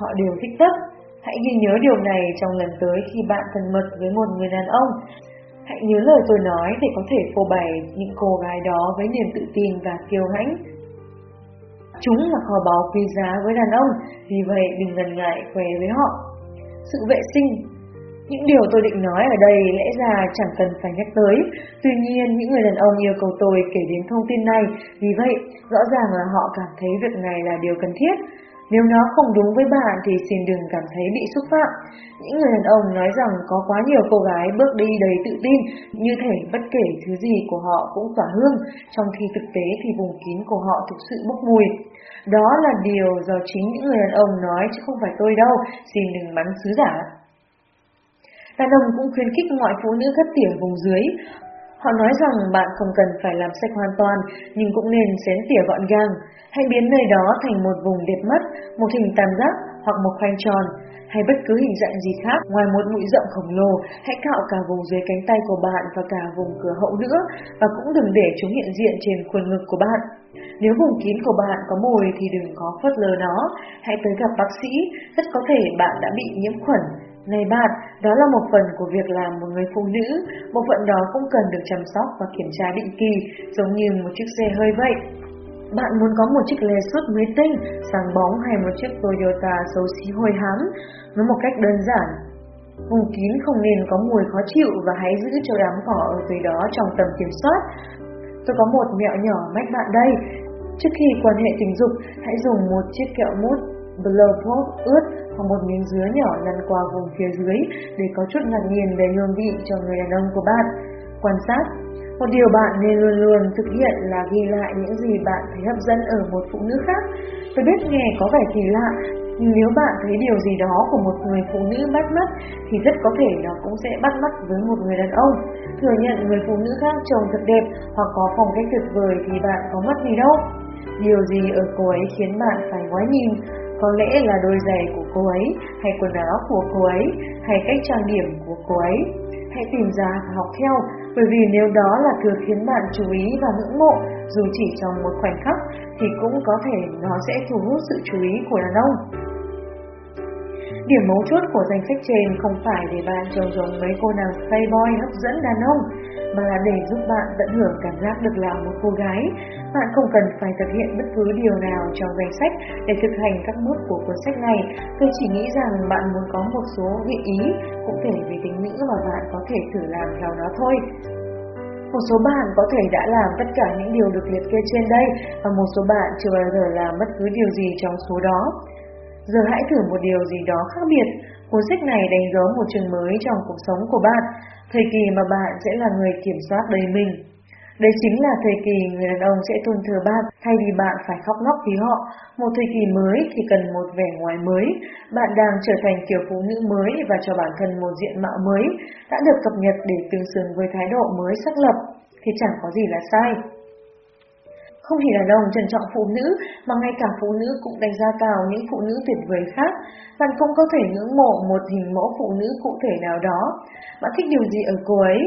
họ đều thích tất. Hãy ghi nhớ điều này trong lần tới khi bạn thân mật với một người đàn ông. Hãy nhớ lời tôi nói để có thể phô bày những cô gái đó với niềm tự tin và kiêu hãnh. Chúng là kho báu quý giá với đàn ông, vì vậy đừng ngần ngại khoe với họ. Sự vệ sinh những điều tôi định nói ở đây lẽ ra chẳng cần phải nhắc tới, tuy nhiên những người đàn ông yêu cầu tôi kể đến thông tin này, vì vậy rõ ràng là họ cảm thấy việc này là điều cần thiết. Nếu nó không đúng với bạn thì xin đừng cảm thấy bị xúc phạm. Những người đàn ông nói rằng có quá nhiều cô gái bước đi đầy tự tin, như thể bất kể thứ gì của họ cũng tỏa hương, trong khi thực tế thì vùng kín của họ thực sự bốc mùi. Đó là điều do chính những người đàn ông nói chứ không phải tôi đâu, xin đừng bắn sứ giả. Đàn ông cũng khuyến khích mọi phụ nữ cắt tỉa vùng dưới. Họ nói rằng bạn không cần phải làm sạch hoàn toàn, nhưng cũng nên xén tỉa gọn gàng. Hãy biến nơi đó thành một vùng đẹp mắt, một hình tam giác hoặc một khoanh tròn, hay bất cứ hình dạng gì khác ngoài một mũi rộng khổng lồ. Hãy cạo cả vùng dưới cánh tay của bạn và cả vùng cửa hậu nữa, và cũng đừng để chúng hiện diện trên khuôn ngực của bạn. Nếu vùng kín của bạn có mồi thì đừng có phớt lờ nó, hãy tới gặp bác sĩ, rất có thể bạn đã bị nhiễm khuẩn này bạn, đó là một phần của việc làm một người phụ nữ, bộ phận đó cũng cần được chăm sóc và kiểm tra định kỳ, giống như một chiếc xe hơi vậy. Bạn muốn có một chiếc Lexus mới tinh, sáng bóng hay một chiếc Toyota xấu xí hôi hám, nói một cách đơn giản. Vùng kín không nên có mùi khó chịu và hãy giữ cho đám cỏ ở dưới đó trong tầm kiểm soát. Tôi có một mẹo nhỏ mách bạn đây. Trước khi quan hệ tình dục, hãy dùng một chiếc kẹo mút Blowpop ướt hoặc một miếng dứa nhỏ lăn qua vùng phía dưới để có chút ngạc nhiên về hương vị cho người đàn ông của bạn. Quan sát Một điều bạn nên luôn luôn thực hiện là ghi lại những gì bạn thấy hấp dẫn ở một phụ nữ khác. Tôi biết nghe có vẻ kỳ lạ, nếu bạn thấy điều gì đó của một người phụ nữ bắt mắt thì rất có thể nó cũng sẽ bắt mắt với một người đàn ông. Thừa nhận người phụ nữ khác trông thật đẹp hoặc có phong cách tuyệt vời thì bạn có mất gì đâu. Điều gì ở cô ấy khiến bạn phải ngoái nhìn có lẽ là đôi giày của cô ấy, hay quần áo của cô ấy, hay cách trang điểm của cô ấy. Hãy tìm ra và học theo, bởi vì nếu đó là thứ khiến bạn chú ý và ngưỡng mộ, dù chỉ trong một khoảnh khắc, thì cũng có thể nó sẽ thu hút sự chú ý của đàn ông. Điểm mấu chốt của danh sách trên không phải để bạn trông giống mấy cô nàng playboy hấp dẫn đàn ông, mà là để giúp bạn tận hưởng cảm giác được là một cô gái. Bạn không cần phải thực hiện bất cứ điều nào trong danh sách để thực hành các bước của cuốn sách này. Tôi chỉ nghĩ rằng bạn muốn có một số gợi ý cụ thể về tính nữ mà bạn có thể thử làm theo nó thôi. Một số bạn có thể đã làm tất cả những điều được liệt kê trên đây và một số bạn chưa bao giờ làm bất cứ điều gì trong số đó. Giờ hãy thử một điều gì đó khác biệt. Cuốn sách này đánh dấu một trường mới trong cuộc sống của bạn, thời kỳ mà bạn sẽ là người kiểm soát đời mình. Đây chính là thời kỳ người đàn ông sẽ tôn thờ bạn thay vì bạn phải khóc lóc vì họ. Một thời kỳ mới thì cần một vẻ ngoài mới. Bạn đang trở thành kiểu phụ nữ mới và cho bản thân một diện mạo mới, đã được cập nhật để tương xứng với thái độ mới xác lập, thì chẳng có gì là sai. Không chỉ đàn ông trân trọng phụ nữ, mà ngay cả phụ nữ cũng đánh giá cao những phụ nữ tuyệt vời khác. Bạn cũng có thể ngưỡng mộ một hình mẫu phụ nữ cụ thể nào đó. Bạn thích điều gì ở cô ấy?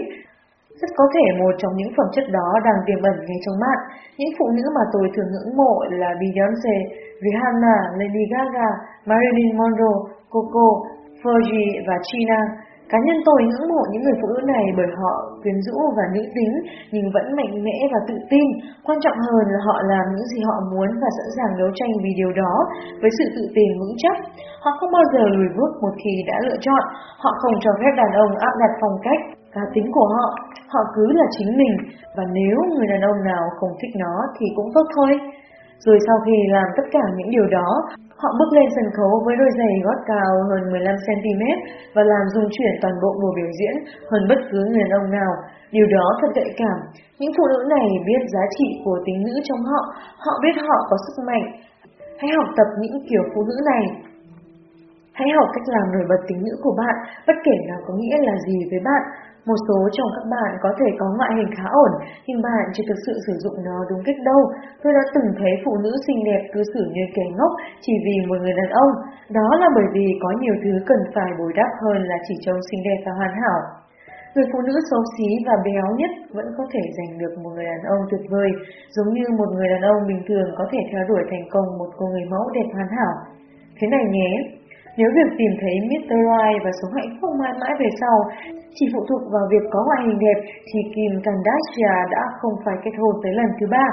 Rất có thể một trong những phẩm chất đó đang tiềm ẩn ngay trong bạn. Những phụ nữ mà tôi thường ngưỡng mộ là Beyoncé, Rihanna, Lady Gaga, Marilyn Monroe, Coco, Fergie và China. Cá nhân tôi ngưỡng mộ những người phụ nữ này bởi họ quyến rũ và nữ tính nhưng vẫn mạnh mẽ và tự tin. Quan trọng hơn là họ làm những gì họ muốn và sẵn sàng đấu tranh vì điều đó với sự tự tin vững chắc. Họ không bao giờ lùi bước một khi đã lựa chọn. Họ không cho phép đàn ông áp đặt phong cách, cá tính của họ. Họ cứ là chính mình và nếu người đàn ông nào không thích nó thì cũng tốt thôi. Rồi sau khi làm tất cả những điều đó, họ bước lên sân khấu với đôi giày gót cao hơn 15cm và làm dung chuyển toàn bộ mùa biểu diễn hơn bất cứ người đàn ông nào. Điều đó thật gợi cảm. Những phụ nữ này biết giá trị của tính nữ trong họ, họ biết họ có sức mạnh. Hãy học tập những kiểu phụ nữ này. Hãy học cách làm nổi bật tính nữ của bạn, bất kể nó có nghĩa là gì với bạn. Một số trong các bạn có thể có ngoại hình khá ổn, nhưng bạn chưa thực sự sử dụng nó đúng cách đâu. Tôi đã từng thấy phụ nữ xinh đẹp cư xử như kẻ ngốc chỉ vì một người đàn ông. Đó là bởi vì có nhiều thứ cần phải bồi đắp hơn là chỉ trông xinh đẹp và hoàn hảo. Người phụ nữ xấu xí và béo nhất vẫn có thể giành được một người đàn ông tuyệt vời, giống như một người đàn ông bình thường có thể theo đuổi thành công một cô người mẫu đẹp hoàn hảo. Thế này nhé, Nếu việc tìm thấy Mr. Right và sống hạnh phúc mãi mãi về sau chỉ phụ thuộc vào việc có ngoại hình đẹp thì Kim Kardashian đã không phải kết hôn tới lần thứ ba.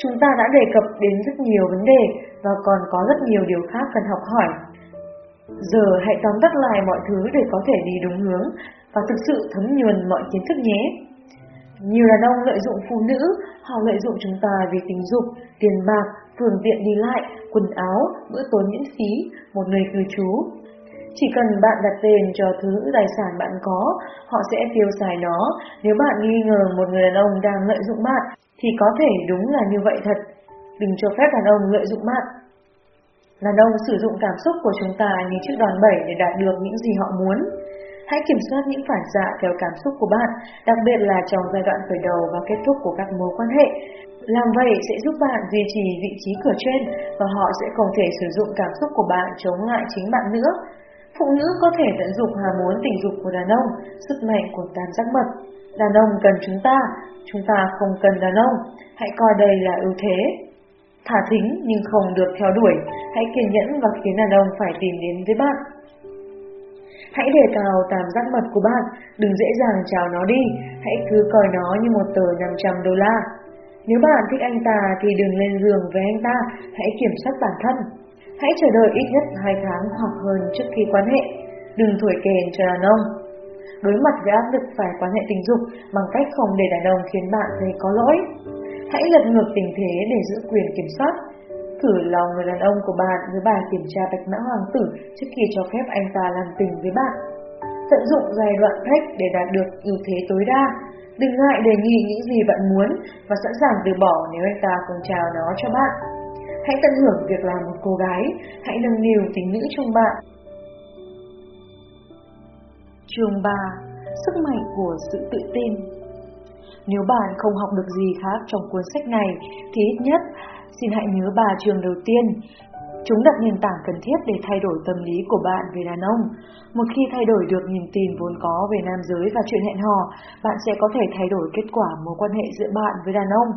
Chúng ta đã đề cập đến rất nhiều vấn đề và còn có rất nhiều điều khác cần học hỏi. Giờ hãy tóm tắt lại mọi thứ để có thể đi đúng hướng và thực sự thấm nhuần mọi kiến thức nhé. Nhiều đàn ông lợi dụng phụ nữ, họ lợi dụng chúng ta vì tình dục, tiền bạc, phương tiện đi lại, quần áo, bữa tối miễn phí, một nơi cư trú. Chỉ cần bạn đặt tên cho thứ tài sản bạn có, họ sẽ tiêu xài nó. Nếu bạn nghi ngờ một người đàn ông đang lợi dụng bạn, thì có thể đúng là như vậy thật. Đừng cho phép đàn ông lợi dụng bạn. Đàn ông sử dụng cảm xúc của chúng ta như chiếc đòn bẩy để đạt được những gì họ muốn. Hãy kiểm soát những phản xạ theo cảm xúc của bạn, đặc biệt là trong giai đoạn khởi đầu và kết thúc của các mối quan hệ. Làm vậy sẽ giúp bạn duy trì vị trí cửa trên và họ sẽ không thể sử dụng cảm xúc của bạn chống lại chính bạn nữa. Phụ nữ có thể tận dụng hà muốn tình dục của đàn ông, sức mạnh của tam giác mật. Đàn ông cần chúng ta, chúng ta không cần đàn ông. Hãy coi đây là ưu thế. Thả thính nhưng không được theo đuổi. Hãy kiên nhẫn và khiến đàn ông phải tìm đến với bạn. Hãy đề cao tam giác mật của bạn, đừng dễ dàng chào nó đi, hãy cứ coi nó như một tờ 500 đô la. Nếu bạn thích anh ta thì đừng lên giường với anh ta, hãy kiểm soát bản thân. Hãy chờ đợi ít nhất 2 tháng hoặc hơn trước khi quan hệ. Đừng thổi kèn cho đàn ông. Đối mặt với áp lực phải quan hệ tình dục bằng cách không để đàn ông khiến bạn thấy có lỗi. Hãy lật ngược tình thế để giữ quyền kiểm soát. Thử lòng người đàn ông của bạn với bài kiểm tra bạch mã hoàng tử trước khi cho phép anh ta làm tình với bạn. Tận dụng giai đoạn thách để đạt được ưu thế tối đa. Đừng ngại đề nghị những gì bạn muốn và sẵn sàng từ bỏ nếu anh ta không chào nó cho bạn. Hãy tận hưởng việc làm một cô gái, hãy nâng niu tính nữ trong bạn. Chương 3 Sức mạnh của sự tự tin Nếu bạn không học được gì khác trong cuốn sách này, thì ít nhất xin hãy nhớ ba trường đầu tiên. Chúng đặt nền tảng cần thiết để thay đổi tâm lý của bạn về đàn ông. Một khi thay đổi được niềm tin vốn có về nam giới và chuyện hẹn hò, bạn sẽ có thể thay đổi kết quả mối quan hệ giữa bạn với đàn ông.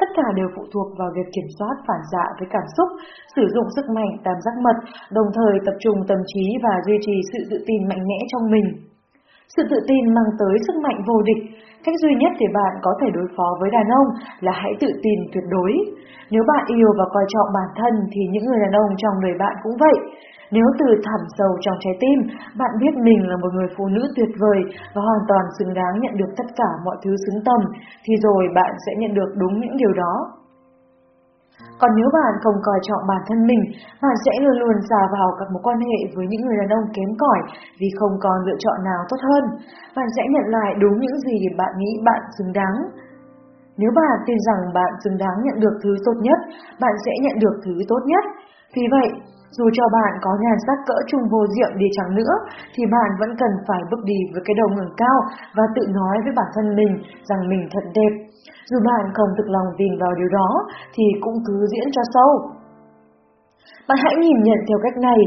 Tất cả đều phụ thuộc vào việc kiểm soát phản xạ với cảm xúc, sử dụng sức mạnh tam giác mật, đồng thời tập trung tâm trí và duy trì sự tự tin mạnh mẽ trong mình. Sự tự tin mang tới sức mạnh vô địch. Cách duy nhất để bạn có thể đối phó với đàn ông là hãy tự tin tuyệt đối. Nếu bạn yêu và coi trọng bản thân thì những người đàn ông trong đời bạn cũng vậy. Nếu từ thẳm sâu trong trái tim, bạn biết mình là một người phụ nữ tuyệt vời và hoàn toàn xứng đáng nhận được tất cả mọi thứ xứng tầm, thì rồi bạn sẽ nhận được đúng những điều đó. Còn nếu bạn không coi trọng bản thân mình, bạn sẽ luôn luôn xa vào các mối quan hệ với những người đàn ông kém cỏi vì không còn lựa chọn nào tốt hơn. Bạn sẽ nhận lại đúng những gì bạn nghĩ bạn xứng đáng. Nếu bạn tin rằng bạn xứng đáng nhận được thứ tốt nhất, bạn sẽ nhận được thứ tốt nhất. Vì vậy, dù cho bạn có nhan sắc cỡ trung vô diệu đi chẳng nữa, thì bạn vẫn cần phải bước đi với cái đầu ngẩng cao và tự nói với bản thân mình rằng mình thật đẹp. Dù bạn không thực lòng tin vào điều đó, thì cũng cứ diễn cho sâu. Bạn hãy nhìn nhận theo cách này,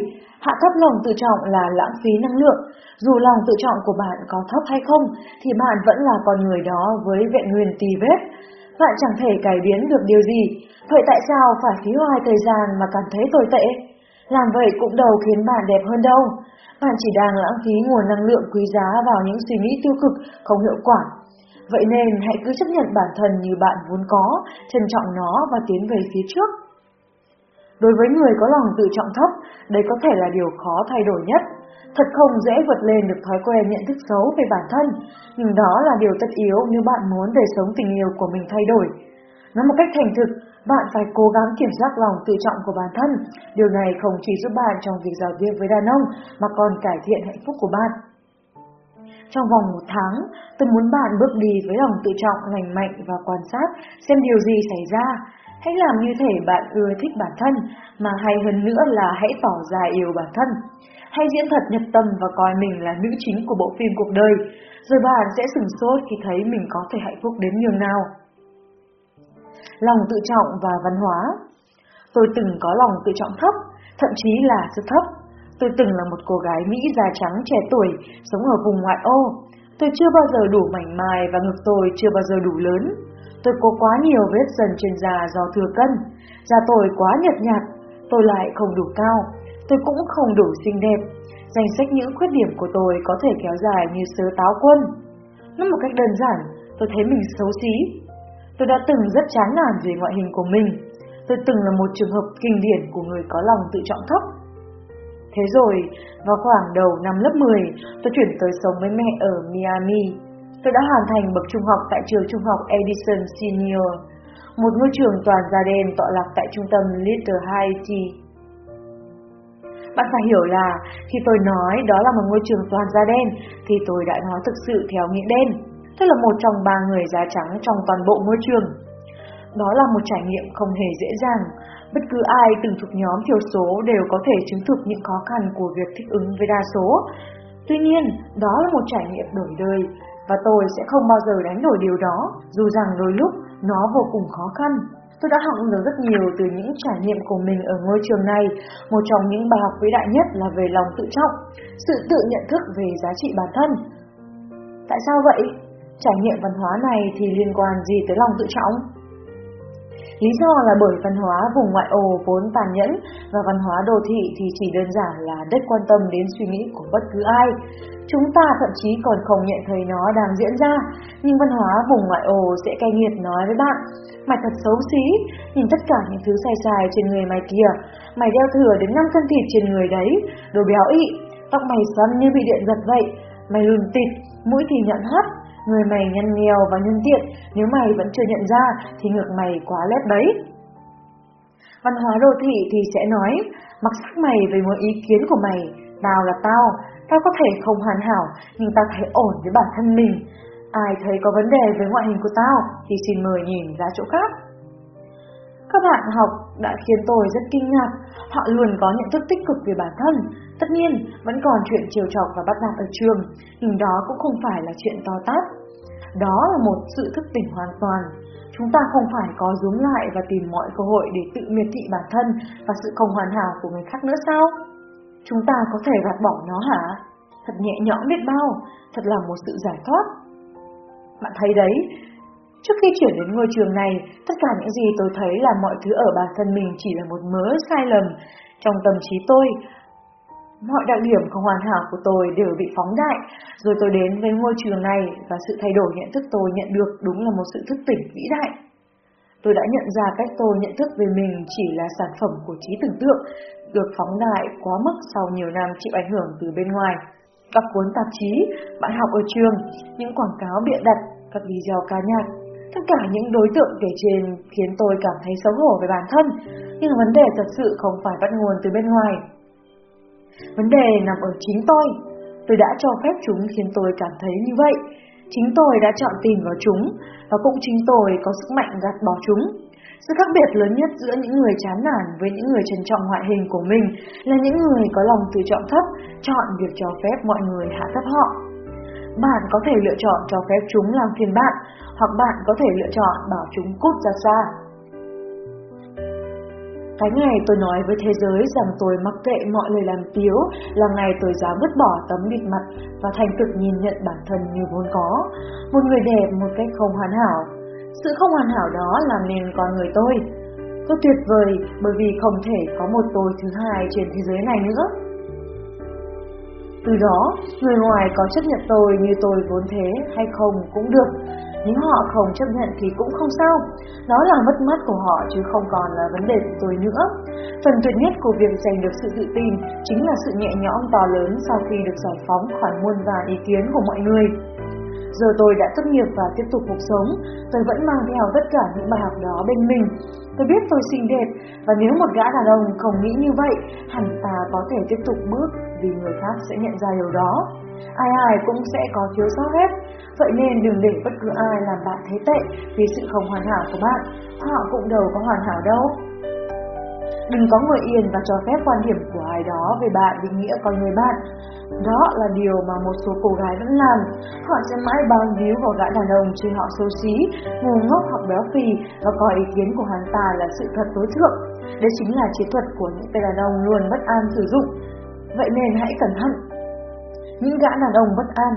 hạ thấp lòng tự trọng là lãng phí năng lượng. Dù lòng tự trọng của bạn có thấp hay không, thì bạn vẫn là con người đó với vẹn nguyên tì vết. Bạn chẳng thể cải biến được điều gì, vậy tại sao phải phí hoài thời gian mà cảm thấy tồi tệ? Làm vậy cũng đâu khiến bạn đẹp hơn đâu. Bạn chỉ đang lãng phí nguồn năng lượng quý giá vào những suy nghĩ tiêu cực, không hiệu quả. Vậy nên hãy cứ chấp nhận bản thân như bạn vốn có, trân trọng nó và tiến về phía trước. Đối với người có lòng tự trọng thấp, đây có thể là điều khó thay đổi nhất. Thật không dễ vượt lên được thói quen nhận thức xấu về bản thân, nhưng đó là điều tất yếu nếu bạn muốn đời sống tình yêu của mình thay đổi. Nói một cách thành thực, bạn phải cố gắng kiểm soát lòng tự trọng của bản thân. Điều này không chỉ giúp bạn trong việc giao tiếp với đàn ông, mà còn cải thiện hạnh phúc của bạn. Trong vòng một tháng, tôi muốn bạn bước đi với lòng tự trọng lành mạnh và quan sát xem điều gì xảy ra. Hãy làm như thể bạn ưa thích bản thân, mà hay hơn nữa là hãy tỏ ra yêu bản thân. Hãy diễn thật nhập tâm và coi mình là nữ chính của bộ phim cuộc đời, rồi bạn sẽ sừng sốt khi thấy mình có thể hạnh phúc đến nhường nào lòng tự trọng và văn hóa. Tôi từng có lòng tự trọng thấp, thậm chí là rất thấp. Tôi từng là một cô gái Mỹ da trắng trẻ tuổi, sống ở vùng ngoại ô. Tôi chưa bao giờ đủ mảnh mai và ngực tôi chưa bao giờ đủ lớn. Tôi có quá nhiều vết dần trên da do thừa cân. Da tôi quá nhợt nhạt, tôi lại không đủ cao. Tôi cũng không đủ xinh đẹp. Danh sách những khuyết điểm của tôi có thể kéo dài như sớ táo quân. Nói một cách đơn giản, tôi thấy mình xấu xí. Tôi đã từng rất chán nản về ngoại hình của mình. Tôi từng là một trường hợp kinh điển của người có lòng tự trọng thấp. Thế rồi, vào khoảng đầu năm lớp 10, tôi chuyển tới sống với mẹ ở Miami. Tôi đã hoàn thành bậc trung học tại trường trung học Edison Senior, một ngôi trường toàn da đen tọa lạc tại trung tâm Little Haiti. Bạn phải hiểu là khi tôi nói đó là một ngôi trường toàn da đen thì tôi đã nói thực sự theo nghĩa đen. Tôi là một trong ba người da trắng trong toàn bộ ngôi trường. Đó là một trải nghiệm không hề dễ dàng. Bất cứ ai từng thuộc nhóm thiểu số đều có thể chứng thực những khó khăn của việc thích ứng với đa số. Tuy nhiên, đó là một trải nghiệm đổi đời, và tôi sẽ không bao giờ đánh đổi điều đó, dù rằng đôi lúc nó vô cùng khó khăn. Tôi đã học được rất nhiều từ những trải nghiệm của mình ở ngôi trường này. Một trong những bài học vĩ đại nhất là về lòng tự trọng, sự tự nhận thức về giá trị bản thân. Tại sao vậy? Trải nghiệm văn hóa này thì liên quan gì tới lòng tự trọng? Lý do là bởi văn hóa vùng ngoại ô vốn tàn nhẫn và văn hóa đô thị thì chỉ đơn giản là đất quan tâm đến suy nghĩ của bất cứ ai. Chúng ta thậm chí còn không nhận thấy nó đang diễn ra, nhưng văn hóa vùng ngoại ô sẽ cay nghiệt nói với bạn, mày thật xấu xí, nhìn tất cả những thứ sai sai trên người mày kìa, mày đeo thừa đến 5 cân thịt trên người đấy, đồ béo ị, tóc mày xoăn như bị điện giật vậy, mày lùn tịt, mũi thì nhọn hắt, người mày nhân nghèo và nhân tiện, nếu mày vẫn chưa nhận ra thì ngược mày quá lép đấy. Văn hóa đô thị thì sẽ nói, mặc sắc mày về mỗi ý kiến của mày, tao là tao, tao có thể không hoàn hảo, nhưng tao thấy ổn với bản thân mình. Ai thấy có vấn đề với ngoại hình của tao thì xin mời nhìn ra chỗ khác. Các bạn học đã khiến tôi rất kinh ngạc, họ luôn có nhận thức tích cực về bản thân. Tất nhiên, vẫn còn chuyện chiều chọc và bắt nạt ở trường, nhưng đó cũng không phải là chuyện to tát. Đó là một sự thức tỉnh hoàn toàn. Chúng ta không phải có rúm lại và tìm mọi cơ hội để tự miệt thị bản thân và sự không hoàn hảo của người khác nữa sao? Chúng ta có thể gạt bỏ nó hả? Thật nhẹ nhõm biết bao, thật là một sự giải thoát. Bạn thấy đấy, trước khi chuyển đến ngôi trường này, tất cả những gì tôi thấy là mọi thứ ở bản thân mình chỉ là một mớ sai lầm. Trong tâm trí tôi, mọi đặc điểm không hoàn hảo của tôi đều bị phóng đại, rồi tôi đến với ngôi trường này và sự thay đổi nhận thức tôi nhận được đúng là một sự thức tỉnh vĩ đại. Tôi đã nhận ra cách tôi nhận thức về mình chỉ là sản phẩm của trí tưởng tượng, được phóng đại quá mức sau nhiều năm chịu ảnh hưởng từ bên ngoài. Các cuốn tạp chí, bạn học ở trường, những quảng cáo bịa đặt, các video ca nhạc, tất cả những đối tượng kể trên khiến tôi cảm thấy xấu hổ về bản thân, nhưng vấn đề thật sự không phải bắt nguồn từ bên ngoài. Vấn đề nằm ở chính tôi. Tôi đã cho phép chúng khiến tôi cảm thấy như vậy. Chính tôi đã chọn tìm vào chúng, và cũng chính tôi có sức mạnh gạt bỏ chúng. Sự khác biệt lớn nhất giữa những người chán nản với những người trân trọng ngoại hình của mình là những người có lòng tự trọng thấp, chọn việc cho phép mọi người hạ thấp họ. Bạn có thể lựa chọn cho phép chúng làm phiền bạn, hoặc bạn có thể lựa chọn bảo chúng cút ra xa. Cái ngày tôi nói với thế giới rằng tôi mặc kệ mọi lời làm tiếu là ngày tôi dám vứt bỏ tấm bịt mặt và thành thực nhìn nhận bản thân như vốn có. Một người đẹp một cách không hoàn hảo. Sự không hoàn hảo đó làm nên con người tôi. Tôi tuyệt vời bởi vì không thể có một tôi thứ hai trên thế giới này nữa. Từ đó, người ngoài có chấp nhận tôi như tôi vốn thế hay không cũng được, nếu họ không chấp nhận thì cũng không sao. Đó là mất mát của họ chứ không còn là vấn đề của tôi nữa. Phần tuyệt nhất của việc giành được sự tự tin chính là sự nhẹ nhõm to lớn sau khi được giải phóng khỏi muôn vàn ý kiến của mọi người. Giờ tôi đã tốt nghiệp và tiếp tục cuộc sống, tôi vẫn mang theo tất cả những bài học đó bên mình. Tôi biết tôi xinh đẹp, và nếu một gã đàn ông không nghĩ như vậy, hẳn ta có thể tiếp tục bước vì người khác sẽ nhận ra điều đó. Ai ai cũng sẽ có thiếu sót hết, vậy nên đừng để bất cứ ai làm bạn thấy tệ vì sự không hoàn hảo của bạn, họ cũng đâu có hoàn hảo đâu. Đừng có ngồi yên và cho phép quan điểm của ai đó về bạn định nghĩa con người bạn. Đó là điều mà một số cô gái vẫn làm. Họ sẽ mãi bám víu vào gã đàn ông chỉ họ xấu xí, ngu ngốc hoặc béo phì và coi ý kiến của hắn ta là sự thật tối thượng. Đây chính là chiến thuật của những tên đàn ông luôn bất an sử dụng. Vậy nên hãy cẩn thận. Những gã đàn ông bất an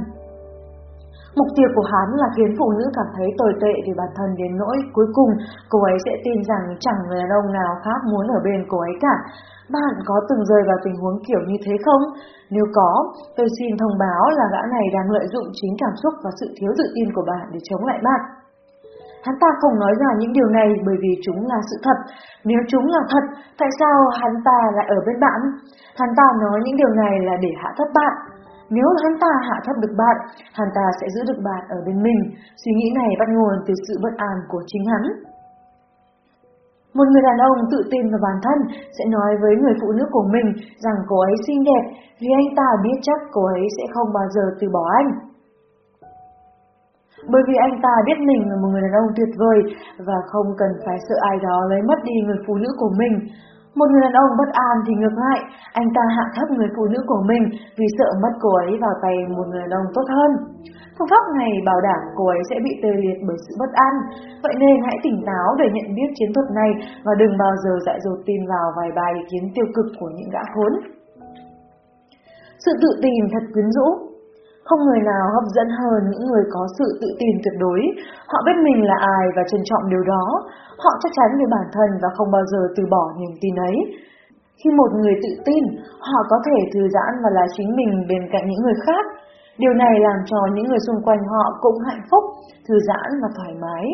Mục tiêu của hắn là khiến phụ nữ cảm thấy tồi tệ về bản thân đến nỗi cuối cùng cô ấy sẽ tin rằng chẳng người đàn ông nào khác muốn ở bên cô ấy cả. Bạn có từng rơi vào tình huống kiểu như thế không? Nếu có, tôi xin thông báo là gã này đang lợi dụng chính cảm xúc và sự thiếu tự tin của bạn để chống lại bạn. Hắn ta không nói ra những điều này bởi vì chúng là sự thật. Nếu chúng là thật, tại sao hắn ta lại ở bên bạn? Hắn ta nói những điều này là để hạ thấp bạn. Nếu hắn ta hạ thấp được bạn, hắn ta sẽ giữ được bạn ở bên mình. Suy nghĩ này bắt nguồn từ sự bất an của chính hắn. Một người đàn ông tự tin vào bản thân sẽ nói với người phụ nữ của mình rằng cô ấy xinh đẹp vì anh ta biết chắc cô ấy sẽ không bao giờ từ bỏ anh. Bởi vì anh ta biết mình là một người đàn ông tuyệt vời và không cần phải sợ ai đó lấy mất đi người phụ nữ của mình. Một người đàn ông bất an thì ngược lại, anh ta hạ thấp người phụ nữ của mình vì sợ mất cô ấy vào tay một người đàn ông tốt hơn. Phương pháp này bảo đảm cô ấy sẽ bị tê liệt bởi sự bất an, vậy nên hãy tỉnh táo để nhận biết chiến thuật này và đừng bao giờ dại dột tin vào vài bài ý kiến tiêu cực của những gã khốn. Sự tự tìm thật quyến rũ không người nào hấp dẫn hơn những người có sự tự tin tuyệt đối. Họ biết mình là ai và trân trọng điều đó. Họ chắc chắn về bản thân và không bao giờ từ bỏ niềm tin ấy. Khi một người tự tin, họ có thể thư giãn và là chính mình bên cạnh những người khác. Điều này làm cho những người xung quanh họ cũng hạnh phúc, thư giãn và thoải mái.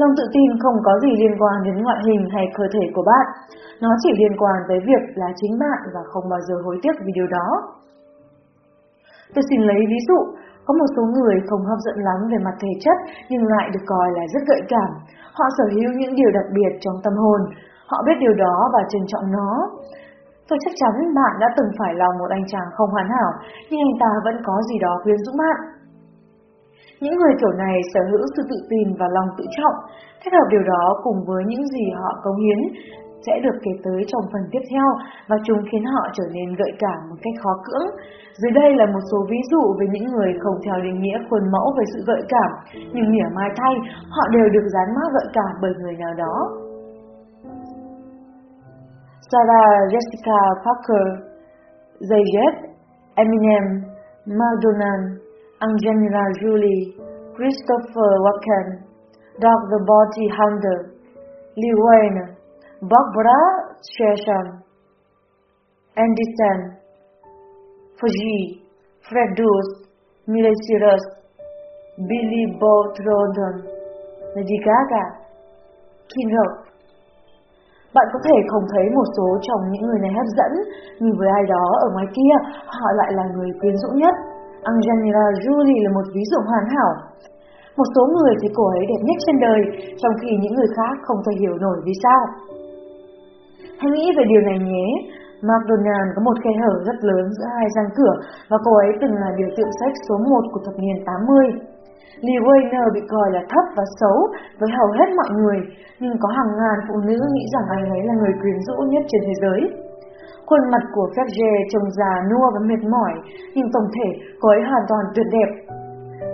Lòng tự tin không có gì liên quan đến ngoại hình hay cơ thể của bạn. Nó chỉ liên quan tới việc là chính bạn và không bao giờ hối tiếc vì điều đó. Tôi xin lấy ví dụ, có một số người không hấp dẫn lắm về mặt thể chất nhưng lại được coi là rất gợi cảm. Họ sở hữu những điều đặc biệt trong tâm hồn. Họ biết điều đó và trân trọng nó. Tôi chắc chắn bạn đã từng phải lòng một anh chàng không hoàn hảo, nhưng anh ta vẫn có gì đó quyến rũ bạn. Những người kiểu này sở hữu sự tự tin và lòng tự trọng, kết hợp điều đó cùng với những gì họ cống hiến sẽ được kể tới trong phần tiếp theo và chúng khiến họ trở nên gợi cảm một cách khó cưỡng. Dưới đây là một số ví dụ về những người không theo định nghĩa khuôn mẫu về sự gợi cảm, nhưng mỉa mai thay, họ đều được dán mác gợi cảm bởi người nào đó. Sarah Jessica Parker, Zayed, Eminem, Madonna, Angelina Jolie, Christopher Walken, Dog the Body Hunter, Lil Wayne, Barbara Streisand, Andy Sen, Fuji, Fred Durst, Miley Cyrus, Billy Bob Thornton, Lady Gaga, Kim Rock. Bạn có thể không thấy một số trong những người này hấp dẫn, nhưng với ai đó ở ngoài kia, họ lại là người quyến rũ nhất. Angelina Jolie là một ví dụ hoàn hảo. Một số người thấy cô ấy đẹp nhất trên đời, trong khi những người khác không thể hiểu nổi vì sao. Hãy nghĩ về điều này nhé. McDonald có một khe hở rất lớn giữa hai răng cửa và cô ấy từng là biểu tượng sex số 1 của thập niên 80. Lee Weiner bị coi là thấp và xấu với hầu hết mọi người, nhưng có hàng ngàn phụ nữ nghĩ rằng anh ấy là người quyến rũ nhất trên thế giới. Khuôn mặt của Fergie trông già nua và mệt mỏi, nhưng tổng thể cô ấy hoàn toàn tuyệt đẹp.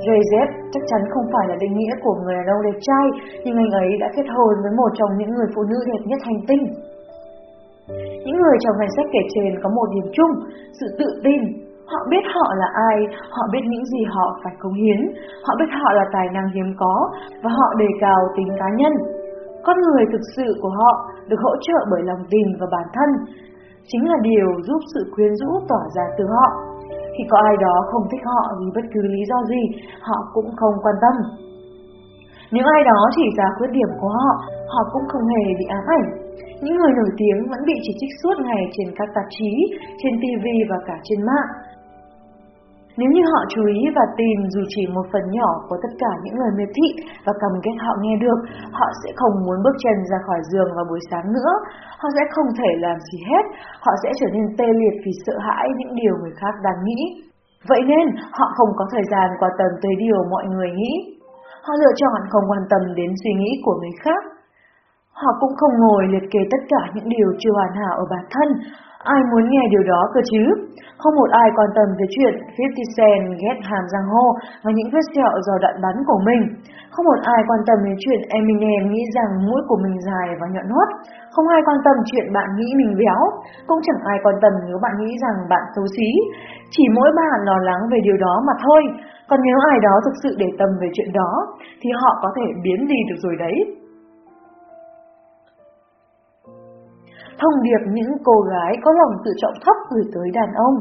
Jay-Z chắc chắn không phải là định nghĩa của người đàn ông đẹp trai, nhưng anh ấy đã kết hôn với một trong những người phụ nữ đẹp nhất hành tinh. Những người trong danh sách kể trên có một điểm chung, sự tự tin. Họ biết họ là ai, họ biết những gì họ phải cống hiến, họ biết họ là tài năng hiếm có và họ đề cao tính cá nhân. Con người thực sự của họ được hỗ trợ bởi lòng tin và bản thân, chính là điều giúp sự quyến rũ tỏa ra từ họ. Khi có ai đó không thích họ vì bất cứ lý do gì, họ cũng không quan tâm. Nếu ai đó chỉ ra khuyết điểm của họ, họ cũng không hề bị ám ảnh. Những người nổi tiếng vẫn bị chỉ trích suốt ngày trên các tạp chí, trên TV và cả trên mạng. Nếu như họ chú ý và tìm dù chỉ một phần nhỏ của tất cả những lời miệt thị và cầm kết họ nghe được, họ sẽ không muốn bước chân ra khỏi giường vào buổi sáng nữa. Họ sẽ không thể làm gì hết, họ sẽ trở nên tê liệt vì sợ hãi những điều người khác đang nghĩ. Vậy nên, họ không có thời gian quan tâm tới điều mọi người nghĩ. Họ lựa chọn không quan tâm đến suy nghĩ của người khác. Họ cũng không ngồi liệt kê tất cả những điều chưa hoàn hảo ở bản thân, ai muốn nghe điều đó cơ chứ? Không một ai quan tâm về chuyện 50 Cent ghét hàm răng hô và những vết sẹo do đạn bắn của mình. Không một ai quan tâm đến chuyện Eminem nghĩ rằng mũi của mình dài và nhọn hoắt. Không ai quan tâm chuyện bạn nghĩ mình béo. Cũng chẳng ai quan tâm nếu bạn nghĩ rằng bạn xấu xí. Chỉ mỗi bạn lo lắng về điều đó mà thôi. Còn nếu ai đó thực sự để tâm về chuyện đó, thì họ có thể biến đi được rồi đấy. Thông điệp những cô gái có lòng tự trọng thấp gửi tới đàn ông.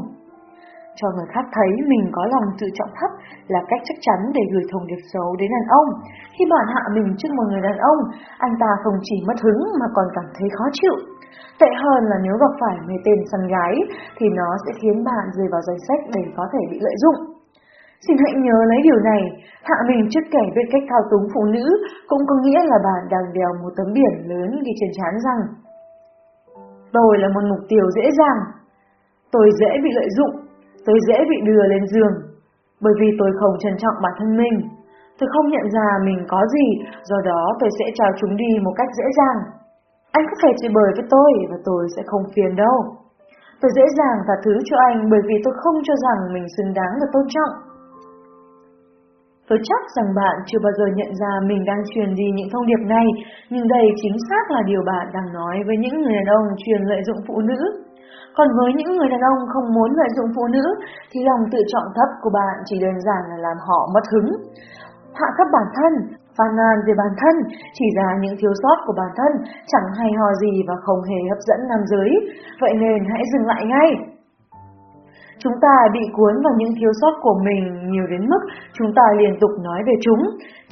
Cho người khác thấy mình có lòng tự trọng thấp là cách chắc chắn để gửi thông điệp xấu đến đàn ông. Khi bạn hạ mình trước một người đàn ông, anh ta không chỉ mất hứng mà còn cảm thấy khó chịu. Tệ hơn là nếu gặp phải người tên săn gái thì nó sẽ khiến bạn rơi vào danh sách để có thể bị lợi dụng. Xin hãy nhớ lấy điều này, hạ mình trước kẻ biết cách thao túng phụ nữ cũng có nghĩa là bạn đang đèo một tấm biển lớn ghi trên chán rằng Tôi là một mục tiêu dễ dàng. Tôi dễ bị lợi dụng, tôi dễ bị đưa lên giường, bởi vì tôi không trân trọng bản thân mình. Tôi không nhận ra mình có gì, do đó tôi sẽ trao chúng đi một cách dễ dàng. Anh có thể chơi bời với tôi và tôi sẽ không phiền đâu. Tôi dễ dàng tha thứ cho anh bởi vì tôi không cho rằng mình xứng đáng được tôn trọng. Tôi chắc rằng bạn chưa bao giờ nhận ra mình đang truyền đi những thông điệp này, nhưng đây chính xác là điều bạn đang nói với những người đàn ông truyền lợi dụng phụ nữ. Còn với những người đàn ông không muốn lợi dụng phụ nữ, thì lòng tự trọng thấp của bạn chỉ đơn giản là làm họ mất hứng. Hạ thấp bản thân, phàn nàn về bản thân, chỉ ra những thiếu sót của bản thân, chẳng hay ho gì và không hề hấp dẫn nam giới. Vậy nên hãy dừng lại ngay. Chúng ta bị cuốn vào những thiếu sót của mình nhiều đến mức chúng ta liên tục nói về chúng,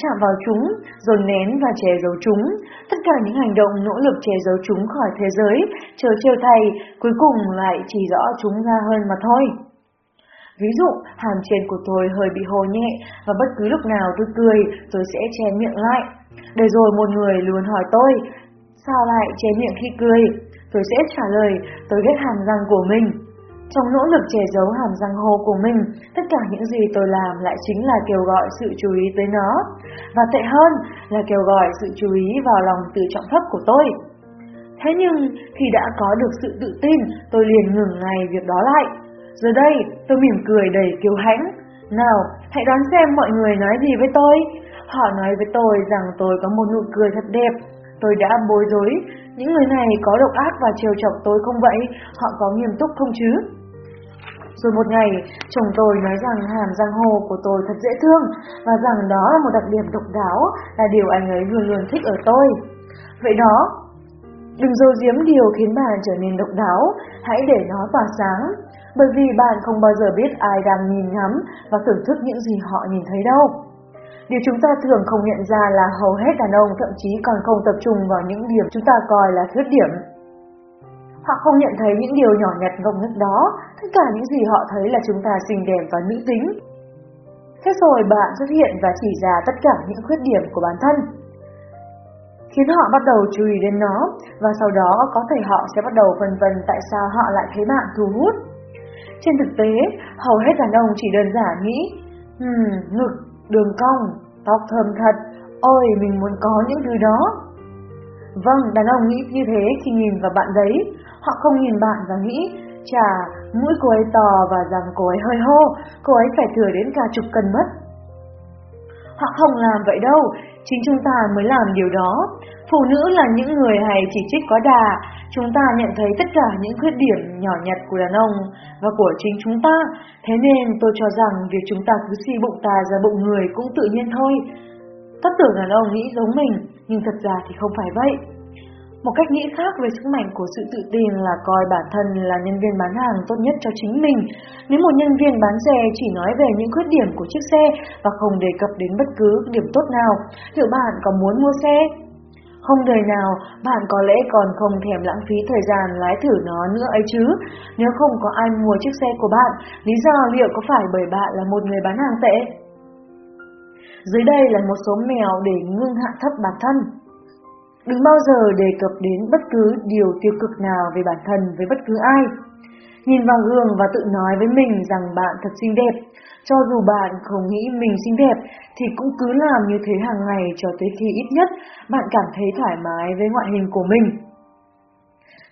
chạm vào chúng, rồi nén và che giấu chúng. Tất cả những hành động nỗ lực che giấu chúng khỏi thế giới, chờ trêu thay, cuối cùng lại chỉ rõ chúng ra hơn mà thôi. Ví dụ, hàm trên của tôi hơi bị hồ nhẹ và bất cứ lúc nào tôi cười, tôi sẽ che miệng lại. Để rồi một người luôn hỏi tôi, sao lại che miệng khi cười? Tôi sẽ trả lời, tôi ghét hàm răng của mình. Trong nỗ lực che giấu hàm răng hô của mình, tất cả những gì tôi làm lại chính là kêu gọi sự chú ý tới nó. Và tệ hơn là kêu gọi sự chú ý vào lòng tự trọng thấp của tôi. Thế nhưng, khi đã có được sự tự tin, tôi liền ngừng ngay việc đó lại. Giờ đây, tôi mỉm cười đầy kiêu hãnh. Nào, hãy đoán xem mọi người nói gì với tôi. Họ nói với tôi rằng tôi có một nụ cười thật đẹp. Tôi đã bối rối. Những người này có độc ác và trêu chọc tôi không vậy? Họ có nghiêm túc không chứ? Rồi một ngày, chồng tôi nói rằng hàm răng hồ của tôi thật dễ thương và rằng đó là một đặc điểm độc đáo, là điều anh ấy luôn luôn thích ở tôi. Vậy đó, đừng dâu diếm điều khiến bạn trở nên độc đáo, hãy để nó tỏa sáng, bởi vì bạn không bao giờ biết ai đang nhìn ngắm và thưởng thức những gì họ nhìn thấy đâu. Điều chúng ta thường không nhận ra là hầu hết đàn ông thậm chí còn không tập trung vào những điểm chúng ta coi là khuyết điểm. Họ không nhận thấy những điều nhỏ nhặt ngông nghếch đó, tất cả những gì họ thấy là chúng ta xinh đẹp và nữ tính. Thế rồi bạn xuất hiện và chỉ ra tất cả những khuyết điểm của bản thân, khiến họ bắt đầu chú ý đến nó, và sau đó có thể họ sẽ bắt đầu phân vân tại sao họ lại thấy bạn thu hút. Trên thực tế, hầu hết đàn ông chỉ đơn giản nghĩ, hmm, ngực, đường cong, tóc thơm thật, ôi mình muốn có những thứ đó. Vâng, đàn ông nghĩ như thế khi nhìn vào bạn đấy, Họ không nhìn bạn và nghĩ, chà, mũi cô ấy to và rằng cô ấy hơi hô, cô ấy phải thừa đến cả chục cân mất. Họ không làm vậy đâu, chính chúng ta mới làm điều đó. Phụ nữ là những người hay chỉ trích quá đà, chúng ta nhận thấy tất cả những khuyết điểm nhỏ nhặt của đàn ông và của chính chúng ta. Thế nên tôi cho rằng việc chúng ta cứ suy bụng ta ra bụng người cũng tự nhiên thôi. tất tưởng đàn ông nghĩ giống mình, nhưng thật ra thì không phải vậy. Một cách nghĩ khác về sức mạnh của sự tự tin là coi bản thân là nhân viên bán hàng tốt nhất cho chính mình. Nếu một nhân viên bán xe chỉ nói về những khuyết điểm của chiếc xe và không đề cập đến bất cứ điểm tốt nào, liệu bạn có muốn mua xe? Không đời nào, bạn có lẽ còn không thèm lãng phí thời gian lái thử nó nữa ấy chứ. Nếu không có ai mua chiếc xe của bạn, lý do liệu có phải bởi bạn là một người bán hàng tệ? Dưới đây là một số mèo để ngưng hạ thấp bản thân. Đừng bao giờ đề cập đến bất cứ điều tiêu cực nào về bản thân với bất cứ ai. Nhìn vào gương và tự nói với mình rằng bạn thật xinh đẹp. Cho dù bạn không nghĩ mình xinh đẹp thì cũng cứ làm như thế hàng ngày cho tới khi ít nhất bạn cảm thấy thoải mái với ngoại hình của mình.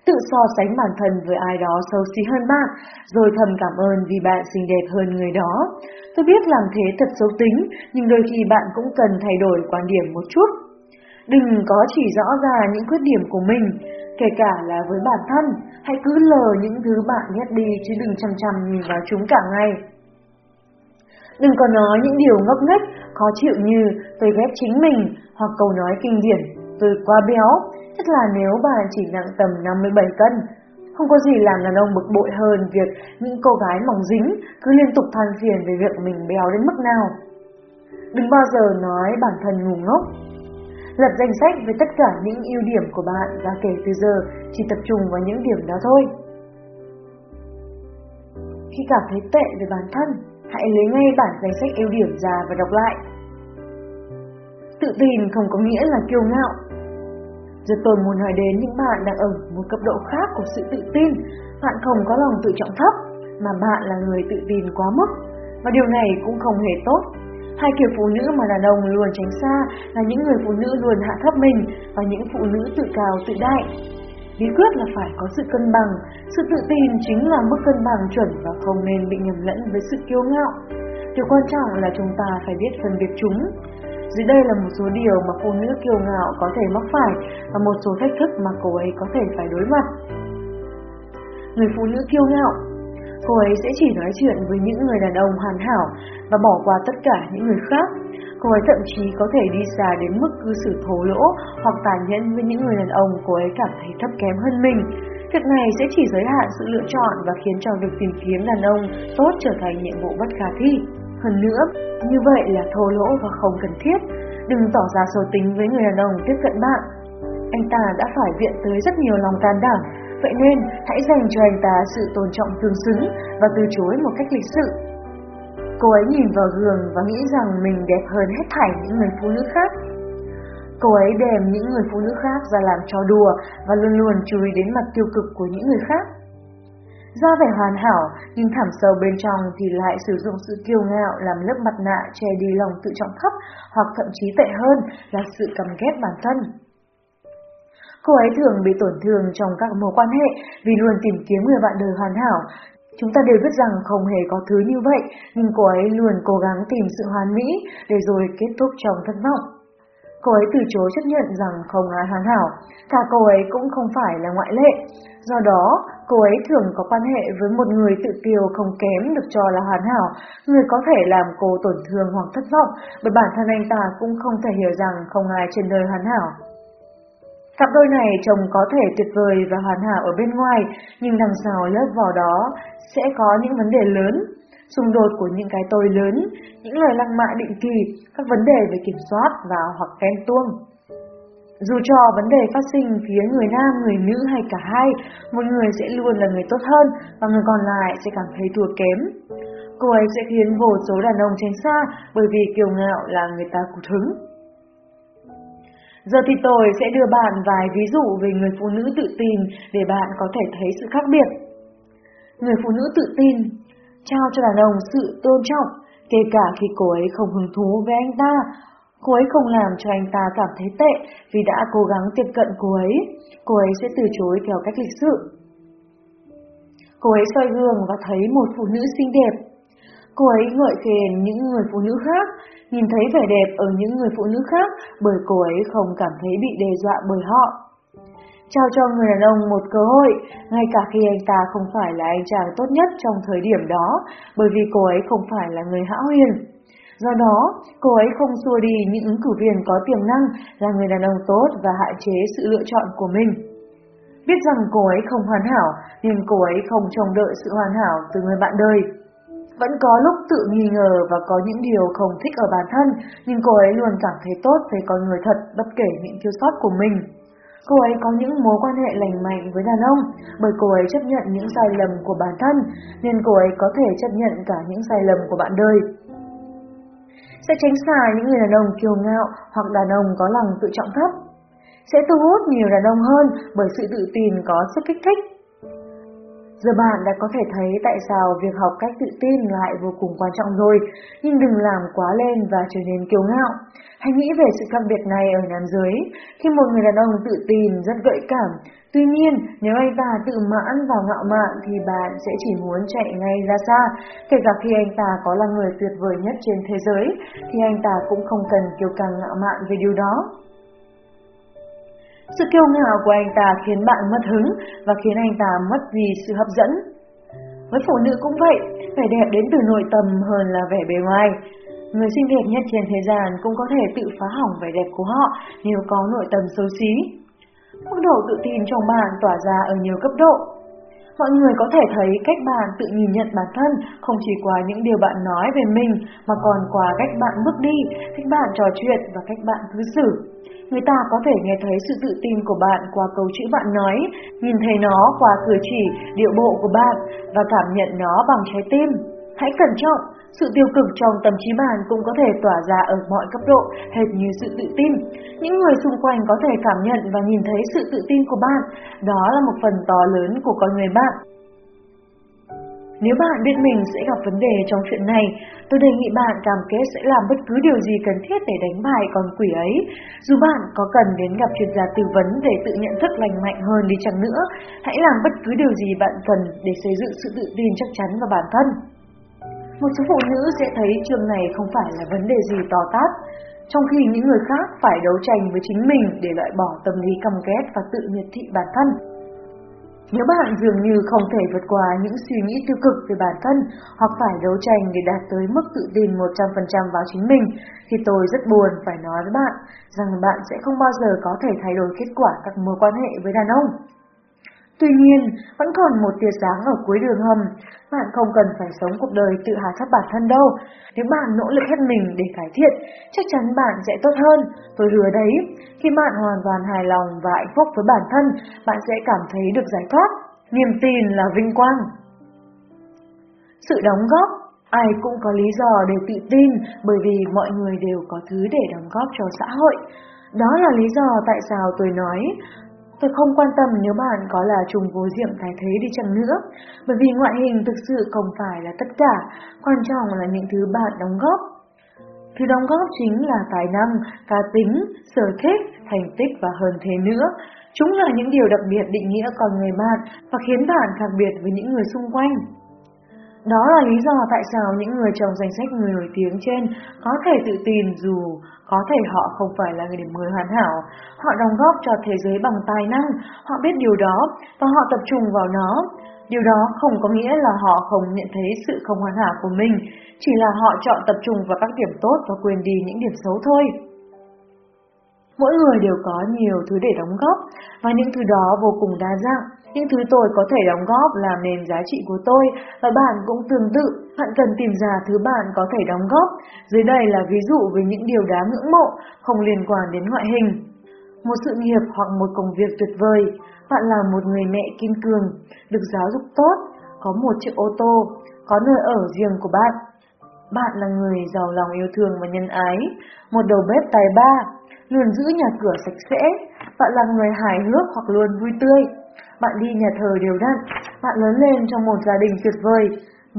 Tự so sánh bản thân với ai đó xấu xí hơn bạn, rồi thầm cảm ơn vì bạn xinh đẹp hơn người đó. Tôi biết làm thế thật xấu tính, nhưng đôi khi bạn cũng cần thay đổi quan điểm một chút. Đừng có chỉ rõ ra những khuyết điểm của mình, kể cả là với bản thân, hãy cứ lờ những thứ bạn ghét đi chứ đừng chăm chăm nhìn vào chúng cả ngày. Đừng có nói những điều ngốc nghếch, khó chịu như tôi ghét chính mình hoặc câu nói kinh điển tôi quá béo, tức là nếu bạn chỉ nặng tầm 57 cân. Không có gì làm đàn ông bực bội hơn việc những cô gái mỏng dính cứ liên tục than phiền về việc mình béo đến mức nào. Đừng bao giờ nói bản thân ngu ngốc, Lập danh sách với tất cả những ưu điểm của bạn và kể từ giờ chỉ tập trung vào những điểm đó thôi. Khi cảm thấy tệ về bản thân, hãy lấy ngay bản danh sách ưu điểm ra và đọc lại. Tự tin không có nghĩa là kiêu ngạo. Giờ tôi muốn hỏi đến những bạn đang ở một cấp độ khác của sự tự tin. Bạn không có lòng tự trọng thấp, mà bạn là người tự tin quá mức. Và điều này cũng không hề tốt Hai kiểu phụ nữ mà đàn ông luôn tránh xa là những người phụ nữ luôn hạ thấp mình và những phụ nữ tự cao tự đại. Bí quyết là phải có sự cân bằng, sự tự tin chính là mức cân bằng chuẩn và không nên bị nhầm lẫn với sự kiêu ngạo. Điều quan trọng là chúng ta phải biết phân biệt chúng. Dưới đây là một số điều mà phụ nữ kiêu ngạo có thể mắc phải và một số thách thức mà cô ấy có thể phải đối mặt. Người phụ nữ kiêu ngạo Cô ấy sẽ chỉ nói chuyện với những người đàn ông hoàn hảo và bỏ qua tất cả những người khác. Cô ấy thậm chí có thể đi xa đến mức cư xử thô lỗ hoặc tàn nhẫn với những người đàn ông cô ấy cảm thấy thấp kém hơn mình. Việc này sẽ chỉ giới hạn sự lựa chọn và khiến cho việc tìm kiếm đàn ông tốt trở thành nhiệm vụ bất khả thi. Hơn nữa, như vậy là thô lỗ và không cần thiết. Đừng tỏ ra xấu tính với người đàn ông tiếp cận bạn. Anh ta đã phải viện tới rất nhiều lòng can đảm Vậy nên, hãy dành cho anh ta sự tôn trọng tương xứng và từ chối một cách lịch sự. Cô ấy nhìn vào gương và nghĩ rằng mình đẹp hơn hết thảy những người phụ nữ khác. Cô ấy đem những người phụ nữ khác ra làm trò đùa và luôn luôn chú ý đến mặt tiêu cực của những người khác. Ra vẻ hoàn hảo, nhưng thẳm sâu bên trong thì lại sử dụng sự kiêu ngạo làm lớp mặt nạ che đi lòng tự trọng thấp hoặc thậm chí tệ hơn là sự căm ghét bản thân. Cô ấy thường bị tổn thương trong các mối quan hệ vì luôn tìm kiếm người bạn đời hoàn hảo. Chúng ta đều biết rằng không hề có thứ như vậy, nhưng cô ấy luôn cố gắng tìm sự hoàn mỹ để rồi kết thúc trong thất vọng. Cô ấy từ chối chấp nhận rằng không ai hoàn hảo, cả cô ấy cũng không phải là ngoại lệ. Do đó, cô ấy thường có quan hệ với một người tự kiều không kém được cho là hoàn hảo, người có thể làm cô tổn thương hoặc thất vọng, bởi bản thân anh ta cũng không thể hiểu rằng không ai trên đời hoàn hảo. Cặp đôi này trông có thể tuyệt vời và hoàn hảo ở bên ngoài, nhưng đằng sau lớp vỏ đó sẽ có những vấn đề lớn, xung đột của những cái tôi lớn, những lời lăng mạ định kỳ, các vấn đề về kiểm soát và hoặc ghen tuông. Dù cho vấn đề phát sinh phía người nam, người nữ hay cả hai, một người sẽ luôn là người tốt hơn và người còn lại sẽ cảm thấy thua kém. Cô ấy sẽ khiến vô số đàn ông tránh xa bởi vì kiêu ngạo là người ta cụt hứng. Giờ thì tôi sẽ đưa bạn vài ví dụ về người phụ nữ tự tin để bạn có thể thấy sự khác biệt. Người phụ nữ tự tin trao cho đàn ông sự tôn trọng, kể cả khi cô ấy không hứng thú với anh ta. Cô ấy không làm cho anh ta cảm thấy tệ vì đã cố gắng tiếp cận cô ấy. Cô ấy sẽ từ chối theo cách lịch sự. Cô ấy soi gương và thấy một phụ nữ xinh đẹp. Cô ấy ngợi khen những người phụ nữ khác, nhìn thấy vẻ đẹp ở những người phụ nữ khác bởi cô ấy không cảm thấy bị đe dọa bởi họ. Trao cho người đàn ông một cơ hội, ngay cả khi anh ta không phải là anh chàng tốt nhất trong thời điểm đó, bởi vì cô ấy không phải là người hão huyền. Do đó, cô ấy không xua đi những ứng cử viên có tiềm năng là người đàn ông tốt và hạn chế sự lựa chọn của mình. Biết rằng cô ấy không hoàn hảo, nhưng cô ấy không trông đợi sự hoàn hảo từ người bạn đời. Vẫn có lúc tự nghi ngờ và có những điều không thích ở bản thân, nhưng cô ấy luôn cảm thấy tốt về con người thật bất kể những thiếu sót của mình. Cô ấy có những mối quan hệ lành mạnh với đàn ông, bởi cô ấy chấp nhận những sai lầm của bản thân, nên cô ấy có thể chấp nhận cả những sai lầm của bạn đời. Sẽ tránh xa những người đàn ông kiêu ngạo hoặc đàn ông có lòng tự trọng thấp. Sẽ thu hút nhiều đàn ông hơn bởi sự tự tin có sức kích thích Giờ bạn đã có thể thấy tại sao việc học cách tự tin lại vô cùng quan trọng rồi, nhưng đừng làm quá lên và trở nên kiêu ngạo. Hãy nghĩ về sự khác biệt này ở nam giới. Khi một người đàn ông tự tin, rất gợi cảm, tuy nhiên nếu anh ta tự mãn và ngạo mạn thì bạn sẽ chỉ muốn chạy ngay ra xa. Kể cả khi anh ta có là người tuyệt vời nhất trên thế giới, thì anh ta cũng không cần kiêu căng ngạo mạn về điều đó. Sự kiêu ngạo của anh ta khiến bạn mất hứng và khiến anh ta mất đi sự hấp dẫn. Với phụ nữ cũng vậy, vẻ đẹp đến từ nội tâm hơn là vẻ bề ngoài. Người xinh đẹp nhất trên thế gian cũng có thể tự phá hỏng vẻ đẹp của họ nếu có nội tâm xấu xí. Mức độ tự tin trong bạn tỏa ra ở nhiều cấp độ. Mọi người có thể thấy cách bạn tự nhìn nhận bản thân không chỉ qua những điều bạn nói về mình mà còn qua cách bạn bước đi, cách bạn trò chuyện và cách bạn cư xử. Người ta có thể nghe thấy sự tự tin của bạn qua câu chữ bạn nói, nhìn thấy nó qua cử chỉ, điệu bộ của bạn và cảm nhận nó bằng trái tim. Hãy cẩn trọng, sự tiêu cực trong tâm trí bạn cũng có thể tỏa ra ở mọi cấp độ, hệt như sự tự tin. Những người xung quanh có thể cảm nhận và nhìn thấy sự tự tin của bạn, đó là một phần to lớn của con người bạn. Nếu bạn biết mình sẽ gặp vấn đề trong chuyện này, tôi đề nghị bạn cam kết sẽ làm bất cứ điều gì cần thiết để đánh bại con quỷ ấy. Dù bạn có cần đến gặp chuyên gia tư vấn để tự nhận thức lành mạnh hơn đi chăng nữa, hãy làm bất cứ điều gì bạn cần để xây dựng sự tự tin chắc chắn vào bản thân. Một số phụ nữ sẽ thấy trường này không phải là vấn đề gì to tát, trong khi những người khác phải đấu tranh với chính mình để loại bỏ tâm lý căm ghét và tự miệt thị bản thân. Nếu bạn dường như không thể vượt qua những suy nghĩ tiêu cực về bản thân hoặc phải đấu tranh để đạt tới mức tự tin 100% vào chính mình, thì tôi rất buồn phải nói với bạn rằng bạn sẽ không bao giờ có thể thay đổi kết quả các mối quan hệ với đàn ông. Tuy nhiên, vẫn còn một tia sáng ở cuối đường hầm. Bạn không cần phải sống cuộc đời tự hạ thấp bản thân đâu. Nếu bạn nỗ lực hết mình để cải thiện, chắc chắn bạn sẽ tốt hơn. Tôi hứa đấy, khi bạn hoàn toàn hài lòng và hạnh phúc với bản thân, bạn sẽ cảm thấy được giải thoát. Niềm tin là vinh quang. Sự đóng góp Ai cũng có lý do để tự tin bởi vì mọi người đều có thứ để đóng góp cho xã hội. Đó là lý do tại sao tôi nói Tôi không quan tâm nếu bạn có là trùng vô diệm thái thế đi chăng nữa, bởi vì ngoại hình thực sự không phải là tất cả, quan trọng là những thứ bạn đóng góp. Thứ đóng góp chính là tài năng, cá tính, sở thích, thành tích và hơn thế nữa. Chúng là những điều đặc biệt định nghĩa con người bạn và khiến bạn khác biệt với những người xung quanh. Đó là lý do tại sao những người trong danh sách người nổi tiếng trên có thể tự tin dù có thể họ không phải là người điểm 10 hoàn hảo. Họ đóng góp cho thế giới bằng tài năng, họ biết điều đó và họ tập trung vào nó. Điều đó không có nghĩa là họ không nhận thấy sự không hoàn hảo của mình, chỉ là họ chọn tập trung vào các điểm tốt và quên đi những điểm xấu thôi. Mỗi người đều có nhiều thứ để đóng góp và những thứ đó vô cùng đa dạng. Những thứ tôi có thể đóng góp làm nền giá trị của tôi và bạn cũng tương tự. Bạn cần tìm ra thứ bạn có thể đóng góp. Dưới đây là ví dụ về những điều đáng ngưỡng mộ, không liên quan đến ngoại hình. Một sự nghiệp hoặc một công việc tuyệt vời. Bạn là một người mẹ kiên cường, được giáo dục tốt, có một chiếc ô tô, có nơi ở riêng của bạn. Bạn là người giàu lòng yêu thương và nhân ái, một đầu bếp tài ba, luôn giữ nhà cửa sạch sẽ. Bạn là người hài hước hoặc luôn vui tươi bạn đi nhà thờ đều đặn, bạn lớn lên trong một gia đình tuyệt vời,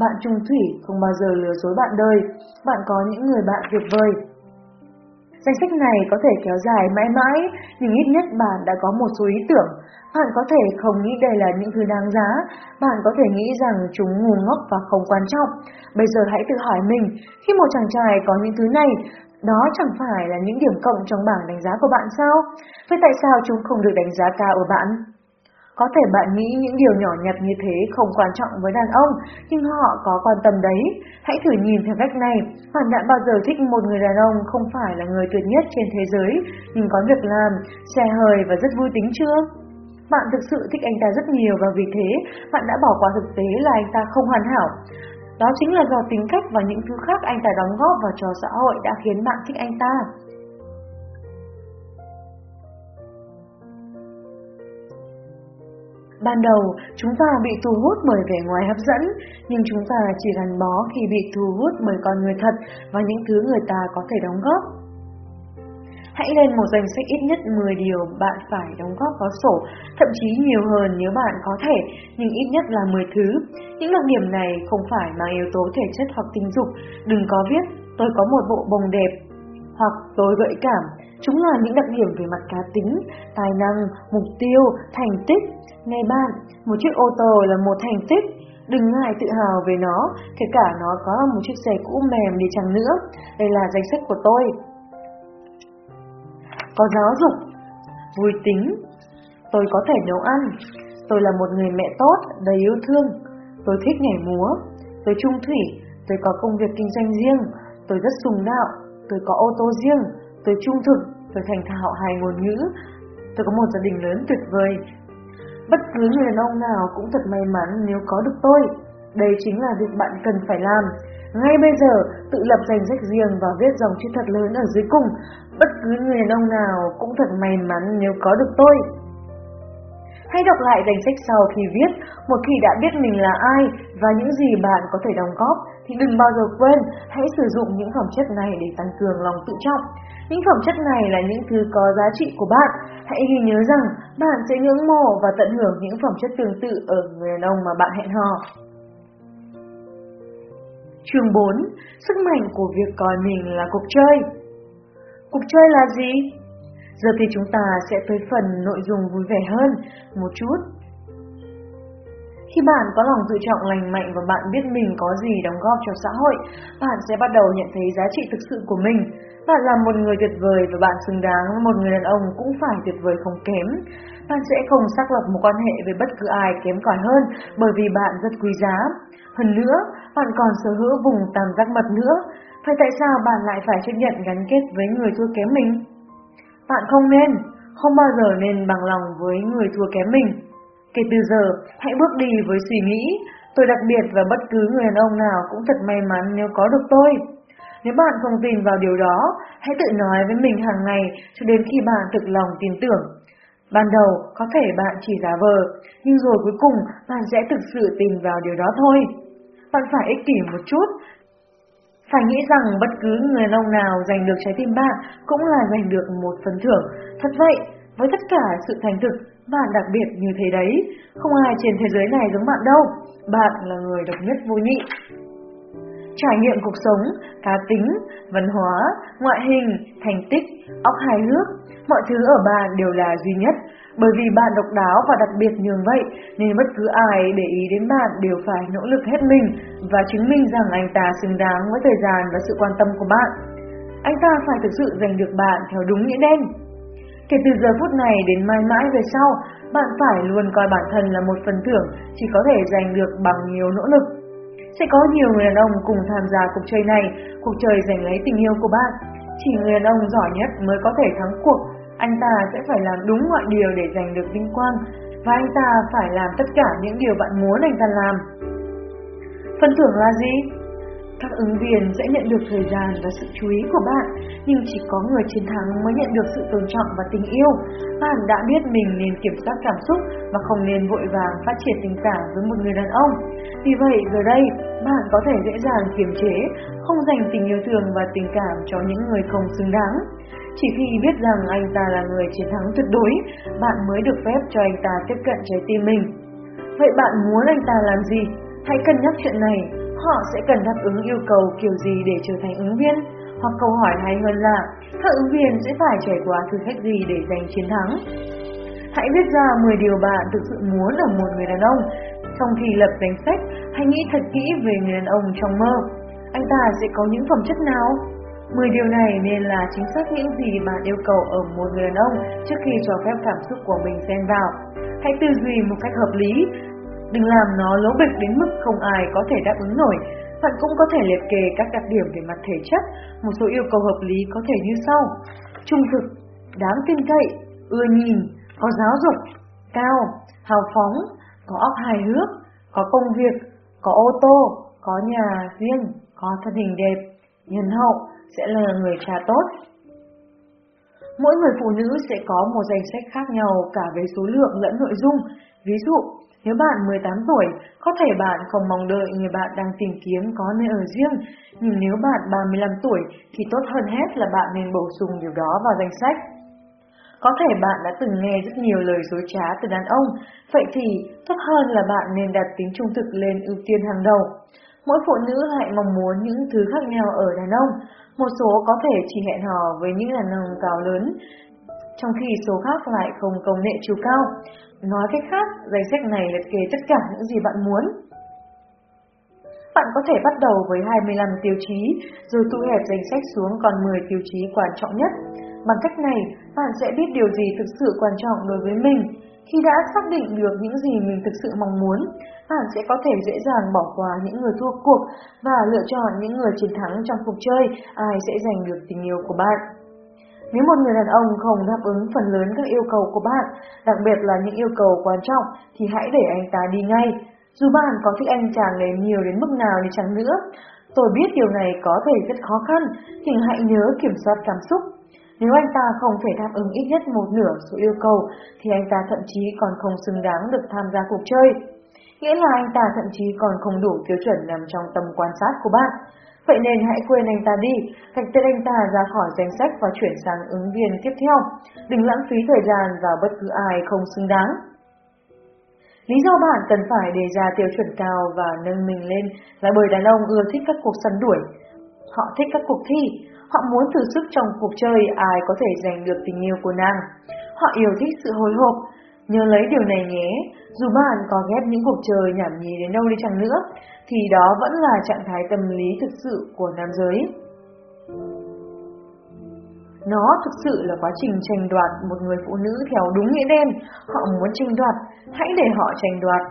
bạn trung thủy không bao giờ lừa dối bạn đời, bạn có những người bạn tuyệt vời. Danh sách này có thể kéo dài mãi mãi, nhưng ít nhất bạn đã có một số ý tưởng. Bạn có thể không nghĩ đây là những thứ đáng giá, bạn có thể nghĩ rằng chúng ngu ngốc và không quan trọng. Bây giờ hãy tự hỏi mình, khi một chàng trai có những thứ này, đó chẳng phải là những điểm cộng trong bảng đánh giá của bạn sao? Vậy tại sao chúng không được đánh giá cao ở bạn? Có thể bạn nghĩ những điều nhỏ nhặt như thế không quan trọng với đàn ông, nhưng họ có quan tâm đấy. Hãy thử nhìn theo cách này, bạn đã bao giờ thích một người đàn ông không phải là người tuyệt nhất trên thế giới, nhưng có việc làm, xe hơi và rất vui tính chưa? Bạn thực sự thích anh ta rất nhiều và vì thế bạn đã bỏ qua thực tế là anh ta không hoàn hảo. Đó chính là do tính cách và những thứ khác anh ta đóng góp vào cho xã hội đã khiến bạn thích anh ta. Ban đầu, chúng ta bị thu hút bởi vẻ ngoài hấp dẫn, nhưng chúng ta chỉ gắn bó khi bị thu hút bởi con người thật và những thứ người ta có thể đóng góp. Hãy lên một danh sách ít nhất 10 điều bạn phải đóng góp vào sổ, thậm chí nhiều hơn nếu bạn có thể, nhưng ít nhất là 10 thứ. Những đặc điểm này không phải mang yếu tố thể chất hoặc tình dục. Đừng có viết, tôi có một bộ bồng đẹp, hoặc tôi gợi cảm. Chúng là những đặc điểm về mặt cá tính, tài năng, mục tiêu, thành tích. Này bạn, một chiếc ô tô là một thành tích, Đừng ngại tự hào về nó, kể cả nó có là một chiếc xe cũ mềm đi chăng nữa. Đây là danh sách của tôi. Có giáo dục, vui tính, tôi có thể nấu ăn, tôi là một người mẹ tốt, đầy yêu thương, tôi thích nhảy múa, tôi trung thủy, tôi có công việc kinh doanh riêng, tôi rất sùng đạo, tôi có ô tô riêng, tôi trung thực, tôi thành thạo hài ngôn ngữ, tôi có một gia đình lớn tuyệt vời, Bất cứ người đàn ông nào cũng thật may mắn nếu có được tôi. Đây chính là việc bạn cần phải làm. Ngay bây giờ, tự lập danh sách riêng và viết dòng chữ thật lớn ở dưới cùng. Bất cứ người đàn ông nào cũng thật may mắn nếu có được tôi. Hãy đọc lại danh sách sau khi viết, một khi đã biết mình là ai và những gì bạn có thể đóng góp, thì đừng bao giờ quên, hãy sử dụng những phẩm chất này để tăng cường lòng tự trọng. Những phẩm chất này là những thứ có giá trị của bạn. Hãy ghi nhớ rằng bạn sẽ ngưỡng mộ và tận hưởng những phẩm chất tương tự ở người đàn ông mà bạn hẹn hò. Chương 4. Sức mạnh của việc coi mình là cuộc chơi Cuộc chơi là gì? Giờ thì chúng ta sẽ tới phần nội dung vui vẻ hơn một chút. Khi bạn có lòng tự trọng lành mạnh và bạn biết mình có gì đóng góp cho xã hội, bạn sẽ bắt đầu nhận thấy giá trị thực sự của mình. Bạn là một người tuyệt vời và bạn xứng đáng với một người đàn ông cũng phải tuyệt vời không kém. Bạn sẽ không xác lập một quan hệ với bất cứ ai kém cỏi hơn bởi vì bạn rất quý giá. Hơn nữa, bạn còn sở hữu vùng tam giác mật nữa. Vậy tại sao bạn lại phải chấp nhận gắn kết với người thua kém mình? Bạn không nên, không bao giờ nên bằng lòng với người thua kém mình. Kể từ giờ, hãy bước đi với suy nghĩ, tôi đặc biệt và bất cứ người đàn ông nào cũng thật may mắn nếu có được tôi. Nếu bạn không tin vào điều đó, hãy tự nói với mình hàng ngày cho đến khi bạn thực lòng tin tưởng. Ban đầu, có thể bạn chỉ giả vờ, nhưng rồi cuối cùng bạn sẽ thực sự tin vào điều đó thôi. Bạn phải ích kỷ một chút, phải nghĩ rằng bất cứ người đàn ông nào giành được trái tim bạn cũng là giành được một phần thưởng. Thật vậy, với tất cả sự thành thực, bạn đặc biệt như thế đấy. Không ai trên thế giới này giống bạn đâu. Bạn là người độc nhất vô nhị. Trải nghiệm cuộc sống, cá tính, văn hóa, ngoại hình, thành tích, óc hài hước, mọi thứ ở bạn đều là duy nhất. Bởi vì bạn độc đáo và đặc biệt như vậy, nên bất cứ ai để ý đến bạn đều phải nỗ lực hết mình và chứng minh rằng anh ta xứng đáng với thời gian và sự quan tâm của bạn. Anh ta phải thực sự giành được bạn theo đúng nghĩa đen. Kể từ giờ phút này đến mãi mãi về sau, bạn phải luôn coi bản thân là một phần thưởng chỉ có thể giành được bằng nhiều nỗ lực. Sẽ có nhiều người đàn ông cùng tham gia cuộc chơi này, cuộc chơi giành lấy tình yêu của bạn. Chỉ người đàn ông giỏi nhất mới có thể thắng cuộc anh ta sẽ phải làm đúng mọi điều để giành được vinh quang và anh ta phải làm tất cả những điều bạn muốn anh ta làm. Phần thưởng là gì? Các ứng viên sẽ nhận được thời gian và sự chú ý của bạn, nhưng chỉ có người chiến thắng mới nhận được sự tôn trọng và tình yêu. Bạn đã biết mình nên kiểm soát cảm xúc và không nên vội vàng phát triển tình cảm với một người đàn ông. Vì vậy, giờ đây, bạn có thể dễ dàng kiềm chế, không dành tình yêu thương và tình cảm cho những người không xứng đáng. Chỉ khi biết rằng anh ta là người chiến thắng tuyệt đối, bạn mới được phép cho anh ta tiếp cận trái tim mình. Vậy bạn muốn anh ta làm gì? Hãy cân nhắc chuyện này, họ sẽ cần đáp ứng yêu cầu kiểu gì để trở thành ứng viên? Hoặc câu hỏi hay hơn là, các ứng viên sẽ phải trải qua thử thách gì để giành chiến thắng? Hãy viết ra 10 điều bạn thực sự muốn ở một người đàn ông. Trong khi lập danh sách, hãy nghĩ thật kỹ về người đàn ông trong mơ. Anh ta sẽ có những phẩm chất nào? 10 điều này nên là chính xác những gì bạn yêu cầu ở một người đàn ông trước khi cho phép cảm xúc của mình xen vào. Hãy tư duy một cách hợp lý, đừng làm nó lố bịch đến mức không ai có thể đáp ứng nổi. Bạn cũng có thể liệt kê các đặc điểm về mặt thể chất, một số yêu cầu hợp lý có thể như sau. Trung thực, đáng tin cậy, ưa nhìn, có giáo dục, cao, hào phóng, có óc hài hước, có công việc, có ô tô, có nhà riêng, có thân hình đẹp, nhân hậu, sẽ là người cha tốt. Mỗi người phụ nữ sẽ có một danh sách khác nhau cả về số lượng lẫn nội dung. Ví dụ, nếu bạn 18 tuổi, có thể bạn không mong đợi người bạn đang tìm kiếm có nơi ở riêng, nhưng nếu bạn 35 tuổi thì tốt hơn hết là bạn nên bổ sung điều đó vào danh sách. Có thể bạn đã từng nghe rất nhiều lời dối trá từ đàn ông, vậy thì tốt hơn là bạn nên đặt tính trung thực lên ưu tiên hàng đầu. Mỗi phụ nữ lại mong muốn những thứ khác nhau ở đàn ông, một số có thể chỉ hẹn hò với những đàn ông cao lớn, trong khi số khác lại không công nghệ chiều cao. Nói cách khác, danh sách này liệt kê tất cả những gì bạn muốn. Bạn có thể bắt đầu với 25 tiêu chí, rồi thu hẹp danh sách xuống còn 10 tiêu chí quan trọng nhất. Bằng cách này, bạn sẽ biết điều gì thực sự quan trọng đối với mình. Khi đã xác định được những gì mình thực sự mong muốn, bạn sẽ có thể dễ dàng bỏ qua những người thua cuộc và lựa chọn những người chiến thắng trong cuộc chơi, ai sẽ giành được tình yêu của bạn. Nếu một người đàn ông không đáp ứng phần lớn các yêu cầu của bạn, đặc biệt là những yêu cầu quan trọng, thì hãy để anh ta đi ngay. Dù bạn có thích anh chàng này nhiều đến mức nào đi chăng nữa, tôi biết điều này có thể rất khó khăn, thì hãy nhớ kiểm soát cảm xúc. Nếu anh ta không thể đáp ứng ít nhất một nửa số yêu cầu, thì anh ta thậm chí còn không xứng đáng được tham gia cuộc chơi. Nghĩa là anh ta thậm chí còn không đủ tiêu chuẩn nằm trong tầm quan sát của bạn. Vậy nên hãy quên anh ta đi, gạch tên anh ta ra khỏi danh sách và chuyển sang ứng viên tiếp theo. Đừng lãng phí thời gian vào bất cứ ai không xứng đáng. Lý do bạn cần phải đề ra tiêu chuẩn cao và nâng mình lên là bởi đàn ông ưa thích các cuộc săn đuổi. Họ thích các cuộc thi, họ muốn thử sức trong cuộc chơi ai có thể giành được tình yêu của nàng. Họ yêu thích sự hồi hộp. Nhớ lấy điều này nhé, dù bạn có ghét những cuộc chơi nhảm nhí đến đâu đi chăng nữa, thì đó vẫn là trạng thái tâm lý thực sự của nam giới. Nó thực sự là quá trình tranh đoạt một người phụ nữ theo đúng nghĩa đen. Họ muốn tranh đoạt, hãy để họ tranh đoạt.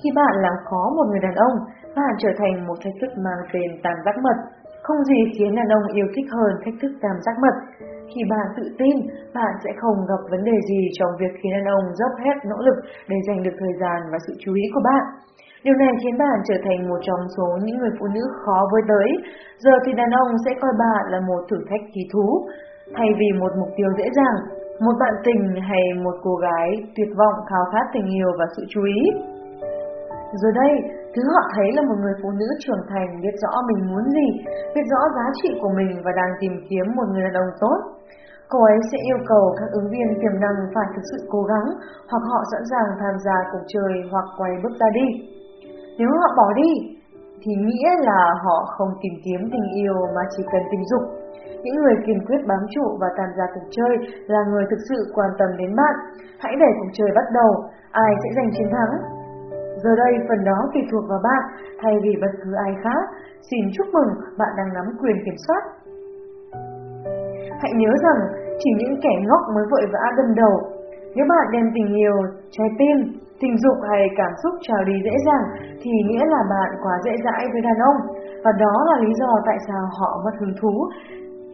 Khi bạn làm khó một người đàn ông, bạn trở thành một thách thức mang tên tam giác mật. Không gì khiến đàn ông yêu thích hơn thách thức tam giác mật. Khi bạn tự tin, bạn sẽ không gặp vấn đề gì trong việc khiến đàn ông dốc hết nỗ lực để giành được thời gian và sự chú ý của bạn. Điều này khiến bạn trở thành một trong số những người phụ nữ khó với tới. Giờ thì đàn ông sẽ coi bạn là một thử thách kỳ thú, thay vì một mục tiêu dễ dàng, một bạn tình hay một cô gái tuyệt vọng khao khát tình yêu và sự chú ý. Rồi đây, thứ họ thấy là một người phụ nữ trưởng thành biết rõ mình muốn gì, biết rõ giá trị của mình và đang tìm kiếm một người đàn ông tốt. Cô ấy sẽ yêu cầu các ứng viên tiềm năng phải thực sự cố gắng, hoặc họ sẵn sàng tham gia cuộc chơi hoặc quay bước ra đi. Nếu họ bỏ đi, thì nghĩa là họ không tìm kiếm tình yêu mà chỉ cần tình dục. Những người kiên quyết bám trụ và tham gia cuộc chơi là người thực sự quan tâm đến bạn. Hãy để cuộc chơi bắt đầu, ai sẽ giành chiến thắng. Giờ đây phần đó tùy thuộc vào bạn, thay vì bất cứ ai khác. Xin chúc mừng bạn đang nắm quyền kiểm soát. Hãy nhớ rằng chỉ những kẻ ngốc mới vội vã đâm đầu. Nếu bạn đem tình yêu, trái tim, tình dục hay cảm xúc trào đi dễ dàng thì nghĩa là bạn quá dễ dãi với đàn ông và đó là lý do tại sao họ mất hứng thú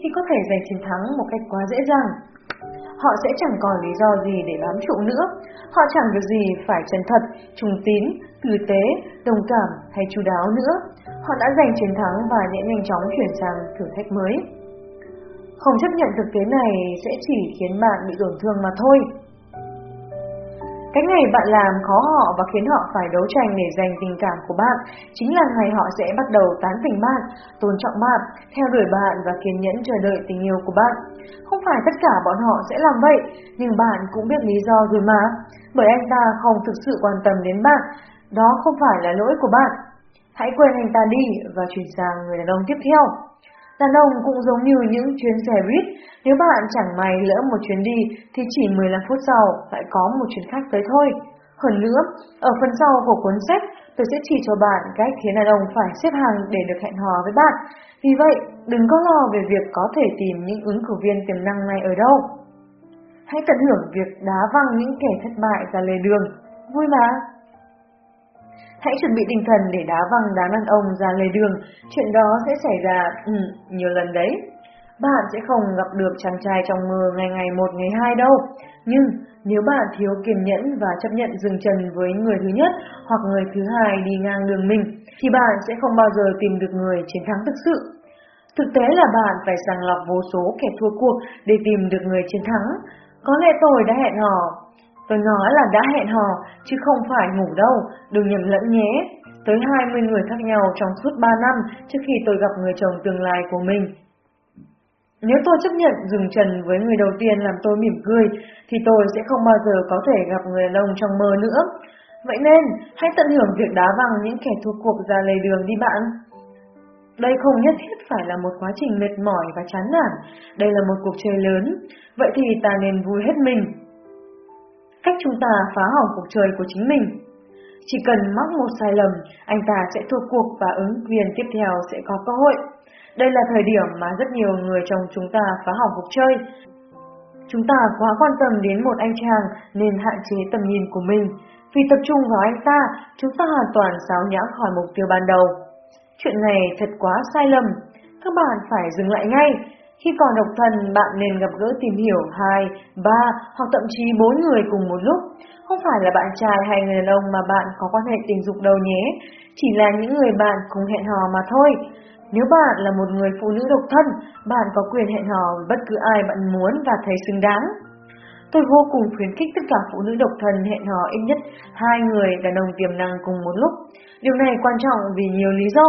khi có thể giành chiến thắng một cách quá dễ dàng. Họ sẽ chẳng còn lý do gì để bám trụ nữa. Họ chẳng việc gì phải chân thật, trung tín, tử tế, đồng cảm hay chú đáo nữa. Họ đã giành chiến thắng và sẽ nhanh chóng chuyển sang thử thách mới. Không chấp nhận thực tế này sẽ chỉ khiến bạn bị tổn thương mà thôi. Cái ngày bạn làm khó họ và khiến họ phải đấu tranh để giành tình cảm của bạn chính là ngày họ sẽ bắt đầu tán tỉnh bạn, tôn trọng bạn, theo đuổi bạn và kiên nhẫn chờ đợi tình yêu của bạn. Không phải tất cả bọn họ sẽ làm vậy, nhưng bạn cũng biết lý do rồi mà. Bởi anh ta không thực sự quan tâm đến bạn, đó không phải là lỗi của bạn. Hãy quên anh ta đi và chuyển sang người đàn ông tiếp theo. Đàn ông cũng giống như những chuyến xe buýt, nếu bạn chẳng may lỡ một chuyến đi thì chỉ 15 phút sau lại có một chuyến khác tới thôi. Hơn nữa, ở phần sau của cuốn sách, tôi sẽ chỉ cho bạn cách khiến đàn ông phải xếp hàng để được hẹn hò với bạn. Vì vậy, đừng có lo về việc có thể tìm những ứng cử viên tiềm năng này ở đâu. Hãy tận hưởng việc đá văng những kẻ thất bại ra lề đường. Vui mà! Hãy chuẩn bị tinh thần để đá văng đá đàn ông ra lề đường, chuyện đó sẽ xảy ra ừ, nhiều lần đấy. Bạn sẽ không gặp được chàng trai trong mơ ngày ngày một ngày hai đâu. Nhưng nếu bạn thiếu kiên nhẫn và chấp nhận dừng chân với người thứ nhất hoặc người thứ hai đi ngang đường mình, thì bạn sẽ không bao giờ tìm được người chiến thắng thực sự. Thực tế là bạn phải sàng lọc vô số kẻ thua cuộc để tìm được người chiến thắng. Có lẽ tôi đã hẹn hò Tôi nói là đã hẹn hò, chứ không phải ngủ đâu, đừng nhầm lẫn nhé. Tới 20 người khác nhau trong suốt 3 năm trước khi tôi gặp người chồng tương lai của mình. Nếu tôi chấp nhận dừng trần với người đầu tiên làm tôi mỉm cười, thì tôi sẽ không bao giờ có thể gặp người đàn ông trong mơ nữa. Vậy nên, hãy tận hưởng việc đá văng những kẻ thua cuộc ra lề đường đi bạn. Đây không nhất thiết phải là một quá trình mệt mỏi và chán nản, đây là một cuộc chơi lớn, vậy thì ta nên vui hết mình. Cách chúng ta phá hỏng cuộc chơi của chính mình. Chỉ cần mắc một sai lầm, anh ta sẽ thua cuộc và ứng viên tiếp theo sẽ có cơ hội. Đây là thời điểm mà rất nhiều người trong chúng ta phá hỏng cuộc chơi. Chúng ta quá quan tâm đến một anh chàng nên hạn chế tầm nhìn của mình. Vì tập trung vào anh ta, chúng ta hoàn toàn xáo nhãng khỏi mục tiêu ban đầu. Chuyện này thật quá sai lầm. Các bạn phải dừng lại ngay. Khi còn độc thân, bạn nên gặp gỡ tìm hiểu hai, ba hoặc thậm chí bốn người cùng một lúc. Không phải là bạn trai hay người đàn ông mà bạn có quan hệ tình dục đâu nhé. Chỉ là những người bạn cùng hẹn hò mà thôi. Nếu bạn là một người phụ nữ độc thân, bạn có quyền hẹn hò với bất cứ ai bạn muốn và thấy xứng đáng. Tôi vô cùng khuyến khích tất cả phụ nữ độc thân hẹn hò ít nhất hai người đàn ông tiềm năng cùng một lúc. Điều này quan trọng vì nhiều lý do.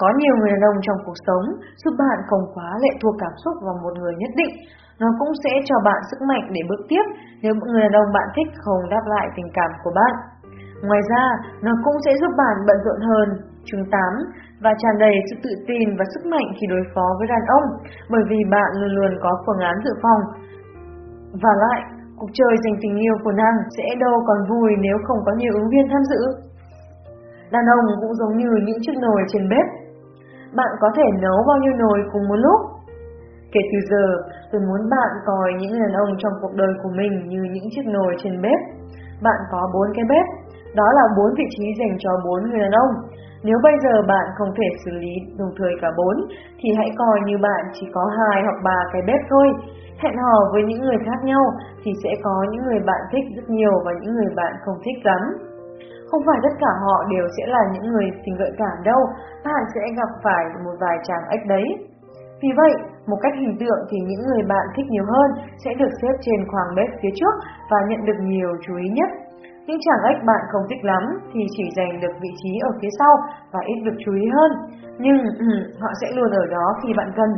Có nhiều người đàn ông trong cuộc sống giúp bạn không quá lệ thuộc cảm xúc vào một người nhất định. Nó cũng sẽ cho bạn sức mạnh để bước tiếp nếu người đàn ông bạn thích không đáp lại tình cảm của bạn. Ngoài ra, nó cũng sẽ giúp bạn bận rộn hơn, trung tám và tràn đầy sự tự tin và sức mạnh khi đối phó với đàn ông, bởi vì bạn luôn luôn có phương án dự phòng. Và lại, cuộc chơi giành tình yêu của nàng sẽ đâu còn vui nếu không có nhiều ứng viên tham dự. Đàn ông cũng giống như những chiếc nồi trên bếp. Bạn có thể nấu bao nhiêu nồi cùng một lúc. Kể từ giờ, tôi muốn bạn coi những đàn ông trong cuộc đời của mình như những chiếc nồi trên bếp. Bạn có bốn cái bếp, đó là bốn vị trí dành cho bốn người đàn ông. Nếu bây giờ bạn không thể xử lý đồng thời cả bốn, thì hãy coi như bạn chỉ có hai hoặc ba cái bếp thôi. Hẹn hò với những người khác nhau thì sẽ có những người bạn thích rất nhiều và những người bạn không thích lắm. Không phải tất cả họ đều sẽ là những người tình gợi cảm đâu, bạn sẽ gặp phải một vài chàng ếch đấy. Vì vậy, một cách hình tượng thì những người bạn thích nhiều hơn sẽ được xếp trên khoảng bếp phía trước và nhận được nhiều chú ý nhất. Những chàng ếch bạn không thích lắm thì chỉ giành được vị trí ở phía sau và ít được chú ý hơn, nhưng ừ, họ sẽ luôn ở đó khi bạn cần.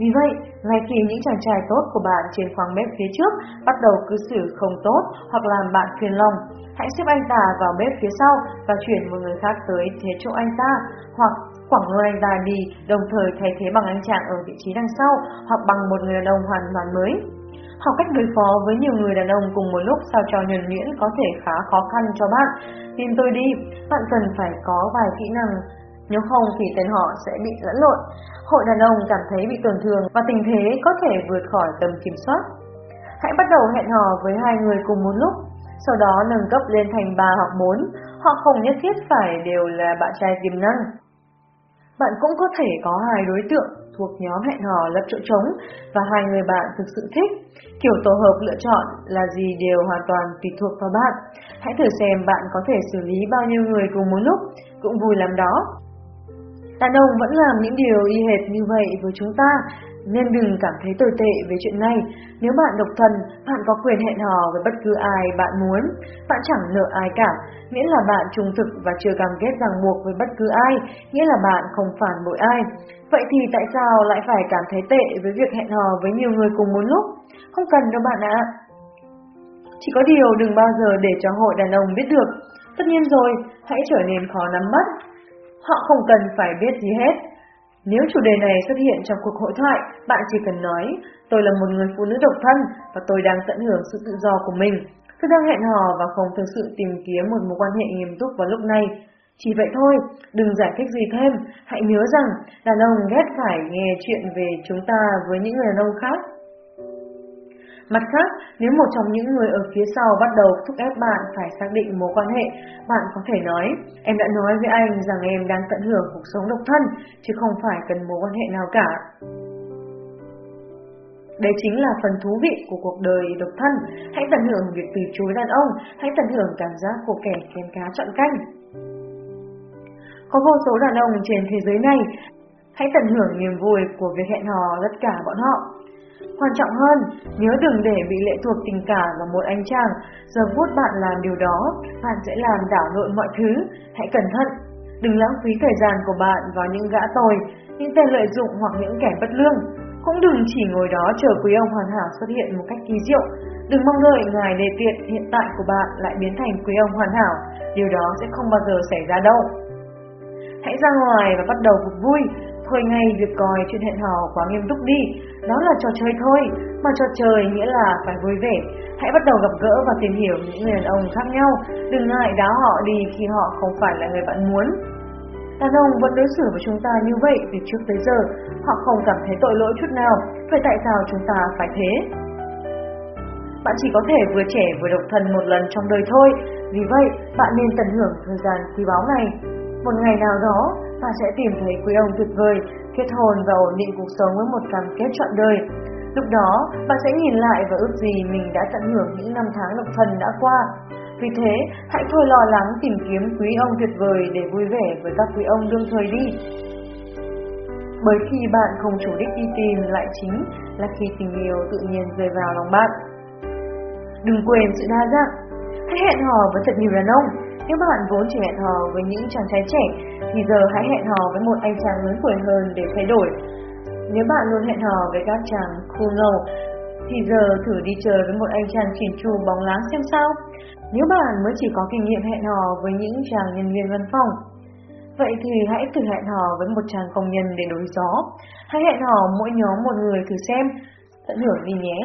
Vì vậy, ngay khi những chàng trai tốt của bạn trên khoang bếp phía trước bắt đầu cư xử không tốt hoặc làm bạn phiền lòng, hãy xếp anh ta vào bếp phía sau và chuyển một người khác tới thế chỗ anh ta, hoặc quẳng lôi anh ta đi, đồng thời thay thế bằng anh chàng ở vị trí đằng sau, hoặc bằng một người đàn ông hoàn toàn mới. Học cách đối phó với nhiều người đàn ông cùng một lúc sao cho nhuần nhuyễn có thể khá khó khăn cho bạn. Tin tôi đi, bạn cần phải có vài kỹ năng, nếu không thì tên họ sẽ bị lẫn lộn. Hội đàn ông cảm thấy bị tổn thương và tình thế có thể vượt khỏi tầm kiểm soát. Hãy bắt đầu hẹn hò với hai người cùng một lúc, sau đó nâng cấp lên thành 3 hoặc 4, họ không nhất thiết phải đều là bạn trai tiềm năng. Bạn cũng có thể có hai đối tượng thuộc nhóm hẹn hò lập chỗ trống và hai người bạn thực sự thích. Kiểu tổ hợp lựa chọn là gì đều hoàn toàn tùy thuộc vào bạn. Hãy thử xem bạn có thể xử lý bao nhiêu người cùng một lúc, cũng vui lắm đó. Đàn ông vẫn làm những điều y hệt như vậy với chúng ta, nên đừng cảm thấy tồi tệ về chuyện này. Nếu bạn độc thân, bạn có quyền hẹn hò với bất cứ ai bạn muốn. Bạn chẳng nợ ai cả, miễn là bạn trung thực và chưa cam kết ràng buộc với bất cứ ai, nghĩa là bạn không phản bội ai. Vậy thì tại sao lại phải cảm thấy tệ với việc hẹn hò với nhiều người cùng một lúc? Không cần đâu bạn ạ. Chỉ có điều đừng bao giờ để cho hội đàn ông biết được. Tất nhiên rồi, hãy trở nên khó nắm bắt. Họ không cần phải biết gì hết. Nếu chủ đề này xuất hiện trong cuộc hội thoại, bạn chỉ cần nói, tôi là một người phụ nữ độc thân và tôi đang tận hưởng sự tự do của mình. Tôi đang hẹn hò và không thực sự tìm kiếm một mối quan hệ nghiêm túc vào lúc này. Chỉ vậy thôi, đừng giải thích gì thêm. Hãy nhớ rằng, đàn ông ghét phải nghe chuyện về chúng ta với những người đàn ông khác. Mặt khác, nếu một trong những người ở phía sau bắt đầu thúc ép bạn phải xác định mối quan hệ, bạn có thể nói, em đã nói với anh rằng em đang tận hưởng cuộc sống độc thân, chứ không phải cần mối quan hệ nào cả. Đây chính là phần thú vị của cuộc đời độc thân. Hãy tận hưởng việc từ chối đàn ông, hãy tận hưởng cảm giác của kẻ kén cá chọn canh. Có vô số đàn ông trên thế giới này, hãy tận hưởng niềm vui của việc hẹn hò tất cả bọn họ. Quan trọng hơn, nhớ đừng để bị lệ thuộc tình cảm vào một anh chàng, giờ vuốt bạn làm điều đó, bạn sẽ làm đảo lộn mọi thứ, hãy cẩn thận. Đừng lãng phí thời gian của bạn vào những gã tồi, những tên lợi dụng hoặc những kẻ bất lương. Cũng đừng chỉ ngồi đó chờ quý ông hoàn hảo xuất hiện một cách kỳ diệu. Đừng mong đợi ngài đề tiện hiện tại của bạn lại biến thành quý ông hoàn hảo, điều đó sẽ không bao giờ xảy ra đâu. Hãy ra ngoài và bắt đầu cuộc vui, thôi ngay việc coi chuyện hẹn hò quá nghiêm túc đi, đó là trò chơi thôi, mà trò chơi nghĩa là phải vui vẻ. Hãy bắt đầu gặp gỡ và tìm hiểu những người đàn ông khác nhau, đừng ngại đá họ đi khi họ không phải là người bạn muốn. Đàn ông vẫn đối xử với chúng ta như vậy từ trước tới giờ, họ không cảm thấy tội lỗi chút nào, vậy tại sao chúng ta phải thế? Bạn chỉ có thể vừa trẻ vừa độc thân một lần trong đời thôi, vì vậy bạn nên tận hưởng thời gian quý báu này. Một ngày nào đó, bạn sẽ tìm thấy quý ông tuyệt vời, kết hôn và ổn định cuộc sống với một cam kết trọn đời. Lúc đó, bạn sẽ nhìn lại và ước gì mình đã tận hưởng những năm tháng độc thân đã qua. Vì thế, hãy thôi lo lắng tìm kiếm quý ông tuyệt vời để vui vẻ với các quý ông đương thời đi. Bởi khi bạn không chủ đích đi tìm lại chính là khi tình yêu tự nhiên rơi vào lòng bạn. Đừng quên sự đa dạng. Hãy hẹn hò với thật nhiều đàn ông. Nếu bạn vốn chỉ hẹn hò với những chàng trai trẻ, thì giờ hãy hẹn hò với một anh chàng lớn tuổi hơn để thay đổi. Nếu bạn luôn hẹn hò với các chàng cool ngầu, thì giờ thử đi chơi với một anh chàng chỉn chu bóng láng xem sao. Nếu bạn mới chỉ có kinh nghiệm hẹn hò với những chàng nhân viên văn phòng, vậy thì hãy thử hẹn hò với một chàng công nhân để đổi gió. Hãy hẹn hò mỗi nhóm một người thử xem. Tận hưởng đi nhé!